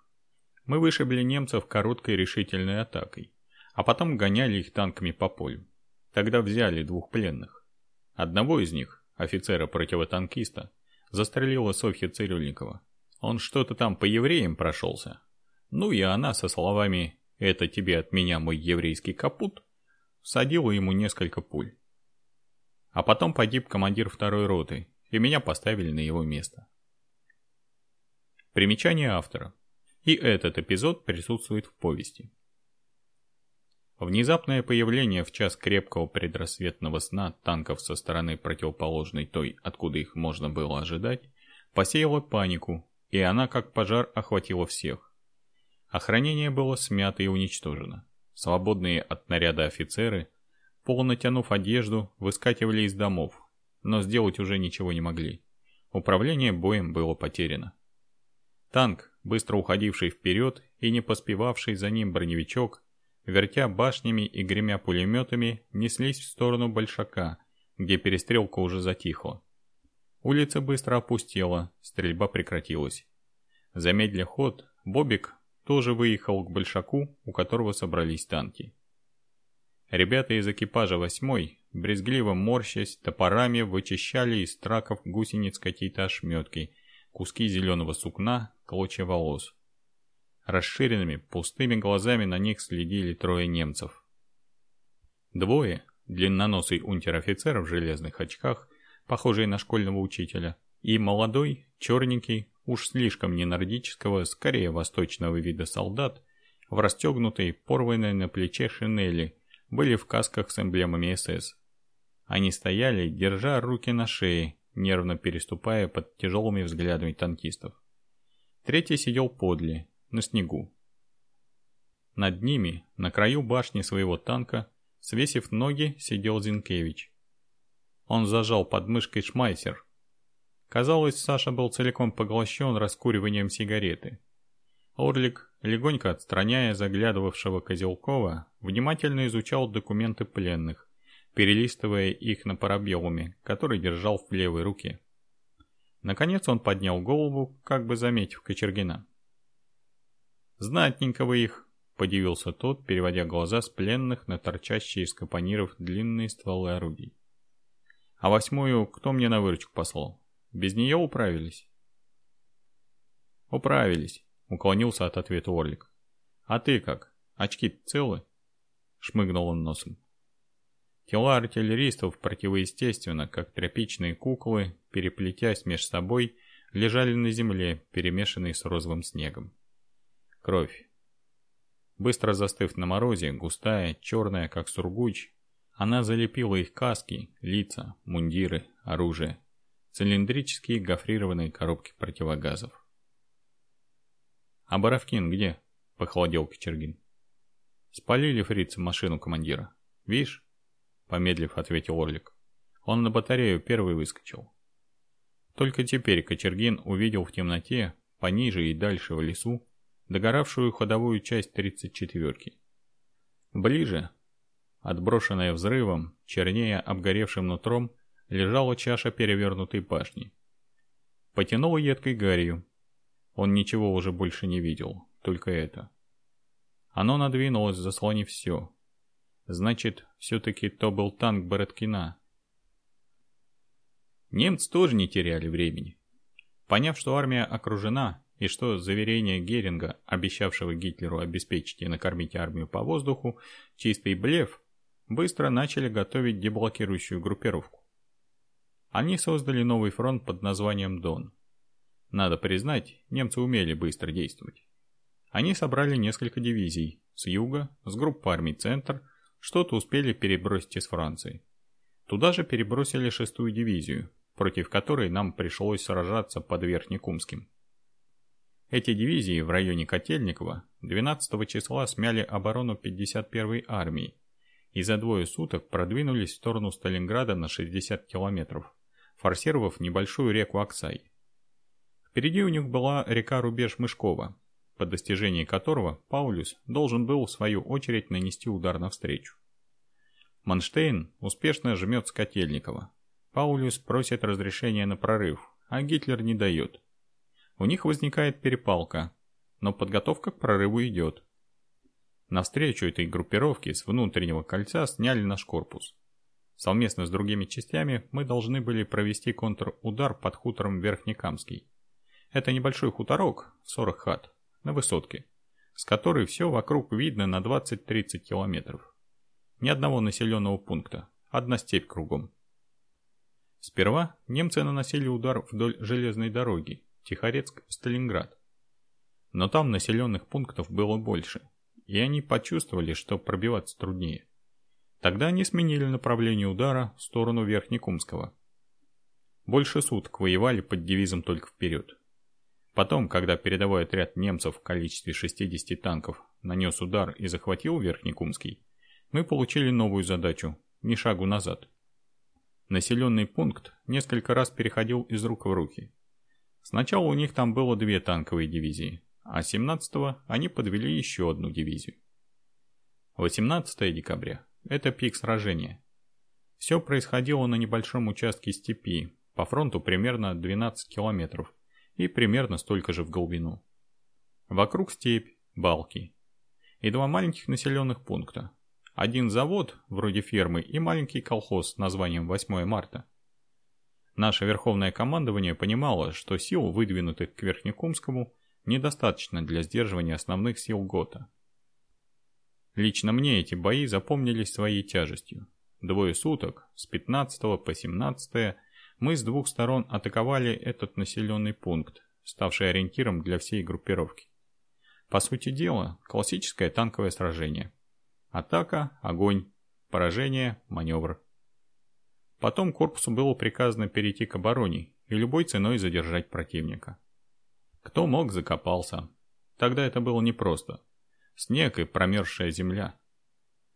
Мы вышибли немцев короткой решительной атакой, а потом гоняли их танками по полю. Тогда взяли двух пленных. Одного из них, офицера-противотанкиста, застрелила Софья Цирюльникова. Он что-то там по евреям прошелся. Ну и она со словами это тебе от меня мой еврейский капут, всадила ему несколько пуль. А потом погиб командир второй роты, и меня поставили на его место. Примечание автора. И этот эпизод присутствует в повести. Внезапное появление в час крепкого предрассветного сна танков со стороны противоположной той, откуда их можно было ожидать, посеяло панику, и она как пожар охватила всех. Охранение было смято и уничтожено. Свободные от наряда офицеры, полунатянув одежду, выскакивали из домов, но сделать уже ничего не могли. Управление боем было потеряно. Танк, быстро уходивший вперед и не поспевавший за ним броневичок, вертя башнями и гремя пулеметами, неслись в сторону Большака, где перестрелка уже затихла. Улица быстро опустела, стрельба прекратилась. Замедля ход, Бобик тоже выехал к Большаку, у которого собрались танки. Ребята из экипажа восьмой, брезгливо морщась, топорами вычищали из траков гусениц какие-то ошметки, куски зеленого сукна, клочья волос. Расширенными, пустыми глазами на них следили трое немцев. Двое, длинноносый унтер-офицер в железных очках, похожий на школьного учителя, и молодой, черненький, уж слишком не нордического, скорее восточного вида солдат, в расстегнутой, порванной на плече шинели, были в касках с эмблемами СС. Они стояли, держа руки на шее, нервно переступая под тяжелыми взглядами танкистов. Третий сидел подле, на снегу. Над ними, на краю башни своего танка, свесив ноги, сидел Зинкевич. Он зажал под мышкой шмайсер, Казалось, Саша был целиком поглощен раскуриванием сигареты. Орлик, легонько отстраняя заглядывавшего Козелкова, внимательно изучал документы пленных, перелистывая их на парабеллуме, который держал в левой руке. Наконец он поднял голову, как бы заметив Кочергина. «Знатненько вы их!» — подивился тот, переводя глаза с пленных на торчащие из капониров длинные стволы орудий. «А восьмую кто мне на выручку послал?» Без нее управились? Управились, уклонился от ответа Орлик. А ты как? Очки целы? Шмыгнул он носом. Тела артиллеристов противоестественно, как тряпичные куклы, переплетясь меж собой, лежали на земле, перемешанные с розовым снегом. Кровь. Быстро застыв на морозе, густая, черная, как сургуч, она залепила их каски, лица, мундиры, оружие цилиндрические гофрированные коробки противогазов. «А Боровкин где?» – похолодел Кочергин. «Спалили фрицы машину командира. Видишь?» – помедлив ответил Орлик. «Он на батарею первый выскочил». Только теперь Кочергин увидел в темноте, пониже и дальше в лесу, догоравшую ходовую часть 34-ки. Ближе, отброшенная взрывом, чернее обгоревшим нутром, лежала чаша перевернутой башни. Потянуло едкой гарью. Он ничего уже больше не видел, только это. Оно надвинулось, заслонив все. Значит, все-таки то был танк Бороткина. Немцы тоже не теряли времени. Поняв, что армия окружена, и что заверение Геринга, обещавшего Гитлеру обеспечить и накормить армию по воздуху, чистый блеф, быстро начали готовить деблокирующую группировку. Они создали новый фронт под названием Дон. Надо признать, немцы умели быстро действовать. Они собрали несколько дивизий с юга, с групп армий Центр, что-то успели перебросить из Франции. Туда же перебросили шестую дивизию, против которой нам пришлось сражаться под Верхнекумским. Эти дивизии в районе Котельникова 12 числа смяли оборону 51-й армии и за двое суток продвинулись в сторону Сталинграда на 60 километров форсировав небольшую реку Аксай. Впереди у них была река Рубеж Мышкова, по достижении которого Паулюс должен был в свою очередь нанести удар навстречу. Манштейн успешно жмет с Котельникова. Паулюс просит разрешения на прорыв, а Гитлер не дает. У них возникает перепалка, но подготовка к прорыву идет. Навстречу этой группировке с внутреннего кольца сняли наш корпус. Совместно с другими частями мы должны были провести контрудар под хутором Верхнекамский. Это небольшой хуторок, 40 хат, на высотке, с которой все вокруг видно на 20-30 километров. Ни одного населенного пункта, одна степь кругом. Сперва немцы наносили удар вдоль железной дороги, Тихорецк-Сталинград. Но там населенных пунктов было больше, и они почувствовали, что пробиваться труднее. Тогда они сменили направление удара в сторону Верхнекумского. Больше суток воевали под девизом «Только вперед». Потом, когда передовой отряд немцев в количестве 60 танков нанес удар и захватил Верхнекумский, мы получили новую задачу – ни шагу назад. Населенный пункт несколько раз переходил из рук в руки. Сначала у них там было две танковые дивизии, а 17-го они подвели еще одну дивизию. 18 декабря это пик сражения. Все происходило на небольшом участке степи, по фронту примерно 12 километров и примерно столько же в глубину. Вокруг степь, балки. И два маленьких населенных пункта. Один завод, вроде фермы, и маленький колхоз с названием 8 марта. Наше верховное командование понимало, что сил, выдвинутых к Верхнекумскому, недостаточно для сдерживания основных сил ГОТА. Лично мне эти бои запомнились своей тяжестью. Двое суток, с 15 по 17 мы с двух сторон атаковали этот населенный пункт, ставший ориентиром для всей группировки. По сути дела, классическое танковое сражение. Атака, огонь, поражение, маневр. Потом корпусу было приказано перейти к обороне и любой ценой задержать противника. Кто мог, закопался. Тогда это было непросто. Снег и промерзшая земля.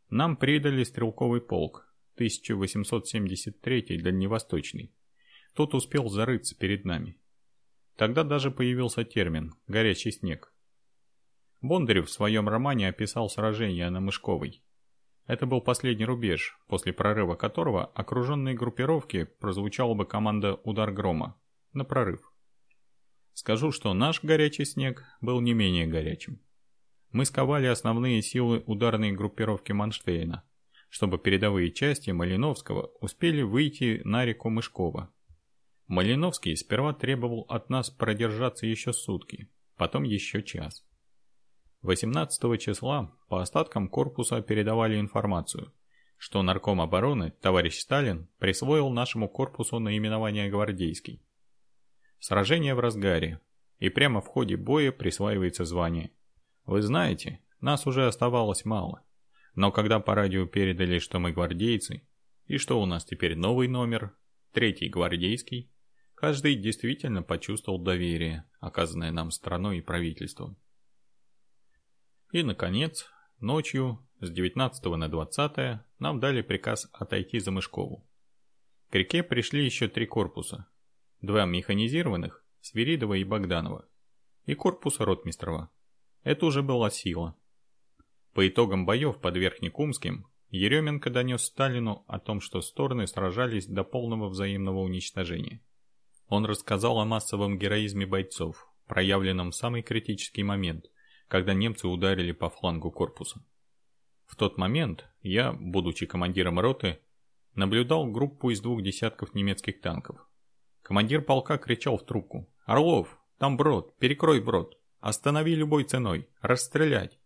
Нам придали стрелковый полк, 1873 дальневосточный. Тот успел зарыться перед нами. Тогда даже появился термин «горячий снег». Бондарев в своем романе описал сражение на Мышковой. Это был последний рубеж, после прорыва которого окруженной группировки прозвучала бы команда «Удар грома» на прорыв. Скажу, что наш горячий снег был не менее горячим. Мы сковали основные силы ударной группировки Манштейна, чтобы передовые части Малиновского успели выйти на реку Мышкова. Малиновский сперва требовал от нас продержаться еще сутки, потом еще час. 18 числа по остаткам корпуса передавали информацию, что нарком обороны товарищ Сталин присвоил нашему корпусу наименование «Гвардейский». Сражение в разгаре, и прямо в ходе боя присваивается звание. Вы знаете, нас уже оставалось мало. Но когда по радио передали, что мы гвардейцы, и что у нас теперь новый номер, третий гвардейский, каждый действительно почувствовал доверие, оказанное нам страной и правительством. И, наконец, ночью с 19 на 20 нам дали приказ отойти за Мышкову. К реке пришли еще три корпуса. Два механизированных, Свиридова и Богданова, и корпус Ротмистрова. Это уже была сила. По итогам боев под Верхнекумским Еременко донес Сталину о том, что стороны сражались до полного взаимного уничтожения. Он рассказал о массовом героизме бойцов, проявленном в самый критический момент, когда немцы ударили по флангу корпуса. В тот момент я, будучи командиром роты, наблюдал группу из двух десятков немецких танков. Командир полка кричал в трубку. «Орлов, там брод, перекрой брод, останови любой ценой, расстрелять!»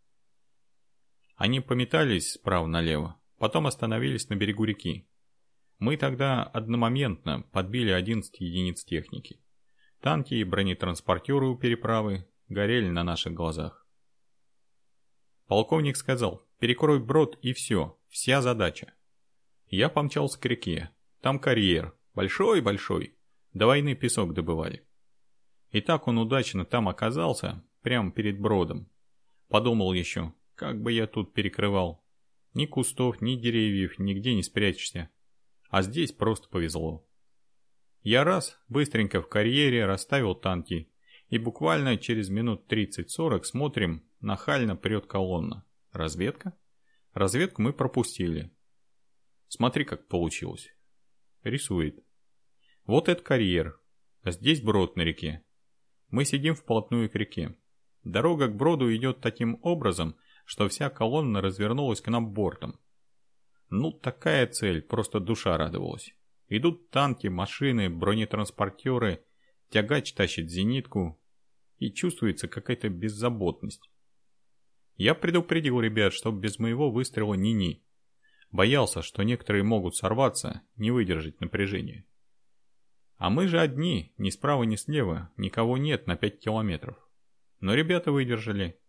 Они пометались справа налево, потом остановились на берегу реки. Мы тогда одномоментно подбили 11 единиц техники. Танки и бронетранспортеры у переправы горели на наших глазах. Полковник сказал, перекрой брод и все, вся задача. Я помчался к реке, там карьер, большой-большой, до войны песок добывали. И так он удачно там оказался, прямо перед бродом. Подумал еще, как бы я тут перекрывал. Ни кустов, ни деревьев, нигде не спрячешься. А здесь просто повезло. Я раз, быстренько в карьере расставил танки, и буквально через минут 30-40 смотрим, Нахально прет колонна. Разведка? Разведку мы пропустили. Смотри, как получилось. Рисует. Вот это карьер. А здесь брод на реке. Мы сидим вплотную к реке. Дорога к броду идет таким образом, что вся колонна развернулась к нам бортом. Ну, такая цель, просто душа радовалась. Идут танки, машины, бронетранспортеры, тягач тащит зенитку, и чувствуется какая-то беззаботность. Я предупредил ребят, чтоб без моего выстрела ни-ни. Боялся, что некоторые могут сорваться, не выдержать напряжения. А мы же одни, ни справа, ни слева, никого нет на 5 километров. Но ребята выдержали.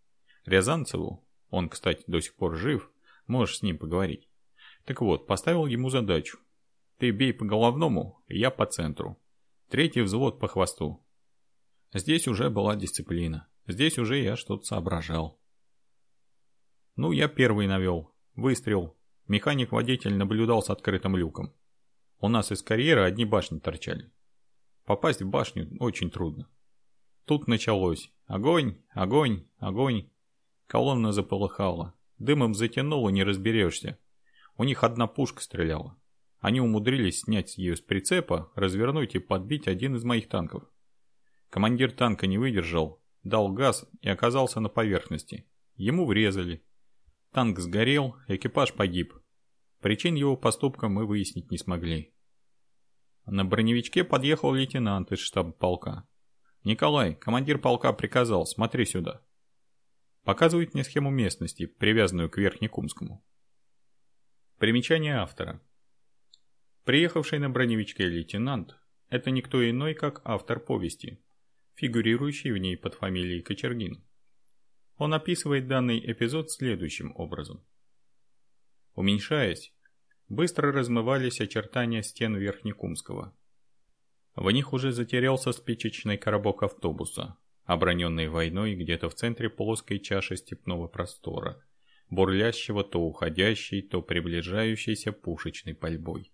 Рязанцеву, он, кстати, до сих пор жив, можешь с ним поговорить. Так вот, поставил ему задачу. Ты бей по головному, я по центру. Третий взвод по хвосту. Здесь уже была дисциплина. Здесь уже я что-то соображал. Ну, я первый навел. Выстрел. Механик-водитель наблюдал с открытым люком. У нас из карьера одни башни торчали. Попасть в башню очень трудно. Тут началось. Огонь, огонь, огонь. Колонна заполыхала. Дымом затянуло, не разберешься. У них одна пушка стреляла. Они умудрились снять ее с прицепа, развернуть и подбить один из моих танков. Командир танка не выдержал, дал газ и оказался на поверхности. Ему врезали. Танк сгорел, экипаж погиб. Причин его поступка мы выяснить не смогли. На броневичке подъехал лейтенант из штаба полка. «Николай, командир полка приказал, смотри сюда». Показывает мне схему местности, привязанную к Верхнекумскому. Примечание автора. Приехавший на броневичке лейтенант – это никто иной, как автор повести, фигурирующий в ней под фамилией Кочергин. Он описывает данный эпизод следующим образом. Уменьшаясь, быстро размывались очертания стен Верхнекумского. В них уже затерялся спичечный коробок автобуса, оброненный войной где-то в центре плоской чаши степного простора, бурлящего то уходящей, то приближающейся пушечной пальбой.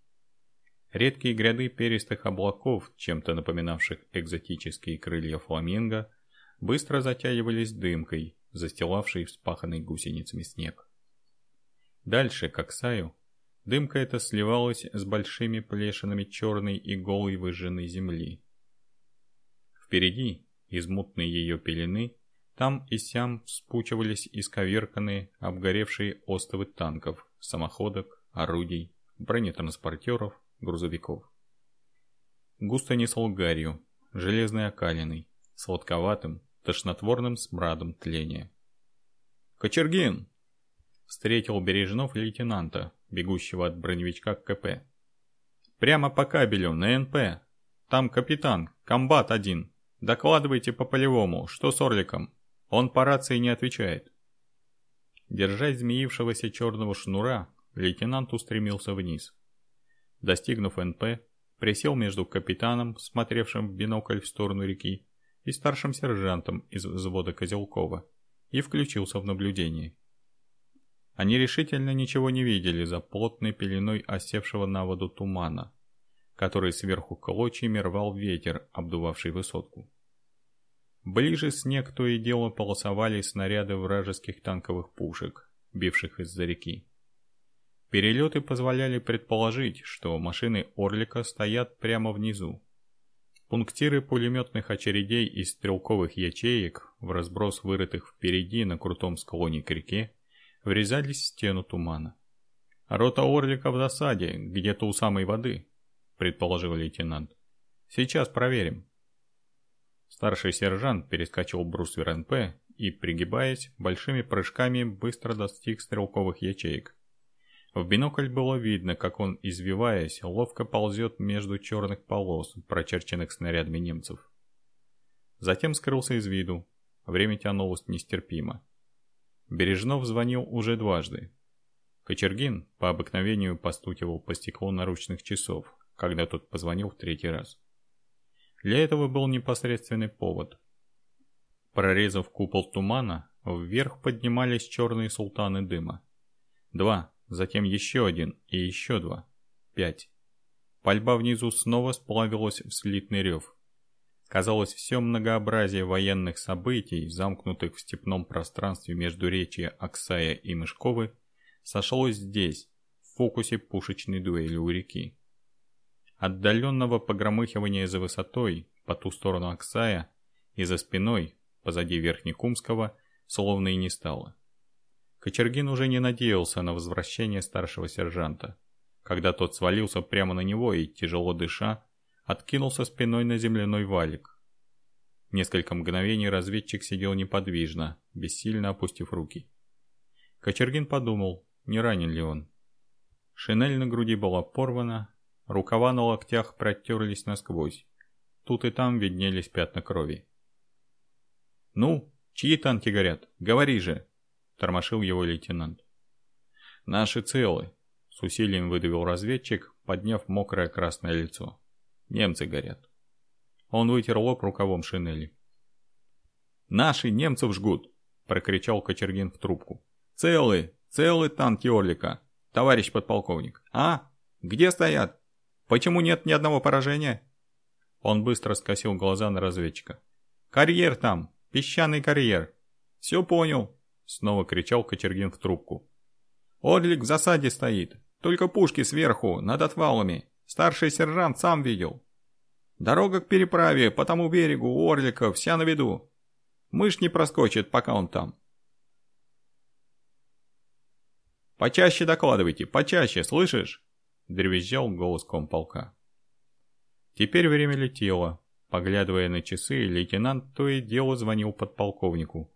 Редкие гряды перистых облаков, чем-то напоминавших экзотические крылья фламинго, быстро затягивались дымкой, застилавшей вспаханный гусеницами снег. Дальше, как саю, дымка эта сливалась с большими плешинами черной и голой выжженной земли. Впереди, из мутной ее пелены, там и сям вспучивались исковерканные, обгоревшие остовы танков, самоходок, орудий, бронетранспортеров, грузовиков. Густо несло гарью, железной окалиной, сладковатым, тошнотворным смрадом тления. «Кочергин!» Встретил Бережнов лейтенанта, бегущего от броневичка к КП. «Прямо по кабелю, на НП. Там капитан, комбат один. Докладывайте по полевому, что с Орликом. Он по рации не отвечает». Держась змеившегося черного шнура, лейтенант устремился вниз. Достигнув НП, присел между капитаном, смотревшим в бинокль в сторону реки, и старшим сержантом из взвода Козелкова, и включился в наблюдение. Они решительно ничего не видели за плотной пеленой осевшего на воду тумана, который сверху клочьями рвал ветер, обдувавший высотку. Ближе снег то и дело полосовали снаряды вражеских танковых пушек, бивших из-за реки. Перелеты позволяли предположить, что машины Орлика стоят прямо внизу. Пунктиры пулеметных очередей из стрелковых ячеек, в разброс вырытых впереди на крутом склоне к реке, врезались в стену тумана. «Рота Орлика в засаде, где-то у самой воды», — предположил лейтенант. «Сейчас проверим». Старший сержант перескочил бруствер НП и, пригибаясь, большими прыжками быстро достиг стрелковых ячеек. В бинокль было видно, как он, извиваясь, ловко ползет между черных полос, прочерченных снарядами немцев. Затем скрылся из виду. Время тянулось нестерпимо. Бережнов звонил уже дважды. Кочергин по обыкновению постукивал по стеклу наручных часов, когда тот позвонил в третий раз. Для этого был непосредственный повод. Прорезав купол тумана, вверх поднимались черные султаны дыма. Два, затем еще один и еще два. Пять. Пальба внизу снова сплавилась в слитный рев. Казалось, все многообразие военных событий, замкнутых в степном пространстве между речи Аксая и Мышковы, сошлось здесь, в фокусе пушечной дуэли у реки. Отдаленного погромыхивания за высотой, по ту сторону Аксая, и за спиной, позади Верхнекумского, словно и не стало. Кочергин уже не надеялся на возвращение старшего сержанта, когда тот свалился прямо на него и, тяжело дыша, откинулся спиной на земляной валик. Несколько мгновений разведчик сидел неподвижно, бессильно опустив руки. Кочергин подумал, не ранен ли он. Шинель на груди была порвана, рукава на локтях протерлись насквозь. Тут и там виднелись пятна крови. «Ну, чьи танки горят? Говори же!» Тормошил его лейтенант. Наши целы, с усилием выдавил разведчик, подняв мокрое красное лицо. Немцы горят. Он вытер лоб рукавом шинели. Наши немцев жгут, прокричал Кочергин в трубку. Целы, целы танки Орлика, товарищ подполковник. А? Где стоят? Почему нет ни одного поражения? Он быстро скосил глаза на разведчика. Карьер там, песчаный карьер. Все понял, Снова кричал Кочергин в трубку. «Орлик в засаде стоит. Только пушки сверху, над отвалами. Старший сержант сам видел. Дорога к переправе, по тому берегу, у Орлика, вся на виду. Мышь не проскочит, пока он там. «Почаще докладывайте, почаще, слышишь?» — древезжал голос комполка. Теперь время летело. Поглядывая на часы, лейтенант то и дело звонил подполковнику.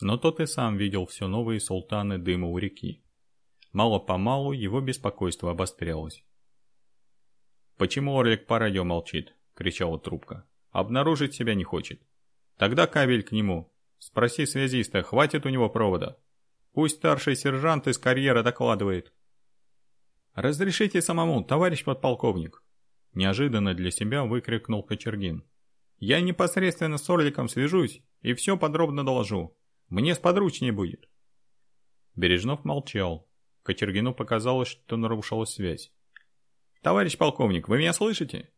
Но тот и сам видел все новые султаны дыма у реки. Мало-помалу его беспокойство обострялось. «Почему Орлик по радио молчит?» — кричала трубка. «Обнаружить себя не хочет. Тогда кабель к нему. Спроси связиста, хватит у него провода. Пусть старший сержант из карьера докладывает. «Разрешите самому, товарищ подполковник!» Неожиданно для себя выкрикнул Кочергин. «Я непосредственно с Орликом свяжусь и все подробно доложу. Мне сподручнее будет». Бережнов молчал. Кочергину показалось, что нарушилась связь. «Товарищ полковник, вы меня слышите?»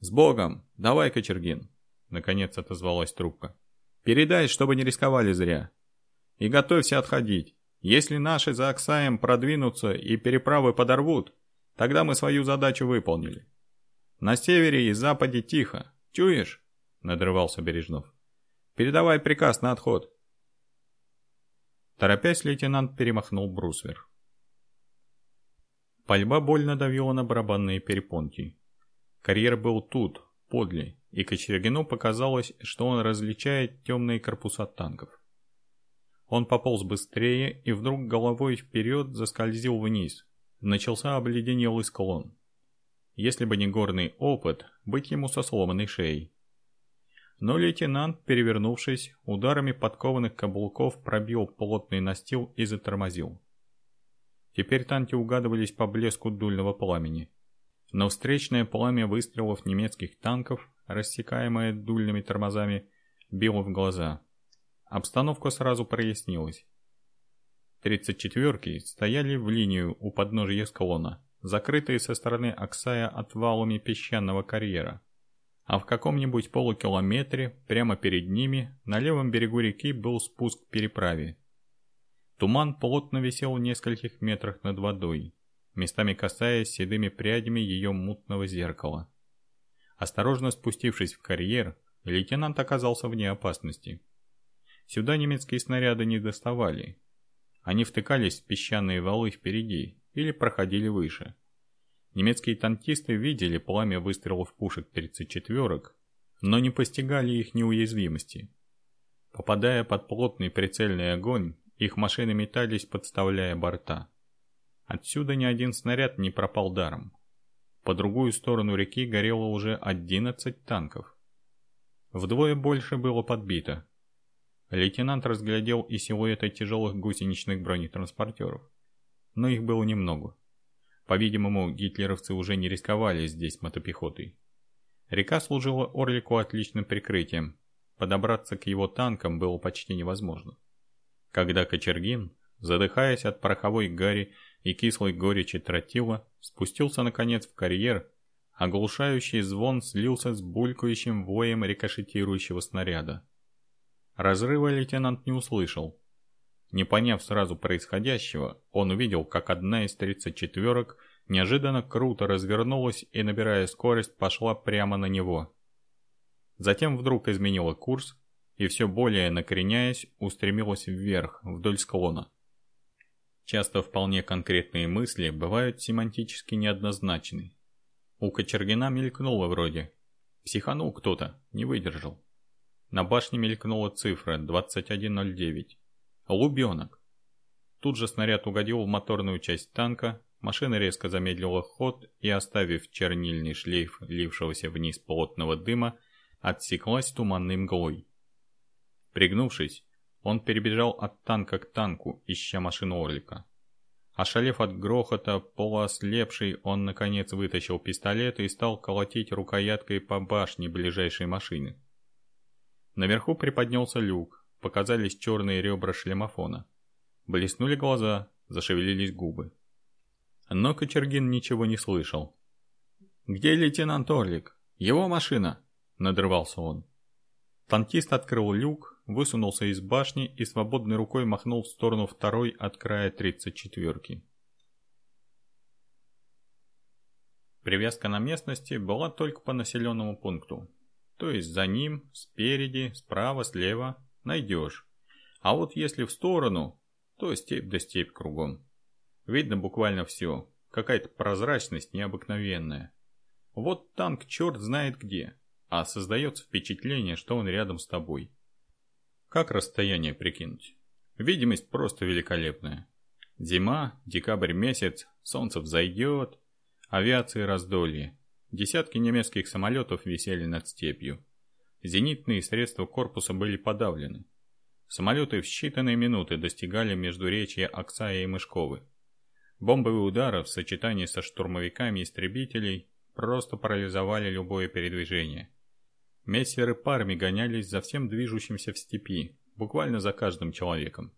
«С Богом! Давай, Кочергин!» Наконец отозвалась трубка. «Передай, чтобы не рисковали зря. И готовься отходить. Если наши за Оксаем продвинутся и переправы подорвут, тогда мы свою задачу выполнили. На севере и западе тихо. Чуешь?» Надрывался Бережнов. «Передавай приказ на отход». Торопясь, лейтенант перемахнул брусвер. Пальба больно давила на барабанные перепонки. Карьер был тут, подле, и Кочергину показалось, что он различает темные корпуса танков. Он пополз быстрее и вдруг головой вперед заскользил вниз. Начался обледенелый склон. Если бы не горный опыт, быть ему со сломанной шеей. Но лейтенант, перевернувшись, ударами подкованных каблуков пробил плотный настил и затормозил. Теперь танки угадывались по блеску дульного пламени. Но встречное пламя выстрелов немецких танков, рассекаемое дульными тормозами, било в глаза. Обстановка сразу прояснилась. Тридцать четверки стояли в линию у подножия склона, закрытые со стороны Оксая отвалами песчаного карьера. А в каком-нибудь полукилометре, прямо перед ними, на левом берегу реки был спуск к переправе. Туман плотно висел в нескольких метрах над водой местами касаясь седыми прядями ее мутного зеркала. Осторожно спустившись в карьер, лейтенант оказался вне опасности. Сюда немецкие снаряды не доставали. Они втыкались в песчаные валы впереди или проходили выше. Немецкие танкисты видели пламя выстрелов пушек 34-ок, но не постигали их неуязвимости. Попадая под плотный прицельный огонь, их машины метались, подставляя борта. Отсюда ни один снаряд не пропал даром. По другую сторону реки горело уже 11 танков. Вдвое больше было подбито. Лейтенант разглядел и силуэты тяжелых гусеничных бронетранспортеров. Но их было немного. По-видимому, гитлеровцы уже не рисковали здесь мотопехотой. Река служила Орлику отличным прикрытием. Подобраться к его танкам было почти невозможно. Когда Кочергин, задыхаясь от пороховой гари, и кислой горечи тротила, спустился наконец в карьер, оглушающий звон слился с булькающим воем рикошетирующего снаряда. Разрыва лейтенант не услышал. Не поняв сразу происходящего, он увидел, как одна из тридцать четверок неожиданно круто развернулась и, набирая скорость, пошла прямо на него. Затем вдруг изменила курс и все более накреняясь, устремилась вверх, вдоль склона. Часто вполне конкретные мысли бывают семантически неоднозначны. У Кочергина мелькнуло вроде. Психанул кто-то, не выдержал. На башне мелькнула цифра 2109. Лубенок. Тут же снаряд угодил в моторную часть танка, машина резко замедлила ход и, оставив чернильный шлейф лившегося вниз плотного дыма, отсеклась туманной мглой. Пригнувшись, он перебежал от танка к танку, ища машину Орлика. Ошалев от грохота, полуослепший, он наконец вытащил пистолет и стал колотить рукояткой по башне ближайшей машины. Наверху приподнялся люк, показались черные ребра шлемофона. Блеснули глаза, зашевелились губы. Но Кочергин ничего не слышал. «Где лейтенант Орлик? Его машина!» – надрывался он. Танкист открыл люк, высунулся из башни и свободной рукой махнул в сторону второй от края тридцать четверки. Привязка на местности была только по населенному пункту. то есть за ним, спереди, справа, слева, найдешь. А вот если в сторону, то степь да степь кругом. Видно буквально все, какая-то прозрачность необыкновенная. Вот танк черт знает где, а создается впечатление, что он рядом с тобой. Как расстояние прикинуть? Видимость просто великолепная. Зима, декабрь месяц, солнце взойдет, авиации раздолье. Десятки немецких самолетов висели над степью. Зенитные средства корпуса были подавлены. Самолеты в считанные минуты достигали междуречья Оксая и Мышковы. Бомбовые удары в сочетании со штурмовиками истребителей просто парализовали любое передвижение. Мессеры парами гонялись за всем движущимся в степи, буквально за каждым человеком.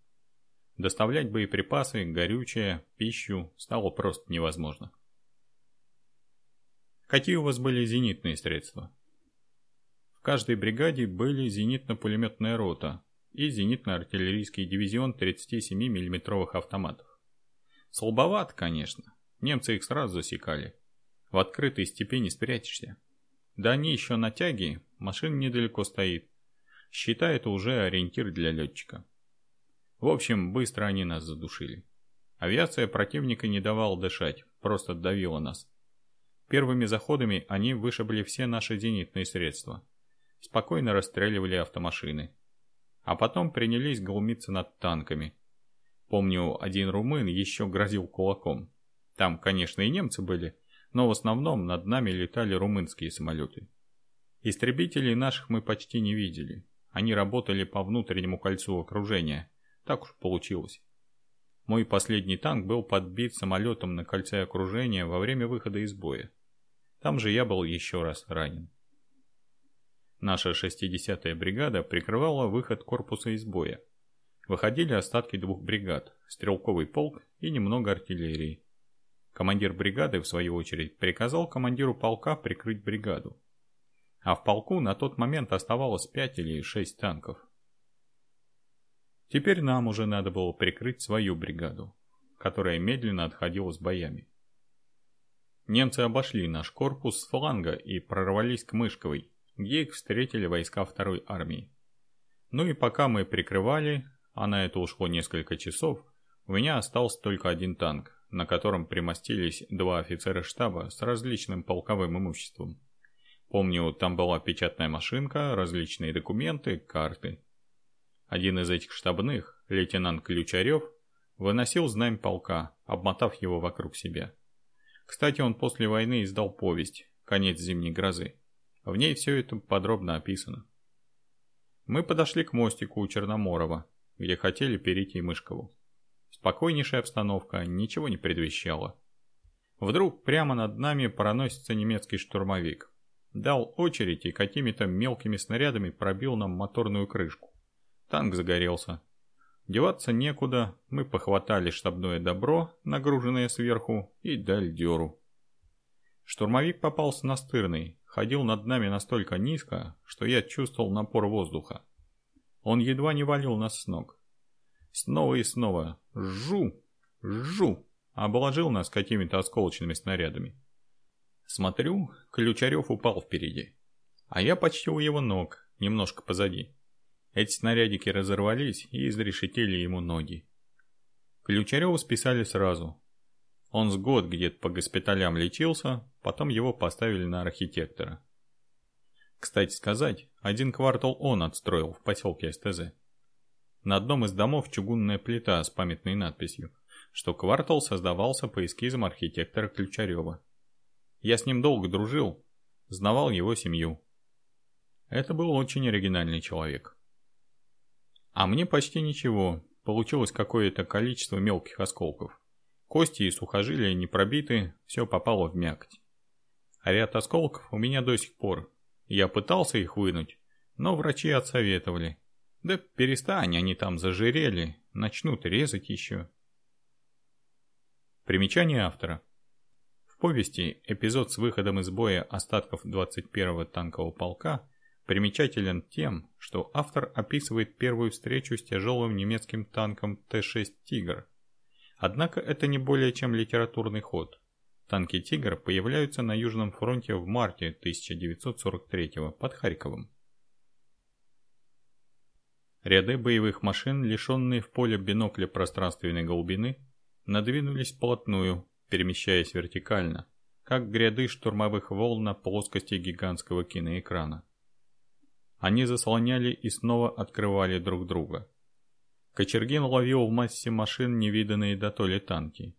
Доставлять боеприпасы, горючее, пищу стало просто невозможно. Какие у вас были зенитные средства? В каждой бригаде были зенитно-пулеметная рота и зенитно-артиллерийский дивизион 37 миллиметровых автоматов. Слабоват, конечно. Немцы их сразу засекали. В открытой степи не спрячешься. Да они еще на тяге, машина недалеко стоит. Считай, это уже ориентир для летчика. В общем, быстро они нас задушили. Авиация противника не давала дышать, просто давила нас. Первыми заходами они вышибли все наши зенитные средства. Спокойно расстреливали автомашины. А потом принялись глумиться над танками. Помню, один румын еще грозил кулаком. Там, конечно, и немцы были, но в основном над нами летали румынские самолеты. Истребителей наших мы почти не видели. Они работали по внутреннему кольцу окружения. Так уж получилось. Мой последний танк был подбит самолетом на кольце окружения во время выхода из боя. Там же я был еще раз ранен. Наша 60-я бригада прикрывала выход корпуса из боя. Выходили остатки двух бригад, стрелковый полк и немного артиллерии. Командир бригады, в свою очередь, приказал командиру полка прикрыть бригаду. А в полку на тот момент оставалось 5 или 6 танков. Теперь нам уже надо было прикрыть свою бригаду, которая медленно отходила с боями. Немцы обошли наш корпус с фланга и прорвались к Мышковой, где их встретили войска второй армии. Ну и пока мы прикрывали, а на это ушло несколько часов, у меня остался только один танк, на котором примостились два офицера штаба с различным полковым имуществом. Помню, там была печатная машинка, различные документы, карты. Один из этих штабных, лейтенант Ключарев, выносил знамя полка, обмотав его вокруг себя. Кстати, он после войны издал повесть «Конец зимней грозы». В ней все это подробно описано. Мы подошли к мостику у Черноморова, где хотели перейти Мышкову. Спокойнейшая обстановка, ничего не предвещала. Вдруг прямо над нами проносится немецкий штурмовик. Дал очередь и какими-то мелкими снарядами пробил нам моторную крышку. Танк загорелся. Деваться некуда, мы похватали штабное добро, нагруженное сверху, и дали дёру. Штурмовик попался настырный, ходил над нами настолько низко, что я чувствовал напор воздуха. Он едва не валил нас с ног. Снова и снова «Жу! Жу!» обложил нас какими-то осколочными снарядами. Смотрю, Ключарев упал впереди, а я почти у его ног, немножко позади. Эти снарядики разорвались и изрешетили ему ноги. Ключареву списали сразу. Он с год где-то по госпиталям лечился, потом его поставили на архитектора. Кстати сказать, один квартал он отстроил в поселке СТЗ. На одном из домов чугунная плита с памятной надписью, что квартал создавался по эскизам архитектора Ключарева. Я с ним долго дружил, знавал его семью. Это был очень оригинальный человек. А мне почти ничего, получилось какое-то количество мелких осколков. Кости и сухожилия не пробиты, все попало в мякоть. А ряд осколков у меня до сих пор. Я пытался их вынуть, но врачи отсоветовали. Да перестань, они там зажирели, начнут резать еще. Примечание автора. В повести эпизод с выходом из боя остатков 21-го танкового полка примечателен тем, что автор описывает первую встречу с тяжелым немецким танком Т-6 «Тигр». Однако это не более чем литературный ход. Танки «Тигр» появляются на Южном фронте в марте 1943 под Харьковом. Ряды боевых машин, лишенные в поле бинокля пространственной глубины, надвинулись вплотную, перемещаясь вертикально, как гряды штурмовых волн на плоскости гигантского киноэкрана. Они заслоняли и снова открывали друг друга. Кочергин ловил в массе машин невиданные дотоле танки.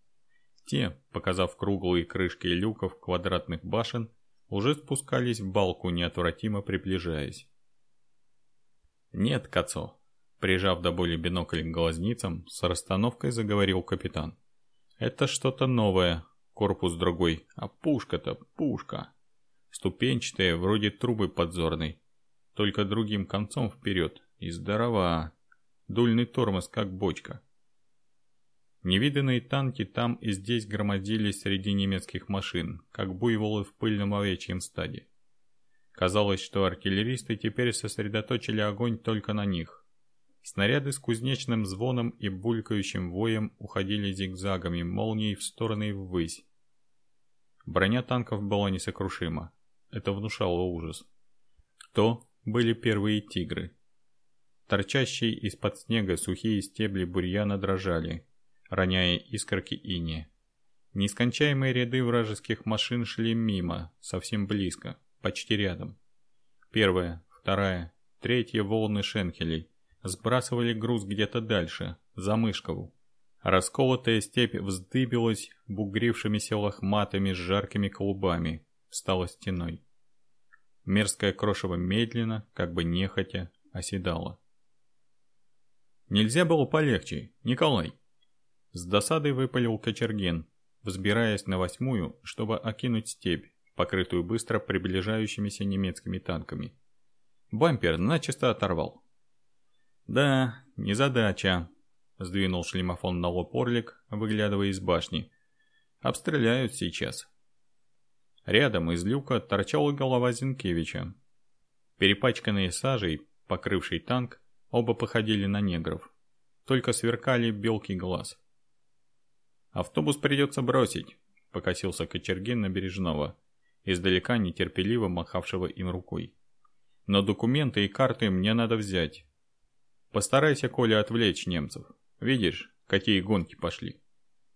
Те, показав круглые крышки люков квадратных башен, уже спускались в балку, неотвратимо приближаясь. «Нет, Кацо!» Прижав до боли бинокль к глазницам, с расстановкой заговорил капитан. «Это что-то новое, корпус другой, а пушка-то пушка. Ступенчатая, вроде трубы подзорной, только другим концом вперед, и здорова. Дульный тормоз, как бочка». Невиданные танки там и здесь громоздились среди немецких машин, как буйволы в пыльном овечьем стаде. Казалось, что артиллеристы теперь сосредоточили огонь только на них. Снаряды с кузнечным звоном и булькающим воем уходили зигзагами молний в стороны и ввысь. Броня танков была несокрушима. Это внушало ужас. Кто были первые тигры? Торчащие из-под снега сухие стебли бурьяна дрожали, роняя искорки ини. Нескончаемые ряды вражеских машин шли мимо, совсем близко, почти рядом. Первая, вторая, третья волны шенхелей сбрасывали груз где-то дальше, за Мышкову. Расколотая степь вздыбилась бугрившимися лохматыми с жаркими клубами, стала стеной. Мерзкое крошево медленно, как бы нехотя, оседало. Нельзя было полегче, Николай. С досадой выпалил Кочерген, взбираясь на восьмую, чтобы окинуть степь, покрытую быстро приближающимися немецкими танками. Бампер начисто оторвал. «Да, незадача», — сдвинул шлемофон на лоб Орлик, выглядывая из башни. «Обстреляют сейчас». Рядом из люка торчала голова Зинкевича. Перепачканные сажей, покрывший танк, оба походили на негров. Только сверкали белки глаз. «Автобус придется бросить», — покосился Кочергин на Бережного, издалека нетерпеливо махавшего им рукой. «Но документы и карты мне надо взять. Постарайся, Коля, отвлечь немцев. Видишь, какие гонки пошли?»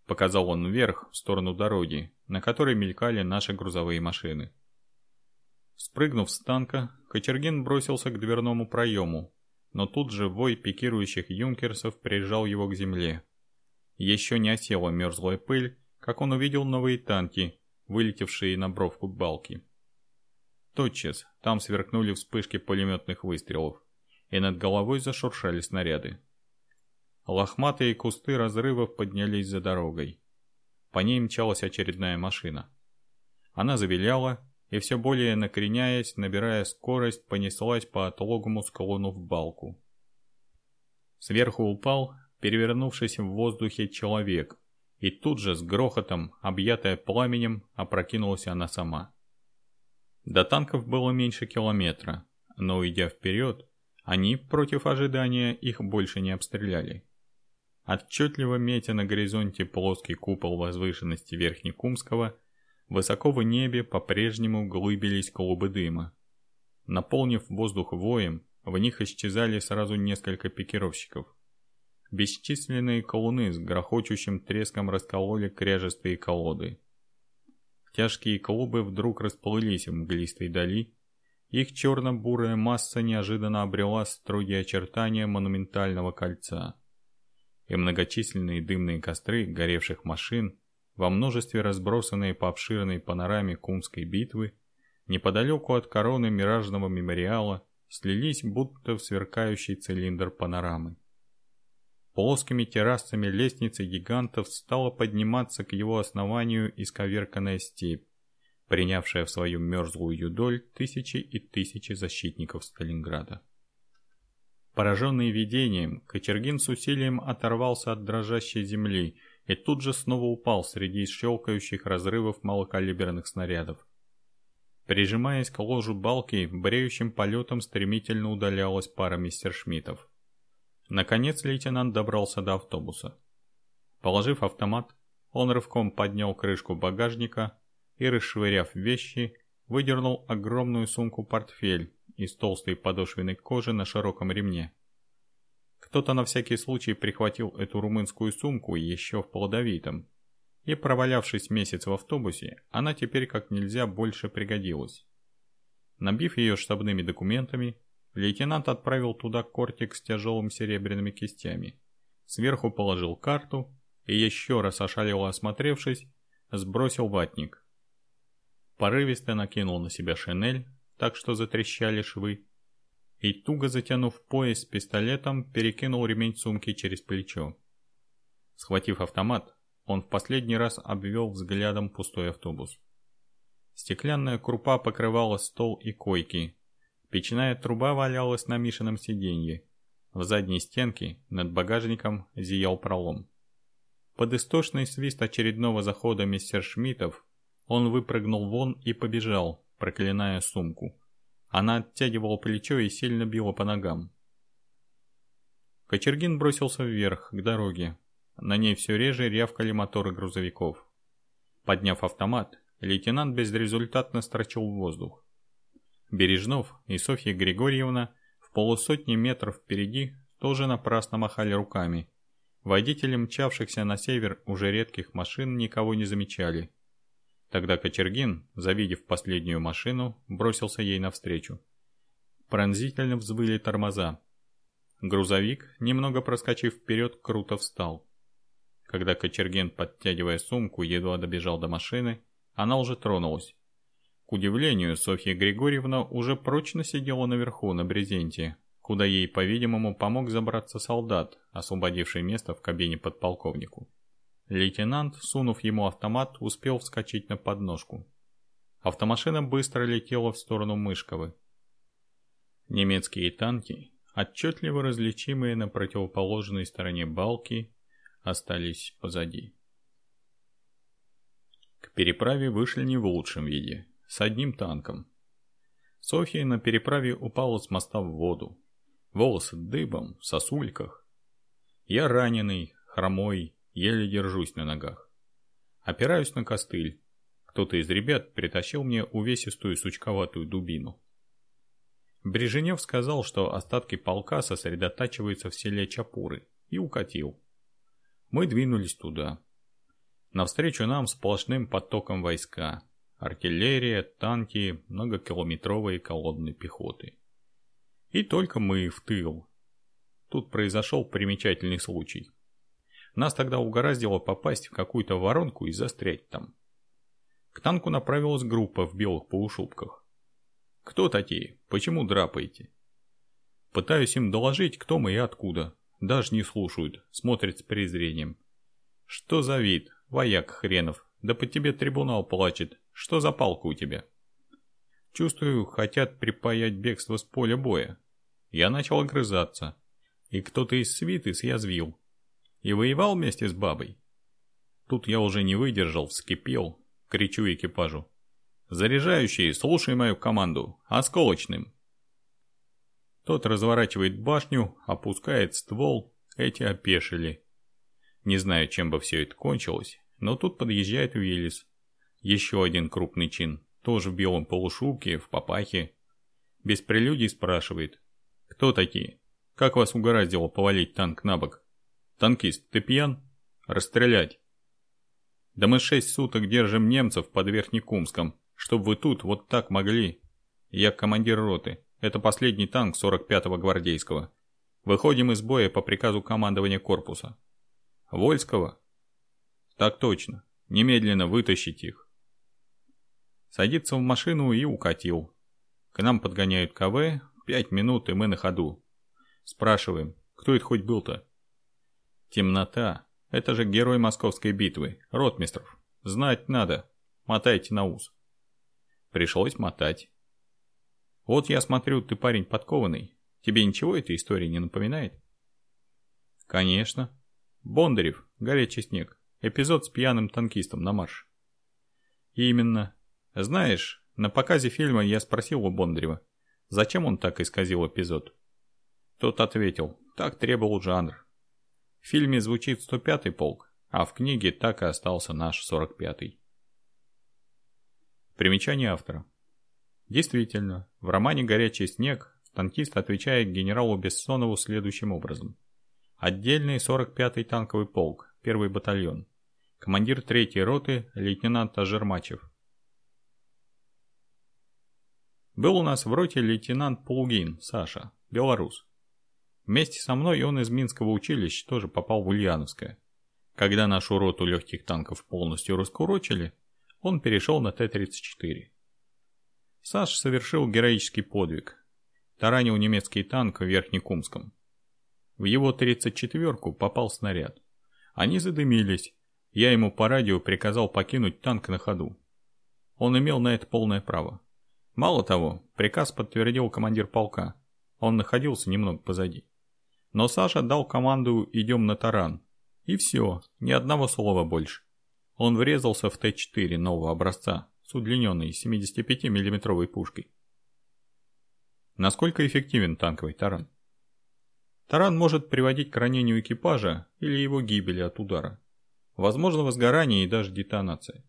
Показал он вверх, в сторону дороги, на которой мелькали наши грузовые машины. Спрыгнув с танка, Кочергин бросился к дверному проему, но тут же вой пикирующих юнкерсов прижал его к земле, еще не осела мерзлая пыль, как он увидел новые танки, вылетевшие на бровку балки. Тотчас там сверкнули вспышки пулеметных выстрелов, и над головой зашуршали снаряды. Лохматые кусты разрывов поднялись за дорогой. По ней мчалась очередная машина. Она завиляла и все более накреняясь, набирая скорость, понеслась по отлогому склону в балку. Сверху упал перевернувшись в воздухе человек, и тут же с грохотом, объятая пламенем, опрокинулась она сама. До танков было меньше километра, но уйдя вперед, они, против ожидания, их больше не обстреляли. Отчетливо метя на горизонте плоский купол возвышенности Верхнекумского, высоко в небе по-прежнему глыбились клубы дыма. Наполнив воздух воем, в них исчезали сразу несколько пикировщиков. Бесчисленные колуны с грохочущим треском раскололи кряжестые колоды. Тяжкие клубы вдруг расплылись в мглистой дали, их черно-бурая масса неожиданно обрела строгие очертания монументального кольца. И многочисленные дымные костры горевших машин, во множестве разбросанные по обширной панораме Кумской битвы, неподалеку от короны Миражного мемориала, слились будто в сверкающий цилиндр панорамы. Плоскими террасами лестницы гигантов стала подниматься к его основанию исковерканная степь, принявшая в свою мерзлую юдоль тысячи и тысячи защитников Сталинграда. Пораженный видением, Кочергин с усилием оторвался от дрожащей земли и тут же снова упал среди щелкающих разрывов малокалиберных снарядов. Прижимаясь к ложу балки, бреющим полетом стремительно удалялась пара мистершмиттов. Наконец лейтенант добрался до автобуса. Положив автомат, он рывком поднял крышку багажника и, расшвыряв вещи, выдернул огромную сумку-портфель из толстой подошвенной кожи на широком ремне. Кто-то на всякий случай прихватил эту румынскую сумку еще в плодовитом, и провалявшись месяц в автобусе, она теперь как нельзя больше пригодилась. Набив ее штабными документами, лейтенант отправил туда кортик с тяжелыми серебряными кистями. Сверху положил карту и еще раз ошалело осмотревшись, сбросил ватник. Порывисто накинул на себя шинель, так что затрещали швы, и туго затянув пояс с пистолетом, перекинул ремень сумки через плечо. Схватив автомат, он в последний раз обвел взглядом пустой автобус. Стеклянная крупа покрывала стол и койки. Печная труба валялась на Мишином сиденье. В задней стенке над багажником зиял пролом. Под истошный свист очередного захода мистер Шмитов он выпрыгнул вон и побежал, проклиная сумку. Она оттягивала плечо и сильно била по ногам. Кочергин бросился вверх, к дороге. На ней все реже рявкали моторы грузовиков. Подняв автомат, лейтенант безрезультатно строчил в воздух. Бережнов и Софья Григорьевна в полусотни метров впереди тоже напрасно махали руками. Водители мчавшихся на север уже редких машин никого не замечали. Тогда Кочергин, завидев последнюю машину, бросился ей навстречу. Пронзительно взвыли тормоза. Грузовик, немного проскочив вперед, круто встал. Когда Кочергин, подтягивая сумку, едва добежал до машины, она уже тронулась. К удивлению, Софья Григорьевна уже прочно сидела наверху на брезенте, куда ей, по-видимому, помог забраться солдат, освободивший место в кабине подполковнику. Лейтенант, сунув ему автомат, успел вскочить на подножку. Автомашина быстро летела в сторону Мышковы. Немецкие танки, отчетливо различимые на противоположной стороне балки, остались позади. К переправе вышли не в лучшем виде, с одним танком. Софья на переправе упала с моста в воду. Волосы дыбом, в сосульках. Я раненый, хромой, еле держусь на ногах. Опираюсь на костыль. Кто-то из ребят притащил мне увесистую сучковатую дубину. Брежнев сказал, что остатки полка сосредотачиваются в селе Чапуры, и укатил. Мы двинулись туда. Навстречу нам сплошным потоком войска. Артиллерия, танки, многокилометровые колонны пехоты. И только мы в тыл. Тут произошел примечательный случай. Нас тогда угораздило попасть в какую-то воронку и застрять там. К танку направилась группа в белых полушубках. «Кто такие? Почему драпаете?» Пытаюсь им доложить, кто мы и откуда. Даже не слушают, смотрят с презрением. «Что за вид? Вояк хренов. Да по тебе трибунал плачет. Что за палка у тебя?» Чувствую, хотят припаять бегство с поля боя. Я начал огрызаться. И кто-то из свиты съязвил. И воевал вместе с бабой. Тут я уже не выдержал, вскипел, кричу экипажу. «Заряжающий, слушай мою команду! Осколочным!» Тот разворачивает башню, опускает ствол, эти опешили. Не знаю, чем бы все это кончилось, но тут подъезжает Уиллис. Еще один крупный чин, тоже в белом полушубке, в папахе. Без прелюдий спрашивает. «Кто такие? Как вас угораздило повалить танк на бок?» «Танкист, ты пьян? Расстрелять!» «Да мы шесть суток держим немцев под Верхнекумском, чтобы вы тут вот так могли. Я командир роты, это последний танк 45-го гвардейского. Выходим из боя по приказу командования корпуса». «Вольского?» «Так точно. Немедленно вытащить их». Садится в машину и укатил. К нам подгоняют КВ, пять минут и мы на ходу. Спрашиваем, кто это хоть был-то? Темнота. Это же герой московской битвы, ротмистров. Знать надо. Мотайте на ус. Пришлось мотать. Вот я смотрю, ты парень подкованный. Тебе ничего эта история не напоминает? Конечно. Бондарев, горячий снег. Эпизод с пьяным танкистом на марш. Именно. Знаешь, на показе фильма я спросил у Бондарева, зачем он так исказил эпизод. Тот ответил, так требовал жанр. В фильме звучит 105-й полк, а в книге так и остался наш 45-й. Примечание автора. Действительно, в романе «Горячий снег» танкист отвечает генералу Бессонову следующим образом. Отдельный 45-й танковый полк, первый батальон. Командир 3-й роты, лейтенант Ажермачев. Был у нас в роте лейтенант Пулгин, Саша, белорус. Вместе со мной он из Минского училища тоже попал в Ульяновское. Когда нашу роту легких танков полностью раскурочили, он перешел на Т-34. Саш совершил героический подвиг. Таранил немецкий танк в Верхнекумском. В его 34-ку попал снаряд. Они задымились. Я ему по радио приказал покинуть танк на ходу. Он имел на это полное право. Мало того, приказ подтвердил командир полка. Он находился немного позади. Но Саша дал команду «идем на таран». И все, ни одного слова больше. Он врезался в Т-4 нового образца с удлиненной 75 миллиметровой пушкой. Насколько эффективен танковый таран? Таран может приводить к ранению экипажа или его гибели от удара. Возможно возгорание и даже детонация.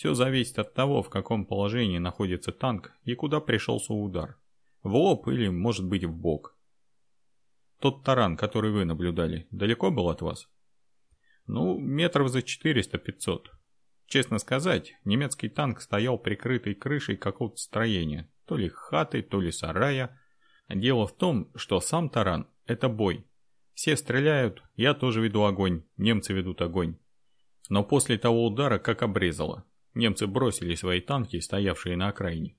Все зависит от того, в каком положении находится танк и куда пришелся удар. В лоб или, может быть, в бок. Тот таран, который вы наблюдали, далеко был от вас? Ну, метров за 400-500. Честно сказать, немецкий танк стоял прикрытой крышей какого-то строения, то ли хаты, то ли сарая. Дело в том, что сам таран – это бой. Все стреляют, я тоже веду огонь, немцы ведут огонь. Но после того удара как обрезало. Немцы бросили свои танки, стоявшие на окраине.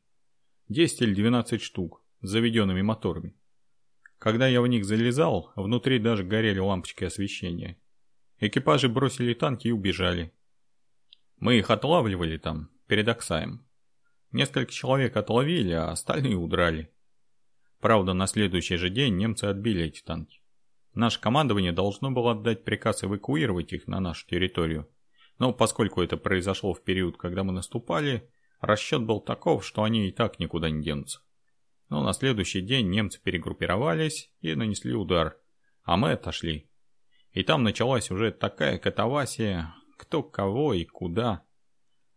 10 или 12 штук, с заведенными моторами. Когда я в них залезал, внутри даже горели лампочки освещения. Экипажи бросили танки и убежали. Мы их отлавливали там, перед Оксаем. Несколько человек отловили, а остальные удрали. Правда, на следующий же день немцы отбили эти танки. Наше командование должно было отдать приказ эвакуировать их на нашу территорию. Но поскольку это произошло в период, когда мы наступали, расчет был таков, что они и так никуда не денутся. Но на следующий день немцы перегруппировались и нанесли удар, а мы отошли. И там началась уже такая катавасия, кто кого и куда.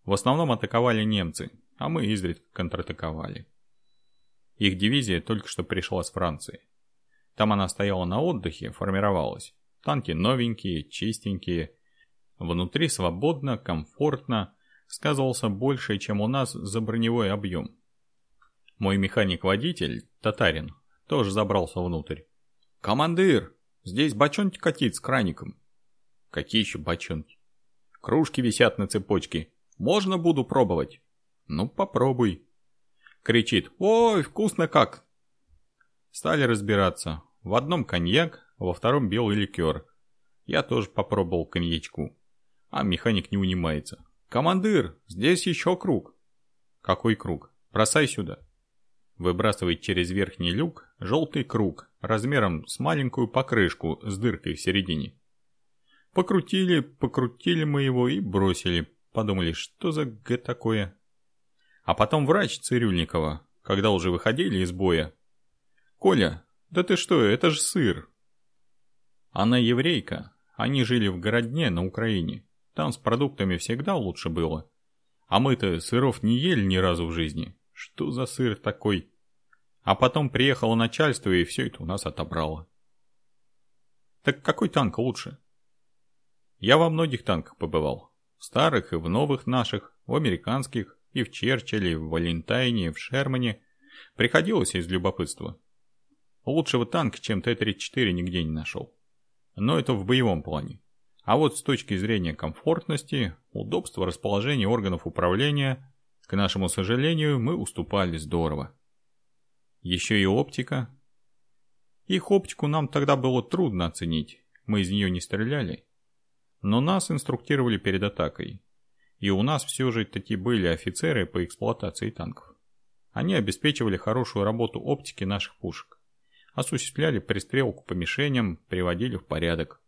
В основном атаковали немцы, а мы изредка контратаковали. Их дивизия только что пришла с Франции. Там она стояла на отдыхе, формировалась. Танки новенькие, чистенькие. Внутри свободно, комфортно, сказывался больше, чем у нас за броневой объем. Мой механик-водитель, татарин, тоже забрался внутрь. «Командир, здесь бочонки катить с краником». «Какие еще бочонки?» «Кружки висят на цепочке. Можно буду пробовать?» «Ну, попробуй». Кричит «Ой, вкусно как!» Стали разбираться. В одном коньяк, во втором белый ликер. Я тоже попробовал коньячку. А механик не унимается. «Командир, здесь еще круг». «Какой круг? Бросай сюда». Выбрасывает через верхний люк желтый круг размером с маленькую покрышку с дыркой в середине. Покрутили, покрутили мы его и бросили. Подумали, что за г такое. А потом врач Цирюльникова, когда уже выходили из боя. «Коля, да ты что, это же сыр!» Она еврейка, они жили в городне на Украине. Там с продуктами всегда лучше было. А мы-то сыров не ели ни разу в жизни. Что за сыр такой? А потом приехало начальство и все это у нас отобрало. Так какой танк лучше? Я во многих танках побывал. В старых и в новых наших, в американских, и в Черчилле, и в Валентайне, и в Шермане. Приходилось из любопытства. Лучшего танка, чем Т-34, нигде не нашел. Но это в боевом плане. А вот с точки зрения комфортности, удобства расположения органов управления, к нашему сожалению, мы уступали здорово. Еще и оптика. Их оптику нам тогда было трудно оценить, мы из нее не стреляли. Но нас инструктировали перед атакой. И у нас все же таки были офицеры по эксплуатации танков. Они обеспечивали хорошую работу оптики наших пушек. Осуществляли пристрелку по мишеням, приводили в порядок.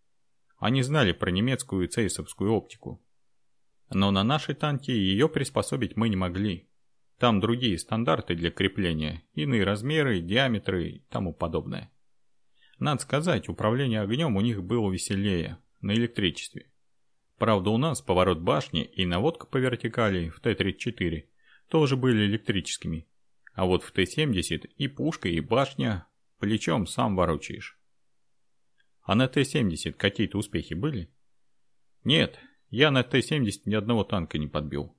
Они знали про немецкую и цейсовскую оптику. Но на наши танки ее приспособить мы не могли. Там другие стандарты для крепления, иные размеры, диаметры и тому подобное. Надо сказать, управление огнем у них было веселее, на электричестве. Правда, у нас поворот башни и наводка по вертикали в Т-34 тоже были электрическими. А вот в Т-70 и пушка, и башня плечом сам ворочаешь. А на Т-70 какие-то успехи были? Нет, я на Т-70 ни одного танка не подбил.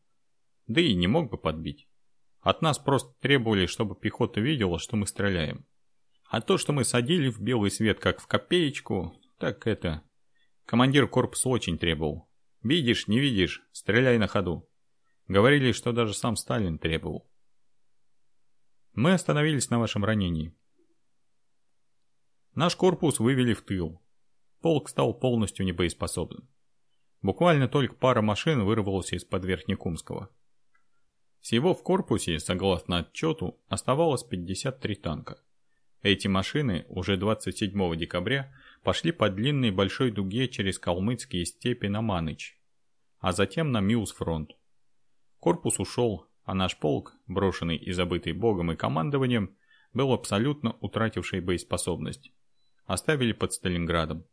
Да и не мог бы подбить. От нас просто требовали, чтобы пехота видела, что мы стреляем. А то, что мы садили в белый свет, как в копеечку, так это... Командир корпуса очень требовал. Видишь, не видишь, стреляй на ходу. Говорили, что даже сам Сталин требовал. Мы остановились на вашем ранении. Наш корпус вывели в тыл. Полк стал полностью небоеспособным. Буквально только пара машин вырвалась из-под Верхнекумского. Всего в корпусе, согласно отчету, оставалось 53 танка. Эти машины уже 27 декабря пошли по длинной большой дуге через калмыцкие степи на Маныч, а затем на Миус-фронт. Корпус ушел, а наш полк, брошенный и забытый богом и командованием, был абсолютно утративший боеспособность. Оставили под Сталинградом.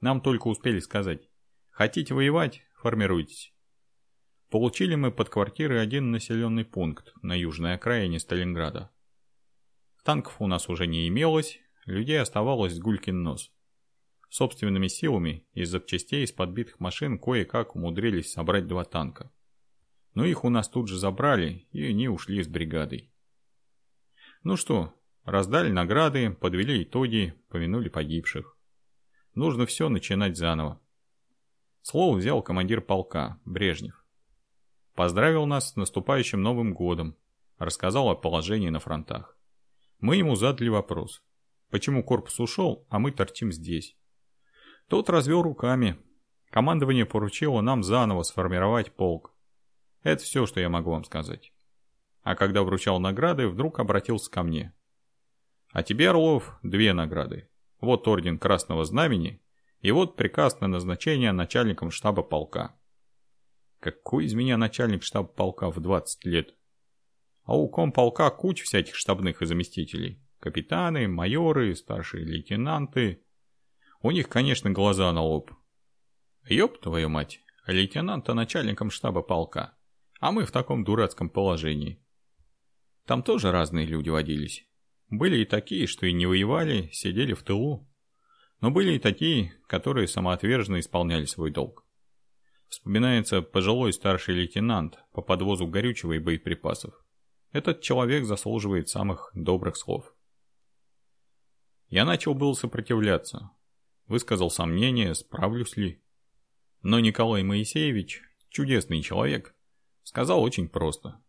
Нам только успели сказать, хотите воевать, формируйтесь. Получили мы под квартиры один населенный пункт на южной окраине Сталинграда. Танков у нас уже не имелось, людей оставалось гулькин нос. Собственными силами из запчастей из подбитых машин кое-как умудрились собрать два танка. Но их у нас тут же забрали, и они ушли с бригадой. Ну что, раздали награды, подвели итоги, помянули погибших. Нужно все начинать заново. Слово взял командир полка, Брежнев. Поздравил нас с наступающим Новым годом, рассказал о положении на фронтах. Мы ему задали вопрос. Почему корпус ушел, а мы торчим здесь? Тот развел руками. Командование поручило нам заново сформировать полк. Это все, что я могу вам сказать. А когда вручал награды, вдруг обратился ко мне. А тебе, Орлов, две награды. Вот орден Красного Знамени, и вот приказ на назначение начальником штаба полка. Какой из меня начальник штаба полка в 20 лет? А у комполка куча всяких штабных и заместителей. Капитаны, майоры, старшие лейтенанты. У них, конечно, глаза на лоб. Ёб твою мать, лейтенанта начальником штаба полка. А мы в таком дурацком положении. Там тоже разные люди водились. Были и такие, что и не воевали, сидели в тылу. Но были и такие, которые самоотверженно исполняли свой долг. Вспоминается пожилой старший лейтенант по подвозу горючего и боеприпасов. Этот человек заслуживает самых добрых слов. Я начал был сопротивляться. Высказал сомнение, справлюсь ли. Но Николай Моисеевич, чудесный человек, сказал очень просто.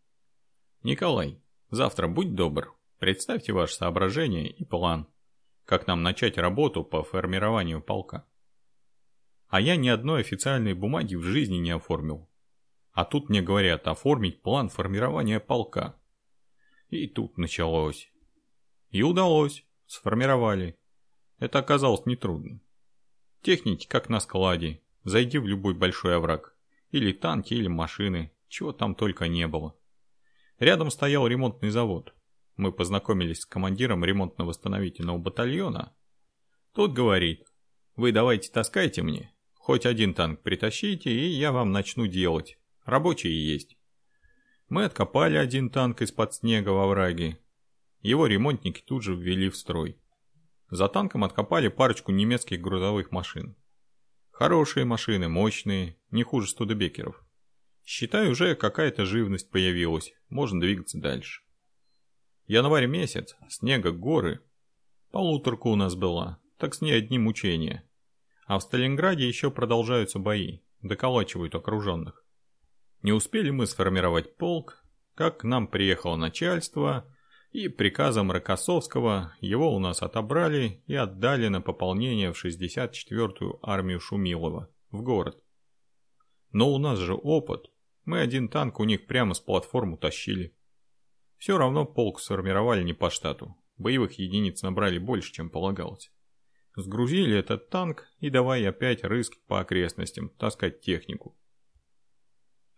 «Николай, завтра будь добр, представьте ваше соображение и план, как нам начать работу по формированию полка». А я ни одной официальной бумаги в жизни не оформил. А тут мне говорят оформить план формирования полка. И тут началось. И удалось. Сформировали. Это оказалось нетрудно. Техники как на складе. Зайди в любой большой овраг. Или танки, или машины. Чего там только не было. Рядом стоял ремонтный завод. Мы познакомились с командиром ремонтно-восстановительного батальона. Тот говорит, вы давайте таскайте мне. Хоть один танк притащите, и я вам начну делать. Рабочие есть. Мы откопали один танк из-под снега во враге. Его ремонтники тут же ввели в строй. За танком откопали парочку немецких грузовых машин. Хорошие машины, мощные, не хуже студебекеров. Считай, уже какая-то живность появилась, можно двигаться дальше. Январь месяц, снега горы. Полуторка у нас была, так с ней одни мучения. А в Сталинграде еще продолжаются бои, доколачивают окруженных. Не успели мы сформировать полк, как к нам приехало начальство, и приказом Рокоссовского его у нас отобрали и отдали на пополнение в 64-ю армию Шумилова, в город. Но у нас же опыт, мы один танк у них прямо с платформы тащили. Все равно полк сформировали не по штату, боевых единиц набрали больше, чем полагалось. Сгрузили этот танк и давай опять рыскать по окрестностям, таскать технику.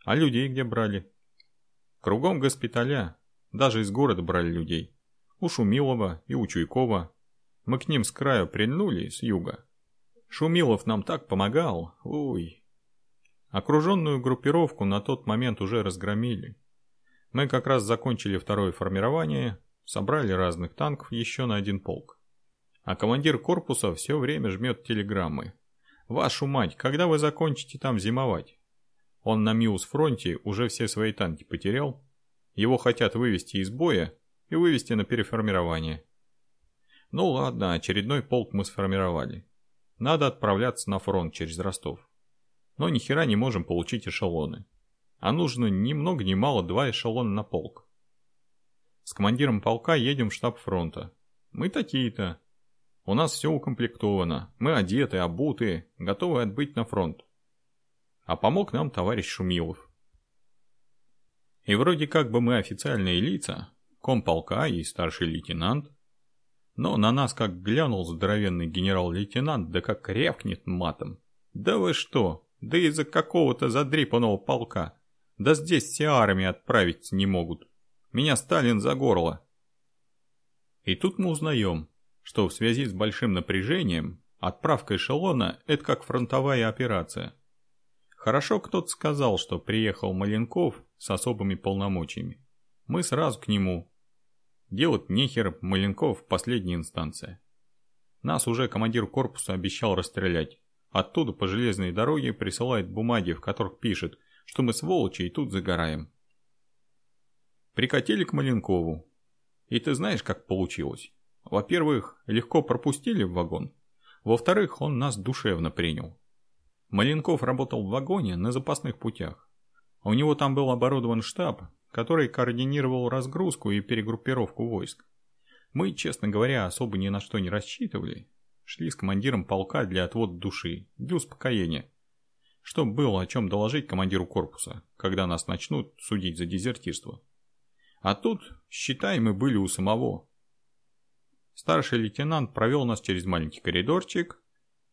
А людей где брали? Кругом госпиталя. Даже из города брали людей. У Шумилова и у Чуйкова. Мы к ним с краю прильнули, с юга. Шумилов нам так помогал, ой. Окруженную группировку на тот момент уже разгромили. Мы как раз закончили второе формирование, собрали разных танков еще на один полк. А командир корпуса все время жмет телеграммы. «Вашу мать, когда вы закончите там зимовать?» Он на Миус-фронте уже все свои танки потерял. Его хотят вывести из боя и вывести на переформирование. Ну ладно, очередной полк мы сформировали. Надо отправляться на фронт через Ростов. Но ни хера не можем получить эшелоны. А нужно ни много ни мало два эшелона на полк. С командиром полка едем в штаб фронта. Мы такие-то. У нас все укомплектовано. Мы одеты, обуты, готовы отбыть на фронт. А помог нам товарищ Шумилов. И вроде как бы мы официальные лица, комполка и старший лейтенант. Но на нас как глянул здоровенный генерал-лейтенант, да как рявкнет матом. Да вы что, да из-за какого-то задрипанного полка. Да здесь все армии отправить не могут. Меня Сталин за горло. И тут мы узнаем, что в связи с большим напряжением отправка эшелона – это как фронтовая операция. Хорошо кто-то сказал, что приехал Маленков с особыми полномочиями. Мы сразу к нему. Делать нехер, Маленков – последняя инстанция. Нас уже командир корпуса обещал расстрелять. Оттуда по железной дороге присылает бумаги, в которых пишет, что мы сволочи и тут загораем. Прикатили к Маленкову. И ты знаешь, как получилось? Во-первых, легко пропустили в вагон. Во-вторых, он нас душевно принял. Маленков работал в вагоне на запасных путях. У него там был оборудован штаб, который координировал разгрузку и перегруппировку войск. Мы, честно говоря, особо ни на что не рассчитывали. Шли с командиром полка для отвода души, для успокоения. Чтобы было о чем доложить командиру корпуса, когда нас начнут судить за дезертирство. А тут, считай, мы были у самого. Старший лейтенант провел нас через маленький коридорчик.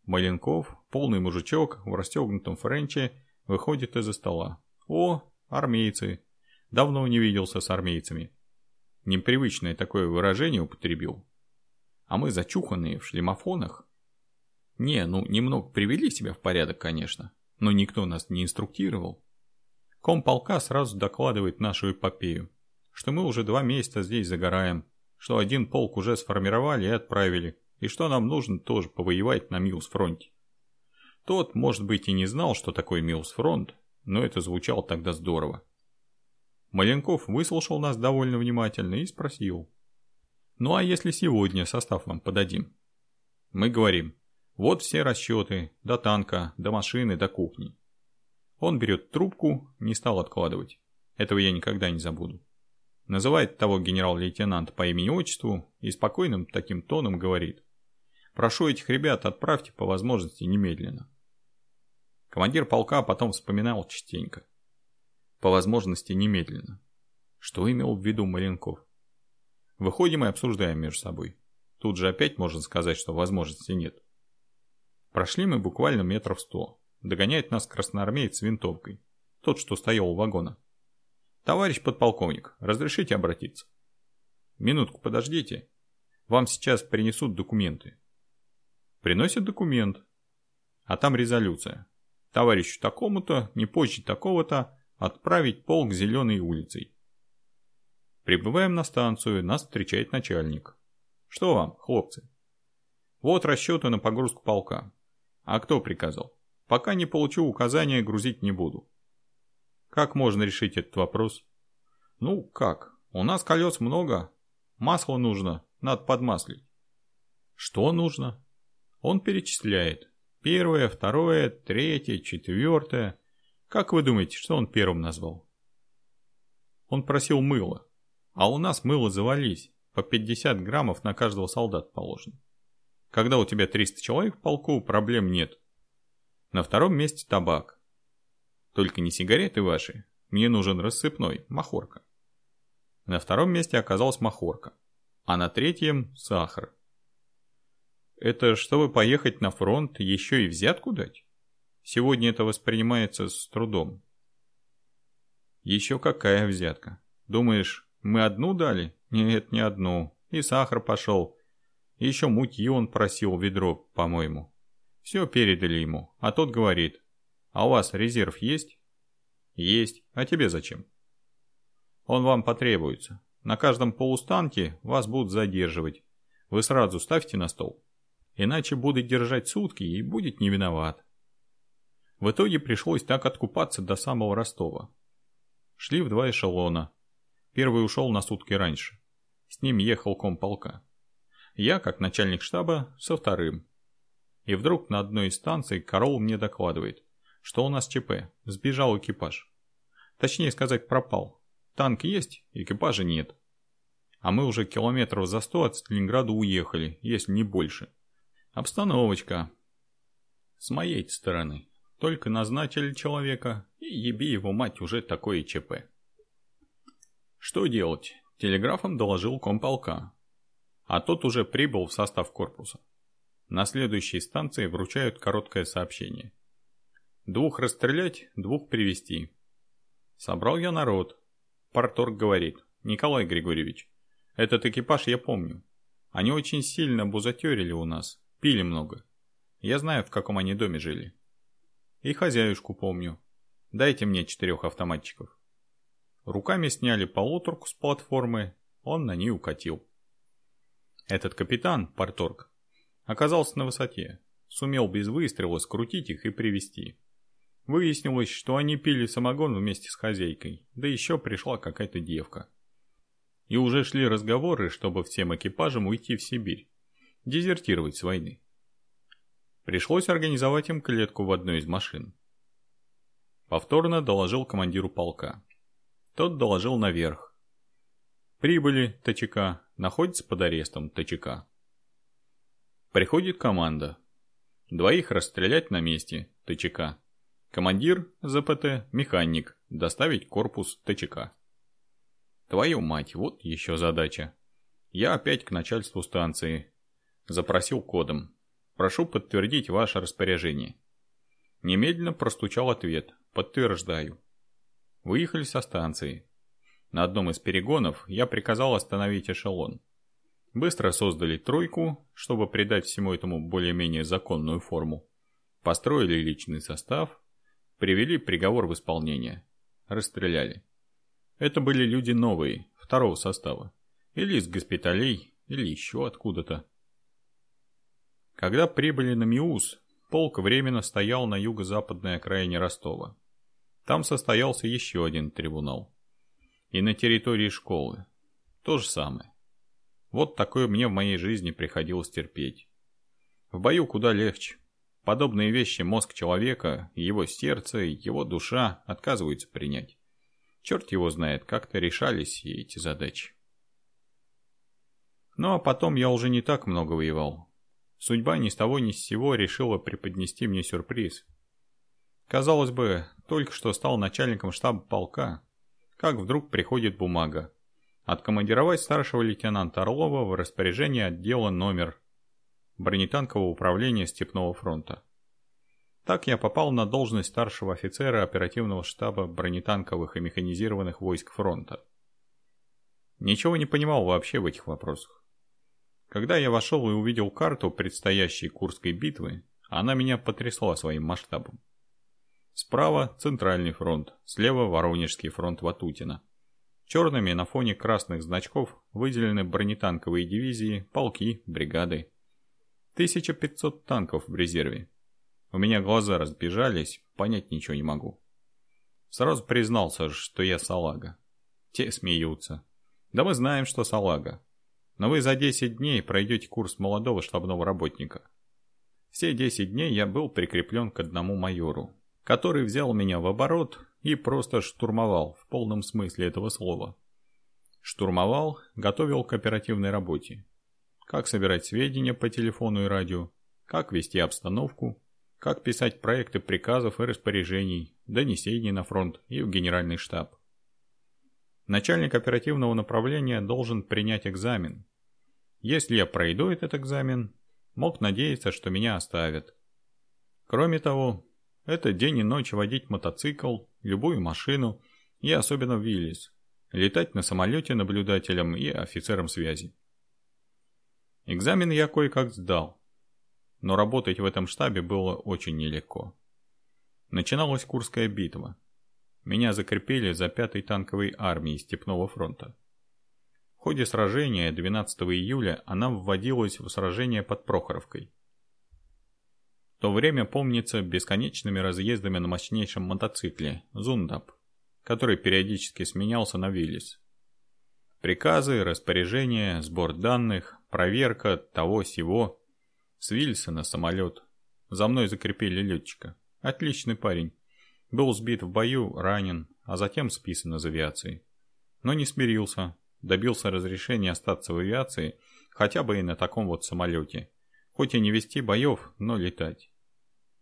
Маленков, полный мужичок в расстегнутом френче, выходит из-за стола. О, армейцы. Давно не виделся с армейцами. Непривычное такое выражение употребил. А мы зачуханные в шлемофонах. Не, ну немного привели себя в порядок, конечно, но никто нас не инструктировал. Комполка сразу докладывает нашу эпопею, что мы уже два месяца здесь загораем, что один полк уже сформировали и отправили, и что нам нужно тоже повоевать на Милс-фронте. Тот, может быть, и не знал, что такое Милс-фронт, но это звучало тогда здорово. Маленков выслушал нас довольно внимательно и спросил. «Ну а если сегодня состав вам подадим?» Мы говорим, вот все расчеты, до танка, до машины, до кухни. Он берет трубку, не стал откладывать. Этого я никогда не забуду называет того генерал-лейтенант по имени-отчеству и спокойным таким тоном говорит «Прошу этих ребят отправьте по возможности немедленно». Командир полка потом вспоминал частенько. По возможности немедленно. Что имел в виду Маленков? Выходим и обсуждаем между собой. Тут же опять можно сказать, что возможности нет. Прошли мы буквально метров сто. Догоняет нас красноармеец с винтовкой. Тот, что стоял у вагона. «Товарищ подполковник, разрешите обратиться?» «Минутку подождите. Вам сейчас принесут документы». Приносят документ. А там резолюция. Товарищу такому-то, не позже такого-то, отправить полк Зеленой улицей. Прибываем на станцию, нас встречает начальник. Что вам, хлопцы? Вот расчеты на погрузку полка. А кто приказал? Пока не получу указания, грузить не буду. Как можно решить этот вопрос? Ну, как? У нас колес много. Масло нужно, надо подмаслить. Что нужно? Он перечисляет. Первое, второе, третье, четвертое. Как вы думаете, что он первым назвал? Он просил мыло. А у нас мыло завались. По 50 граммов на каждого солдата положено. Когда у тебя 300 человек в полку, проблем нет. На втором месте табак. Только не сигареты ваши. Мне нужен рассыпной, махорка. На втором месте оказалась махорка. А на третьем – сахар. Это чтобы поехать на фронт, еще и взятку дать? Сегодня это воспринимается с трудом. Еще какая взятка? Думаешь, мы одну дали? Нет, не одну. И сахар пошел. Еще мутью он просил ведро, по-моему. Все передали ему, а тот говорит, А у вас резерв есть? Есть. А тебе зачем? Он вам потребуется. На каждом полустанке вас будут задерживать. Вы сразу ставьте на стол. Иначе будет держать сутки и будет не виноват. В итоге пришлось так откупаться до самого Ростова. Шли в два эшелона. Первый ушел на сутки раньше. С ним ехал комполка. Я, как начальник штаба, со вторым. И вдруг на одной из станций Корол мне докладывает, что у нас ЧП, сбежал экипаж. Точнее сказать, пропал. Танк есть, экипажа нет. А мы уже километров за сто от Сталинграда уехали, если не больше. Обстановочка. С моей стороны. Только назначили человека, и еби его мать уже такое ЧП. Что делать? Телеграфом доложил комполка. А тот уже прибыл в состав корпуса. На следующей станции вручают короткое сообщение. Двух расстрелять, двух привести. Собрал я народ. Парторг говорит. Николай Григорьевич, этот экипаж я помню. Они очень сильно бузатерили у нас. Пили много. Я знаю, в каком они доме жили. И хозяюшку помню. Дайте мне четырех автоматчиков. Руками сняли полуторку с платформы, он на ней укатил. Этот капитан, Парторг, оказался на высоте, сумел без выстрела скрутить их и привести. Выяснилось, что они пили самогон вместе с хозяйкой, да еще пришла какая-то девка. И уже шли разговоры, чтобы всем экипажам уйти в Сибирь дезертировать с войны. Пришлось организовать им клетку в одной из машин. Повторно доложил командиру полка. Тот доложил наверх. Прибыли ТЧК, находится под арестом ТЧК. Приходит команда. Двоих расстрелять на месте ТЧК. Командир ЗПТ, механик, доставить корпус ТЧК. Твою мать, вот еще задача. Я опять к начальству станции, Запросил кодом. Прошу подтвердить ваше распоряжение. Немедленно простучал ответ. Подтверждаю. Выехали со станции. На одном из перегонов я приказал остановить эшелон. Быстро создали тройку, чтобы придать всему этому более-менее законную форму. Построили личный состав, привели приговор в исполнение. Расстреляли. Это были люди новые, второго состава. Или из госпиталей, или еще откуда-то. Когда прибыли на Миус, полк временно стоял на юго-западной окраине Ростова. Там состоялся еще один трибунал. И на территории школы. То же самое. Вот такое мне в моей жизни приходилось терпеть. В бою куда легче. Подобные вещи мозг человека, его сердце, его душа отказываются принять. Черт его знает, как-то решались эти задачи. Ну а потом я уже не так много воевал. Судьба ни с того ни с сего решила преподнести мне сюрприз. Казалось бы, только что стал начальником штаба полка, как вдруг приходит бумага. Откомандировать старшего лейтенанта Орлова в распоряжение отдела номер бронетанкового управления Степного фронта. Так я попал на должность старшего офицера оперативного штаба бронетанковых и механизированных войск фронта. Ничего не понимал вообще в этих вопросах. Когда я вошел и увидел карту предстоящей Курской битвы, она меня потрясла своим масштабом. Справа Центральный фронт, слева Воронежский фронт Ватутина. Черными на фоне красных значков выделены бронетанковые дивизии, полки, бригады. 1500 танков в резерве. У меня глаза разбежались, понять ничего не могу. Сразу признался, что я салага. Те смеются. Да мы знаем, что салага но вы за 10 дней пройдете курс молодого штабного работника. Все 10 дней я был прикреплен к одному майору, который взял меня в оборот и просто штурмовал в полном смысле этого слова. Штурмовал, готовил к оперативной работе. Как собирать сведения по телефону и радио, как вести обстановку, как писать проекты приказов и распоряжений, донесений на фронт и в генеральный штаб. Начальник оперативного направления должен принять экзамен. Если я пройду этот экзамен, мог надеяться, что меня оставят. Кроме того, это день и ночь водить мотоцикл, любую машину и особенно в Виллис, летать на самолете наблюдателем и офицером связи. Экзамен я кое-как сдал, но работать в этом штабе было очень нелегко. Начиналась Курская битва. Меня закрепили за 5-й танковой армией Степного фронта. В ходе сражения 12 июля она вводилась в сражение под Прохоровкой. То время помнится бесконечными разъездами на мощнейшем мотоцикле «Зундап», который периодически сменялся на Виллис. Приказы, распоряжения, сбор данных, проверка того-сего. С на самолет. За мной закрепили летчика. Отличный парень. Был сбит в бою, ранен, а затем списан из авиации. Но не смирился, добился разрешения остаться в авиации, хотя бы и на таком вот самолете. Хоть и не вести боев, но летать.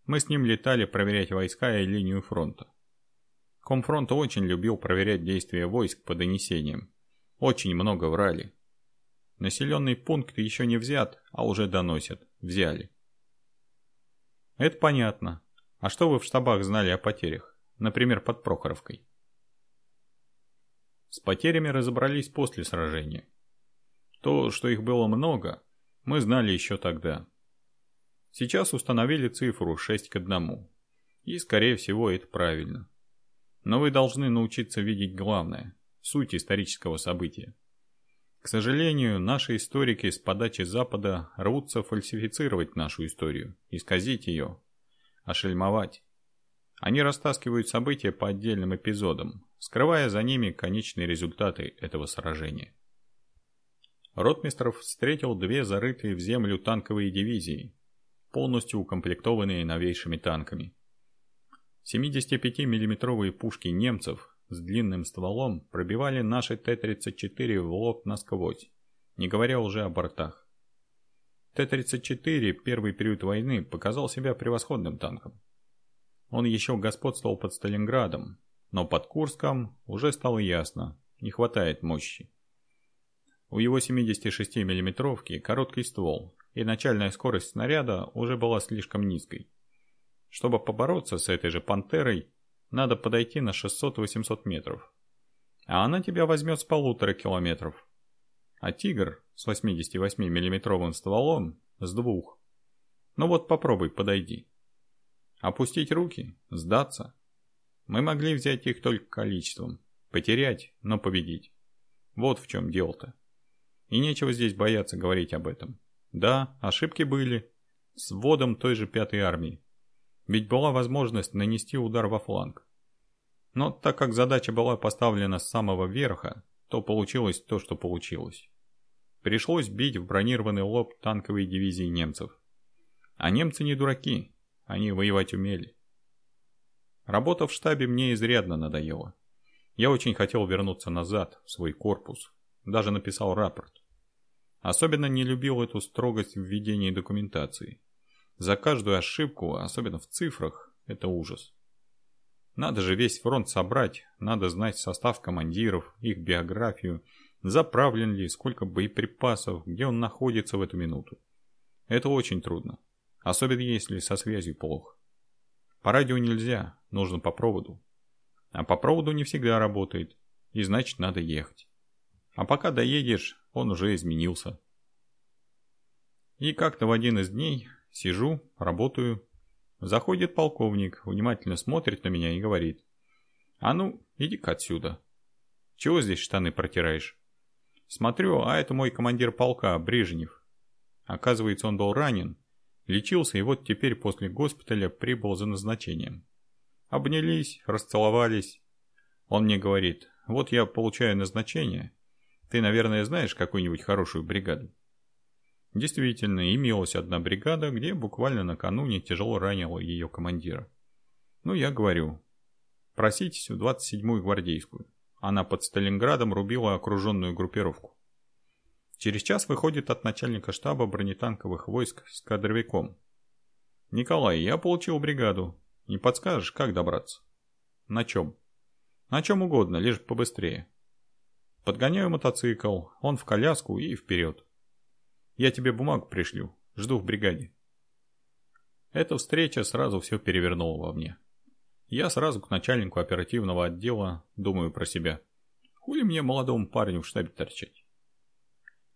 Мы с ним летали проверять войска и линию фронта. Комфронт очень любил проверять действия войск по донесениям. Очень много врали. Населенный пункт еще не взят, а уже доносят. Взяли. Это понятно. А что вы в штабах знали о потерях? Например, под Прохоровкой? С потерями разобрались после сражения. То, что их было много, мы знали еще тогда. Сейчас установили цифру 6 к 1. И, скорее всего, это правильно. Но вы должны научиться видеть главное – суть исторического события. К сожалению, наши историки с подачи Запада рвутся фальсифицировать нашу историю, исказить ее, ошельмовать. Они растаскивают события по отдельным эпизодам, скрывая за ними конечные результаты этого сражения. Ротмистров встретил две зарытые в землю танковые дивизии, полностью укомплектованные новейшими танками. 75 миллиметровые пушки немцев с длинным стволом пробивали наши Т-34 в лоб насквозь, не говоря уже о бортах. Т-34 первый период войны показал себя превосходным танком. Он еще господствовал под Сталинградом, но под Курском уже стало ясно, не хватает мощи. У его 76 миллиметровки короткий ствол, и начальная скорость снаряда уже была слишком низкой. Чтобы побороться с этой же «Пантерой», надо подойти на 600-800 метров. А она тебя возьмет с полутора километров. А «Тигр» с 88 миллиметровым стволом с двух. Ну вот попробуй, подойди. Опустить руки, сдаться. Мы могли взять их только количеством. Потерять, но победить. Вот в чем дело-то. И нечего здесь бояться говорить об этом. Да, ошибки были. С вводом той же пятой армии. Ведь была возможность нанести удар во фланг. Но так как задача была поставлена с самого верха, то получилось то, что получилось. Пришлось бить в бронированный лоб танковой дивизии немцев. А немцы не дураки, они воевать умели. Работа в штабе мне изрядно надоела. Я очень хотел вернуться назад, в свой корпус. Даже написал рапорт. Особенно не любил эту строгость в ведении документации. За каждую ошибку, особенно в цифрах, это ужас. Надо же весь фронт собрать, надо знать состав командиров, их биографию, заправлен ли, сколько боеприпасов, где он находится в эту минуту. Это очень трудно, особенно если со связью плохо. По радио нельзя, нужно по проводу. А по проводу не всегда работает, и значит надо ехать. А пока доедешь, он уже изменился. И как-то в один из дней Сижу, работаю. Заходит полковник, внимательно смотрит на меня и говорит. «А ну, иди-ка отсюда. Чего здесь штаны протираешь?» Смотрю, а это мой командир полка, Брежнев. Оказывается, он был ранен, лечился и вот теперь после госпиталя прибыл за назначением. Обнялись, расцеловались. Он мне говорит, вот я получаю назначение. Ты, наверное, знаешь какую-нибудь хорошую бригаду? Действительно, имелась одна бригада, где буквально накануне тяжело ранило ее командира. Ну, я говорю, проситесь в 27-ю гвардейскую. Она под Сталинградом рубила окруженную группировку. Через час выходит от начальника штаба бронетанковых войск с кадровиком. «Николай, я получил бригаду. Не подскажешь, как добраться?» «На чем?» «На чем угодно, лишь побыстрее». Подгоняю мотоцикл, он в коляску и вперед. Я тебе бумагу пришлю. Жду в бригаде. Эта встреча сразу все перевернула во мне. Я сразу к начальнику оперативного отдела думаю про себя. Хули мне молодому парню в штабе торчать?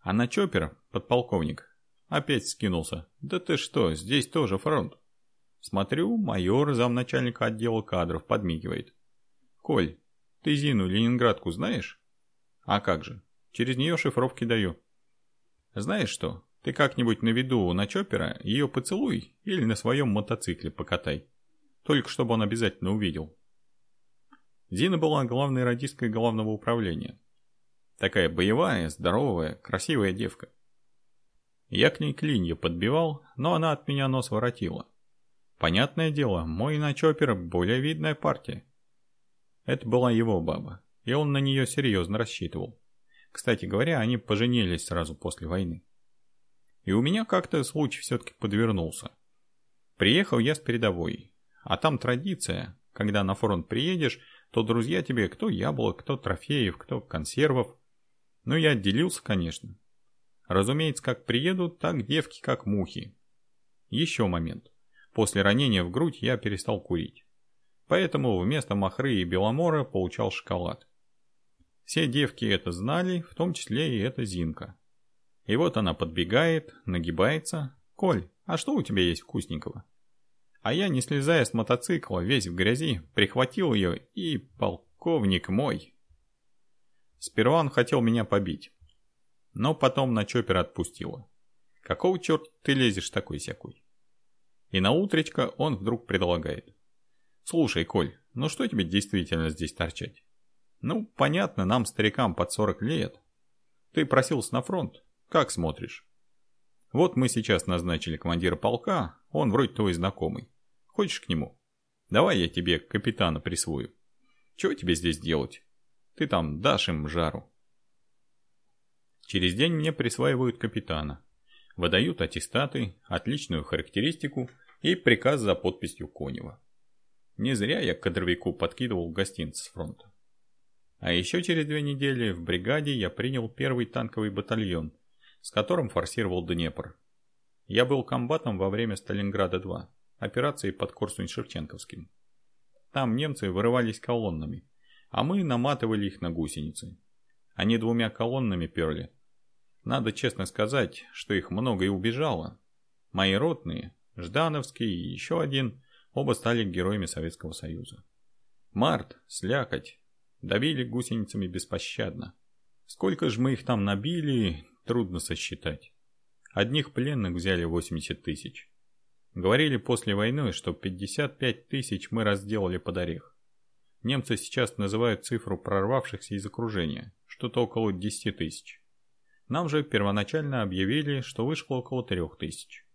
А на чоппер, подполковник, опять скинулся. Да ты что, здесь тоже фронт. Смотрю, майор, замначальника отдела кадров, подмигивает. «Коль, ты Зину Ленинградку знаешь?» «А как же, через нее шифровки даю». «Знаешь что, ты как-нибудь на виду на Чоппера ее поцелуй или на своем мотоцикле покатай. Только чтобы он обязательно увидел». Зина была главной радисткой главного управления. Такая боевая, здоровая, красивая девка. Я к ней клинья подбивал, но она от меня нос воротила. Понятное дело, мой начопер более видная партия. Это была его баба, и он на нее серьезно рассчитывал. Кстати говоря, они поженились сразу после войны. И у меня как-то случай все-таки подвернулся. Приехал я с передовой, а там традиция, когда на фронт приедешь, то друзья тебе кто яблок, кто трофеев, кто консервов. Ну я отделился, конечно. Разумеется, как приедут, так девки как мухи. Еще момент. После ранения в грудь я перестал курить. Поэтому вместо махры и беломора получал шоколад. Все девки это знали, в том числе и эта Зинка. И вот она подбегает, нагибается. «Коль, а что у тебя есть вкусненького?» А я, не слезая с мотоцикла, весь в грязи, прихватил ее и полковник мой. Сперва он хотел меня побить, но потом на чоппер отпустила. Какого черта ты лезешь такой-сякой? И на утречко он вдруг предлагает. Слушай, Коль, ну что тебе действительно здесь торчать? Ну, понятно, нам, старикам, под 40 лет. Ты просился на фронт. Как смотришь? Вот мы сейчас назначили командира полка, он вроде твой знакомый. Хочешь к нему? Давай я тебе капитана присвою. Чего тебе здесь делать? Ты там дашь им жару. Через день мне присваивают капитана. Выдают аттестаты, отличную характеристику и приказ за подписью Конева. Не зря я кадровику подкидывал гостинцы с фронта. А еще через две недели в бригаде я принял первый танковый батальон, с которым форсировал Днепр. Я был комбатом во время Сталинграда-2, операции под Корсунь-Шевченковским. Там немцы вырывались колоннами, а мы наматывали их на гусеницы. Они двумя колоннами перли. Надо честно сказать, что их много и убежало. Мои ротные, Ждановский и еще один, оба стали героями Советского Союза. Март, слякоть, давили гусеницами беспощадно. Сколько же мы их там набили, трудно сосчитать. Одних пленных взяли 80 тысяч. Говорили после войны, что 55 тысяч мы разделали под орех. Немцы сейчас называют цифру прорвавшихся из окружения, что-то около 10 тысяч. Нам же первоначально объявили, что вышло около 3 тысяч.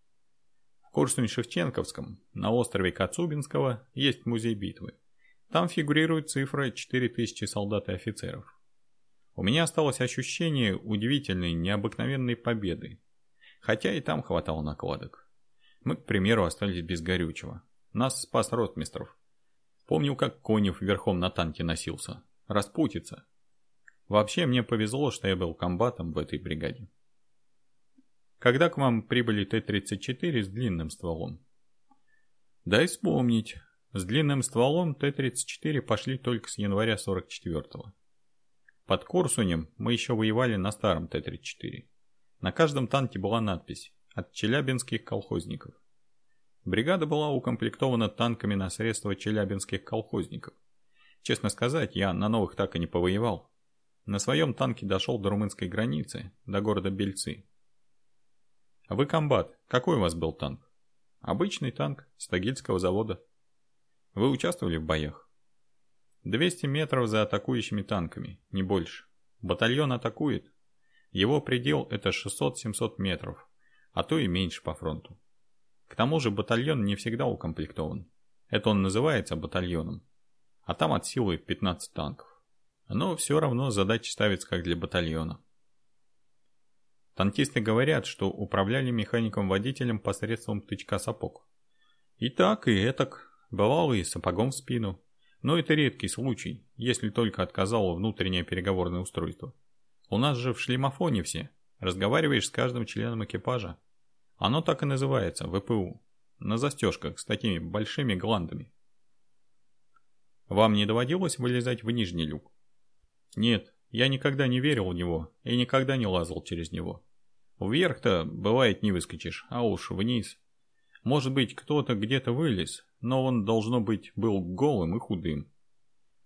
В Корсунь-Шевченковском, на острове Коцубинского, есть музей битвы. Там фигурирует цифра 4000 солдат и офицеров. У меня осталось ощущение удивительной, необыкновенной победы. Хотя и там хватало накладок. Мы, к примеру, остались без горючего. Нас спас ротмистров. Помню, как Конев верхом на танке носился. Распутится. Вообще, мне повезло, что я был комбатом в этой бригаде. Когда к вам прибыли Т-34 с длинным стволом? Дай вспомнить. С длинным стволом Т-34 пошли только с января 44-го. Под Корсунем мы еще воевали на старом Т-34. На каждом танке была надпись «От челябинских колхозников». Бригада была укомплектована танками на средства челябинских колхозников. Честно сказать, я на новых так и не повоевал. На своем танке дошел до румынской границы, до города Бельцы. А вы комбат, какой у вас был танк? Обычный танк, Стагильского завода. Вы участвовали в боях? 200 метров за атакующими танками, не больше. Батальон атакует. Его предел это 600-700 метров, а то и меньше по фронту. К тому же батальон не всегда укомплектован. Это он называется батальоном. А там от силы 15 танков. Но все равно задача ставится как для батальона. Танкисты говорят, что управляли механиком-водителем посредством тычка сапог. И так, и этак. Бывало и сапогом в спину, но это редкий случай, если только отказало внутреннее переговорное устройство. У нас же в шлемофоне все. Разговариваешь с каждым членом экипажа. Оно так и называется, ВПУ. На застежках с такими большими гландами. Вам не доводилось вылезать в нижний люк? Нет, я никогда не верил в него и никогда не лазал через него. Вверх-то, бывает, не выскочишь, а уж вниз. Может быть, кто-то где-то вылез, но он, должно быть, был голым и худым.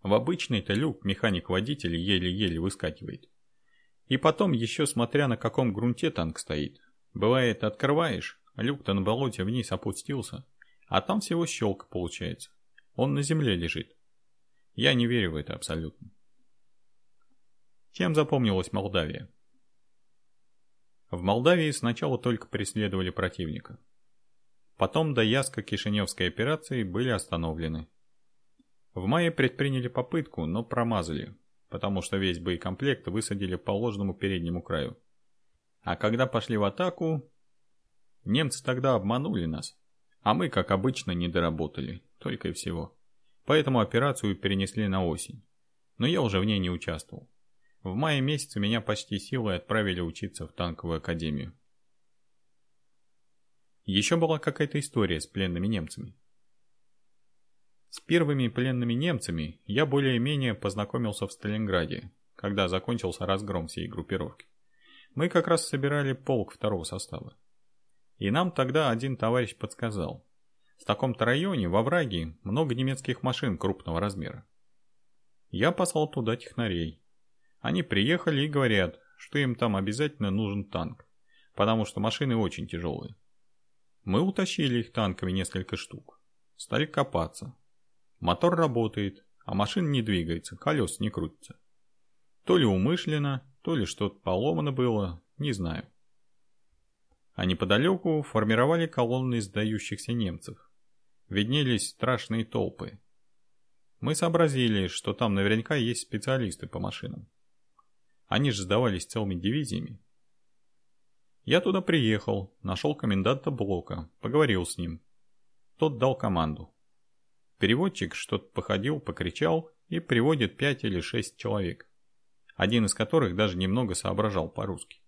В обычный-то люк механик-водитель еле-еле выскакивает. И потом еще смотря на каком грунте танк стоит. Бывает, открываешь, люк-то на болоте вниз опустился, а там всего щелка получается. Он на земле лежит. Я не верю в это абсолютно. Чем запомнилась Молдавия? В Молдавии сначала только преследовали противника. Потом до Яска-Кишиневской операции были остановлены. В мае предприняли попытку, но промазали, потому что весь боекомплект высадили по ложному переднему краю. А когда пошли в атаку, немцы тогда обманули нас, а мы, как обычно, не доработали, только и всего. Поэтому операцию перенесли на осень. Но я уже в ней не участвовал. В мае месяце меня почти силой отправили учиться в танковую академию. Еще была какая-то история с пленными немцами. С первыми пленными немцами я более-менее познакомился в Сталинграде, когда закончился разгром всей группировки. Мы как раз собирали полк второго состава. И нам тогда один товарищ подсказал. В таком-то районе, во враге, много немецких машин крупного размера. Я послал туда технарей. Они приехали и говорят, что им там обязательно нужен танк, потому что машины очень тяжелые. Мы утащили их танками несколько штук. Стали копаться. Мотор работает, а машина не двигается, колес не крутятся. То ли умышленно, то ли что-то поломано было, не знаю. А неподалеку формировали колонны сдающихся немцев. Виднелись страшные толпы. Мы сообразили, что там наверняка есть специалисты по машинам. Они же сдавались целыми дивизиями. Я туда приехал, нашел коменданта блока, поговорил с ним. Тот дал команду. Переводчик что-то походил, покричал и приводит пять или шесть человек, один из которых даже немного соображал по-русски.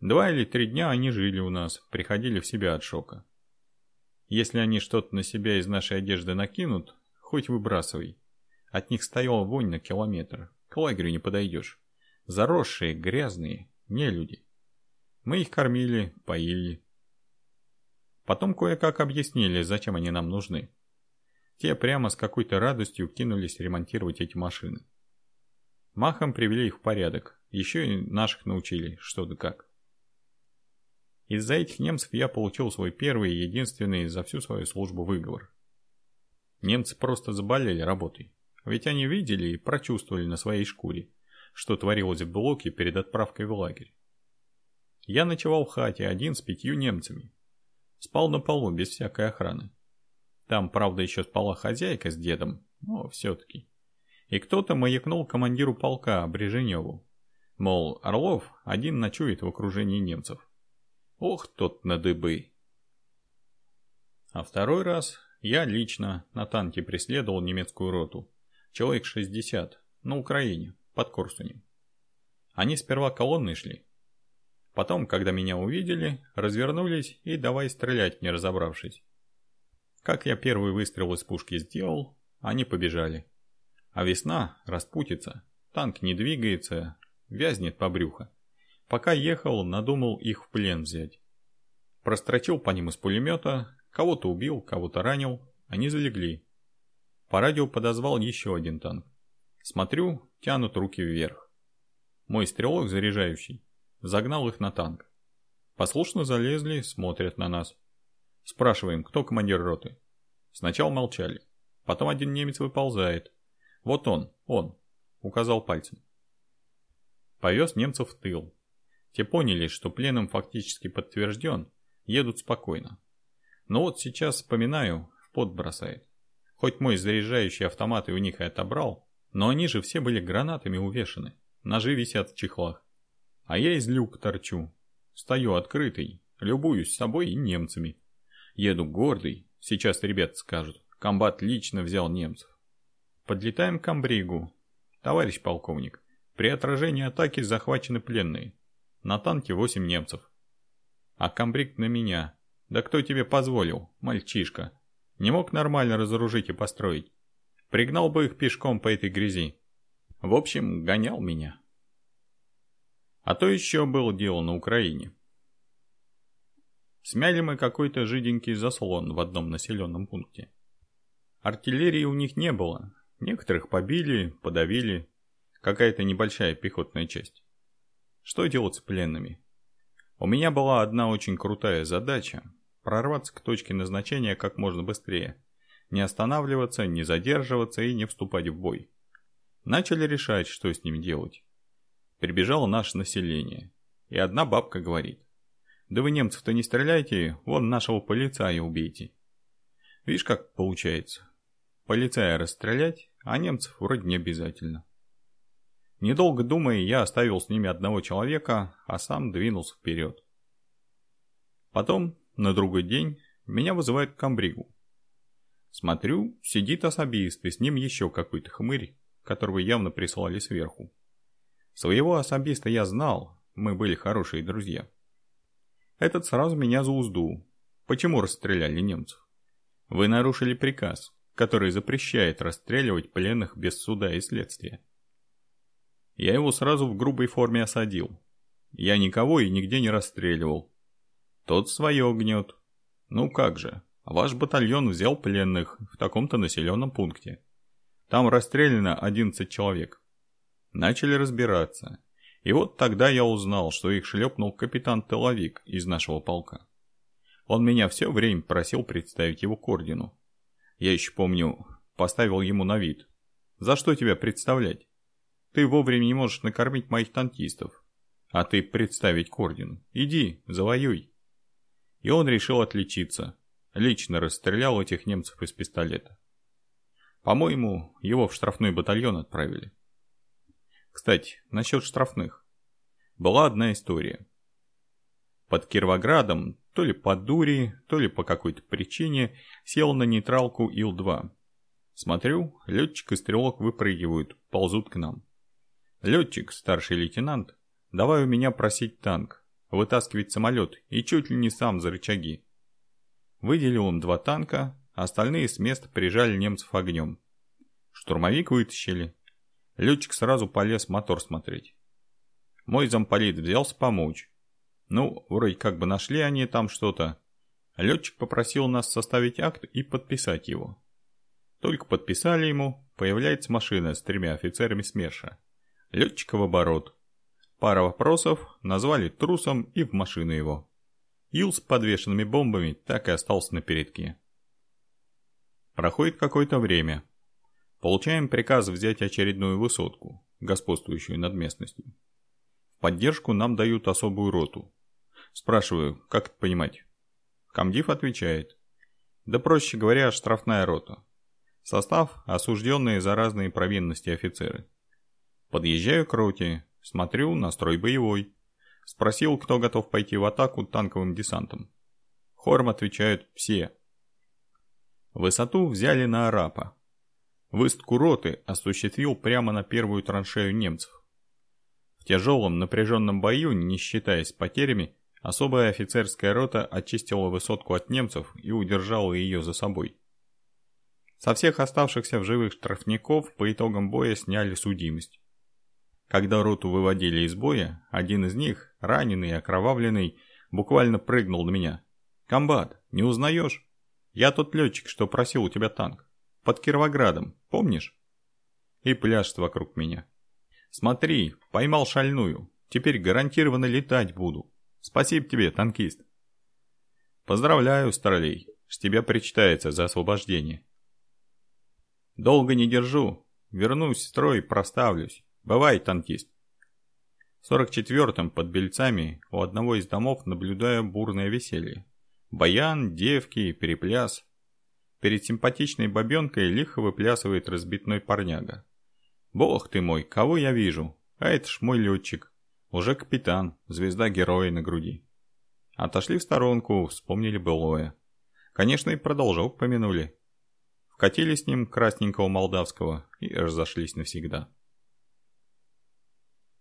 Два или три дня они жили у нас, приходили в себя от шока. Если они что-то на себя из нашей одежды накинут, хоть выбрасывай. От них стояла вонь на километр, к лагерю не подойдешь. Заросшие, грязные, не люди. Мы их кормили, поили. Потом кое-как объяснили, зачем они нам нужны. Те прямо с какой-то радостью кинулись ремонтировать эти машины. Махом привели их в порядок, еще и наших научили, что да как. Из-за этих немцев я получил свой первый и единственный за всю свою службу выговор. Немцы просто заболели работой, ведь они видели и прочувствовали на своей шкуре, что творилось в блоке перед отправкой в лагерь. Я ночевал в хате один с пятью немцами. Спал на полу без всякой охраны. Там, правда, еще спала хозяйка с дедом, но все-таки. И кто-то маякнул командиру полка Бреженеву. Мол, Орлов один ночует в окружении немцев. Ох, тот на дыбы. А второй раз я лично на танке преследовал немецкую роту. Человек 60, на Украине, под Корсунем. Они сперва колонной шли. Потом, когда меня увидели, развернулись и давай стрелять, не разобравшись. Как я первый выстрел из пушки сделал, они побежали. А весна распутится, танк не двигается, вязнет по брюхо. Пока ехал, надумал их в плен взять. Прострочил по ним из пулемета, кого-то убил, кого-то ранил, они залегли. По радио подозвал еще один танк. Смотрю, тянут руки вверх. Мой стрелок заряжающий загнал их на танк. Послушно залезли, смотрят на нас. Спрашиваем, кто командир роты. Сначала молчали. Потом один немец выползает. Вот он, он, указал пальцем. Повез немцев в тыл. Те поняли, что пленом фактически подтвержден, едут спокойно. Но вот сейчас вспоминаю, в пот бросает. Хоть мой заряжающий автомат и у них и отобрал, но они же все были гранатами увешаны. Ножи висят в чехлах. А я из люка торчу. Стою открытый, любуюсь собой и немцами. Еду гордый, сейчас ребят скажут. Комбат лично взял немцев. Подлетаем к Амбригу. Товарищ полковник, при отражении атаки захвачены пленные. На танке восемь немцев. А комбриг на меня. Да кто тебе позволил, мальчишка? Не мог нормально разоружить и построить. Пригнал бы их пешком по этой грязи. В общем, гонял меня. А то еще было дело на Украине. Смяли мы какой-то жиденький заслон в одном населенном пункте. Артиллерии у них не было. Некоторых побили, подавили. Какая-то небольшая пехотная часть. Что делать с пленными? У меня была одна очень крутая задача – прорваться к точке назначения как можно быстрее. Не останавливаться, не задерживаться и не вступать в бой. Начали решать, что с ним делать. Прибежало наше население. И одна бабка говорит. Да вы немцев-то не стреляйте, вон нашего полицая убейте. Видишь, как получается. Полицая расстрелять, а немцев вроде не обязательно. Недолго думая, я оставил с ними одного человека, а сам двинулся вперед. Потом, на другой день, меня вызывают к комбригу. Смотрю, сидит особист, и с ним еще какой-то хмырь, которого явно прислали сверху. Своего особиста я знал, мы были хорошие друзья. Этот сразу меня за узду. Почему расстреляли немцев? Вы нарушили приказ, который запрещает расстреливать пленных без суда и следствия. Я его сразу в грубой форме осадил. Я никого и нигде не расстреливал. Тот свое гнет. Ну как же, ваш батальон взял пленных в таком-то населенном пункте. Там расстреляно 11 человек. Начали разбираться. И вот тогда я узнал, что их шлепнул капитан Тыловик из нашего полка. Он меня все время просил представить его к ордену. Я еще помню, поставил ему на вид. За что тебя представлять? Ты вовремя не можешь накормить моих танкистов. А ты представить к ордену. Иди, завоюй. И он решил отличиться. Лично расстрелял этих немцев из пистолета. По-моему, его в штрафной батальон отправили. Кстати, насчет штрафных. Была одна история. Под Кировоградом, то ли по дури, то ли по какой-то причине, сел на нейтралку Ил-2. Смотрю, летчик и стрелок выпрыгивают, ползут к нам. Летчик, старший лейтенант, давай у меня просить танк, вытаскивать самолет и чуть ли не сам за рычаги. Выделил им два танка, остальные с места прижали немцев огнем. Штурмовик вытащили, Летчик сразу полез мотор смотреть. Мой замполит взялся помочь. Ну, вроде как бы нашли они там что-то. Летчик попросил нас составить акт и подписать его. Только подписали ему, появляется машина с тремя офицерами СМЕРШа. Летчика в оборот. Пара вопросов, назвали трусом и в машину его. Ил с подвешенными бомбами так и остался на передке. Проходит какое-то время. Получаем приказ взять очередную высотку, господствующую над местностью. В поддержку нам дают особую роту. Спрашиваю, как это понимать? Комдив отвечает. Да проще говоря, штрафная рота. Состав – осужденные за разные провинности офицеры. Подъезжаю к роте, смотрю, настрой боевой. Спросил, кто готов пойти в атаку танковым десантом. Хором отвечают «все». Высоту взяли на Арапа, Высадку роты осуществил прямо на первую траншею немцев. В тяжелом напряженном бою, не считаясь потерями, особая офицерская рота очистила высотку от немцев и удержала ее за собой. Со всех оставшихся в живых штрафников по итогам боя сняли судимость. Когда роту выводили из боя, один из них, раненый и окровавленный, буквально прыгнул на меня. «Комбат, не узнаешь? Я тот летчик, что просил у тебя танк. Под Кировоградом, помнишь? И пляшет вокруг меня. Смотри, поймал шальную. Теперь гарантированно летать буду. Спасибо тебе, танкист. Поздравляю, старлей. С тебя причитается за освобождение. Долго не держу. Вернусь в строй, проставлюсь. Бывай, танкист. В 44-м под Бельцами у одного из домов наблюдаю бурное веселье. Баян, девки, перепляс. Перед симпатичной бабенкой лихо выплясывает разбитной парняга. Бог ты мой, кого я вижу? А это ж мой летчик. Уже капитан, звезда героя на груди. Отошли в сторонку, вспомнили былое. Конечно, и продолжок помянули. Вкатили с ним красненького молдавского и разошлись навсегда.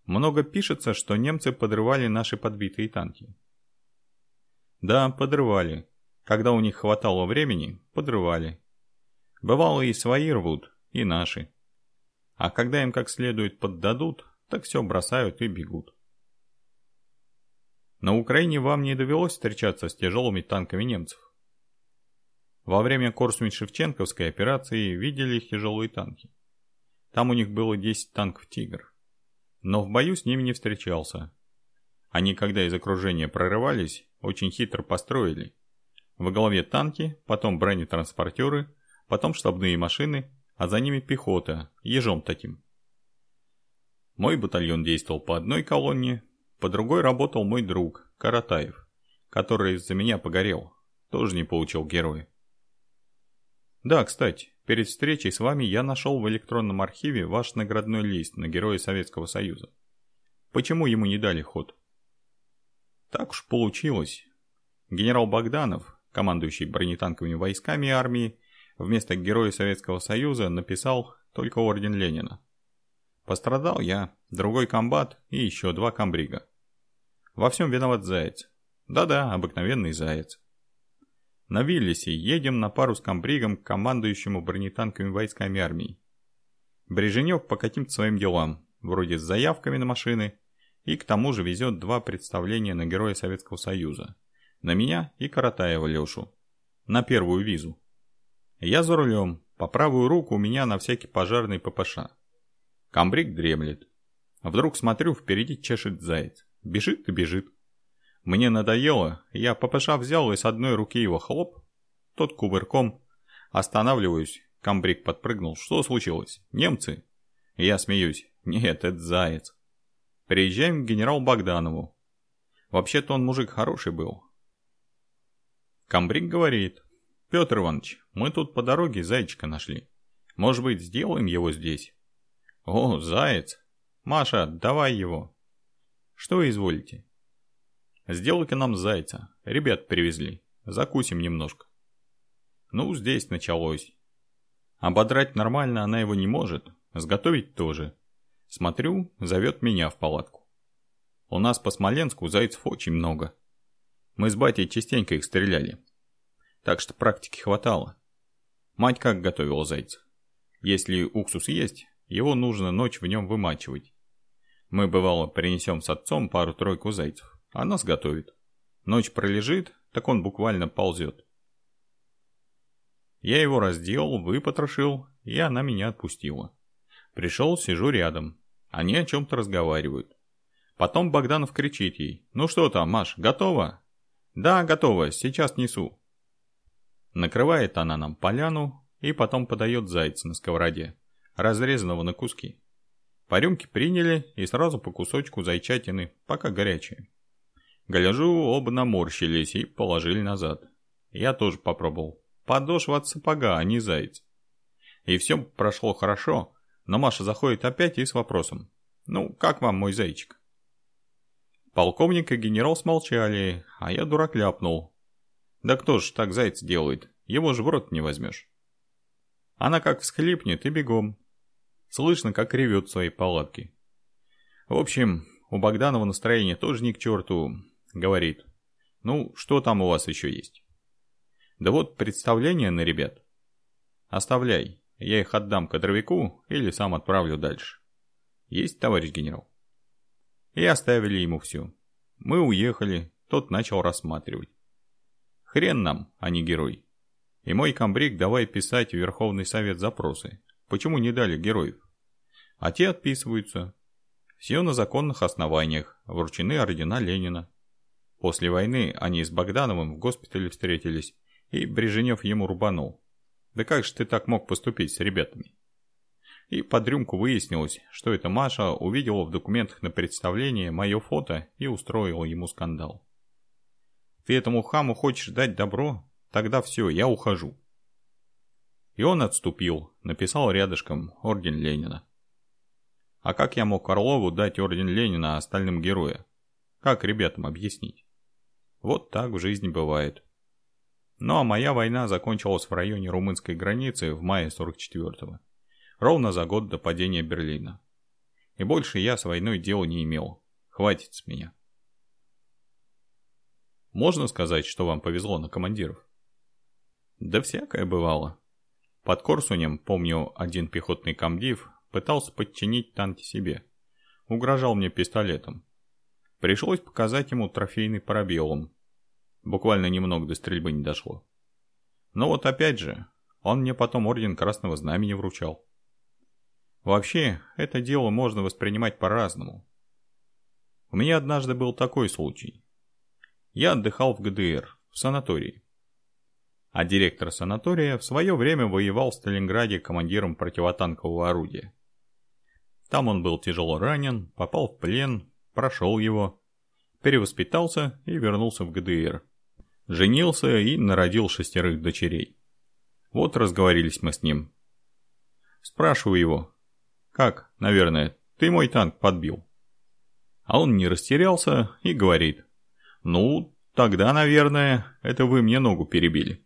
Много пишется, что немцы подрывали наши подбитые танки. Да, подрывали. Когда у них хватало времени, подрывали. Бывало и свои рвут, и наши. А когда им как следует поддадут, так все бросают и бегут. На Украине вам не довелось встречаться с тяжелыми танками немцев? Во время Корсунь-Шевченковской операции видели их тяжелые танки. Там у них было 10 танков «Тигр». Но в бою с ними не встречался. Они, когда из окружения прорывались, очень хитро построили. Во главе танки, потом бронетранспортеры, потом штабные машины, а за ними пехота, ежом таким. Мой батальон действовал по одной колонне, по другой работал мой друг, Каратаев, который из-за меня погорел, тоже не получил героя. Да, кстати, перед встречей с вами я нашел в электронном архиве ваш наградной лист на Героя Советского Союза. Почему ему не дали ход? Так уж получилось. Генерал Богданов, командующий бронетанковыми войсками армии, вместо Героя Советского Союза написал только Орден Ленина. Пострадал я, другой комбат и еще два комбрига. Во всем виноват заяц. Да-да, обыкновенный заяц. На Виллисе едем на пару с комбригом к командующему бронетанковыми войсками армии. Бреженев по каким-то своим делам, вроде с заявками на машины, и к тому же везет два представления на Героя Советского Союза. На меня и Каратаева Лешу. На первую визу. Я за рулем, по правую руку у меня на всякий пожарный ППШ. Комбриг дремлет. Вдруг смотрю, впереди чешет заяц. Бежит и бежит. Мне надоело, я ППШ взял и с одной руки его хлоп. Тот кувырком. Останавливаюсь, комбриг подпрыгнул. Что случилось? Немцы? Я смеюсь. Нет, это заяц. Приезжаем к генералу Богданову. Вообще-то он мужик хороший был. Комбриг говорит. Петр Иванович, мы тут по дороге зайчика нашли. Может быть, сделаем его здесь? О, заяц. Маша, давай его. Что изволите? Сделай-ка нам зайца. Ребят привезли. Закусим немножко. Ну, здесь началось. Ободрать нормально она его не может. Сготовить тоже. Смотрю, зовет меня в палатку. У нас по Смоленску зайцев очень много. Мы с батей частенько их стреляли. Так что практики хватало. Мать как готовила зайца? Если уксус есть, его нужно ночь в нем вымачивать. Мы, бывало, принесем с отцом пару-тройку зайцев. Она сготовит. Ночь пролежит, так он буквально ползет. Я его раздел, выпотрошил, и она меня отпустила. Пришел, сижу рядом. Они о чем-то разговаривают. Потом Богданов кричит ей. «Ну что там, Маш, готова?» «Да, готова, сейчас несу». Накрывает она нам поляну и потом подает зайца на сковороде, разрезанного на куски. По рюмке приняли и сразу по кусочку зайчатины, пока горячие. Гляжу, оба наморщились и положили назад. Я тоже попробовал. Подошва от сапога, а не заяц. И все прошло хорошо, но Маша заходит опять и с вопросом. «Ну, как вам мой зайчик?» Полковник и генерал смолчали, а я дурак ляпнул. «Да кто ж так зайц делает? Его же в рот не возьмешь». Она как всхлипнет и бегом. Слышно, как ревет в своей палатке. В общем, у Богданова настроение тоже не к черту, Говорит. Ну, что там у вас еще есть? Да вот представление на ребят. Оставляй. Я их отдам кадровику или сам отправлю дальше. Есть, товарищ генерал? И оставили ему все. Мы уехали, тот начал рассматривать. Хрен нам, а не герой. И мой комбриг давай писать в Верховный Совет запросы. Почему не дали героев? А те отписываются. Все на законных основаниях, вручены ордена Ленина. После войны они с Богдановым в госпитале встретились, и Бреженев ему рубанул. Да как же ты так мог поступить с ребятами? И под рюмку выяснилось, что эта Маша увидела в документах на представление мое фото и устроила ему скандал. Ты этому хаму хочешь дать добро? Тогда все, я ухожу. И он отступил, написал рядышком Орден Ленина. А как я мог Орлову дать Орден Ленина, остальным героя? Как ребятам объяснить? Вот так в жизни бывает. Ну а моя война закончилась в районе румынской границы в мае 44-го. Ровно за год до падения Берлина. И больше я с войной дела не имел. Хватит с меня. Можно сказать, что вам повезло на командиров? Да всякое бывало. Под Корсунем, помню, один пехотный комдив пытался подчинить танки себе. Угрожал мне пистолетом. Пришлось показать ему трофейный парабеллум. Буквально немного до стрельбы не дошло. Но вот опять же, он мне потом орден Красного Знамени вручал. Вообще, это дело можно воспринимать по-разному. У меня однажды был такой случай. Я отдыхал в ГДР, в санатории. А директор санатория в свое время воевал в Сталинграде командиром противотанкового орудия. Там он был тяжело ранен, попал в плен, прошел его, перевоспитался и вернулся в ГДР. Женился и народил шестерых дочерей. Вот разговорились мы с ним. Спрашиваю его, как, наверное, ты мой танк подбил? А он не растерялся и говорит, ну, тогда, наверное, это вы мне ногу перебили.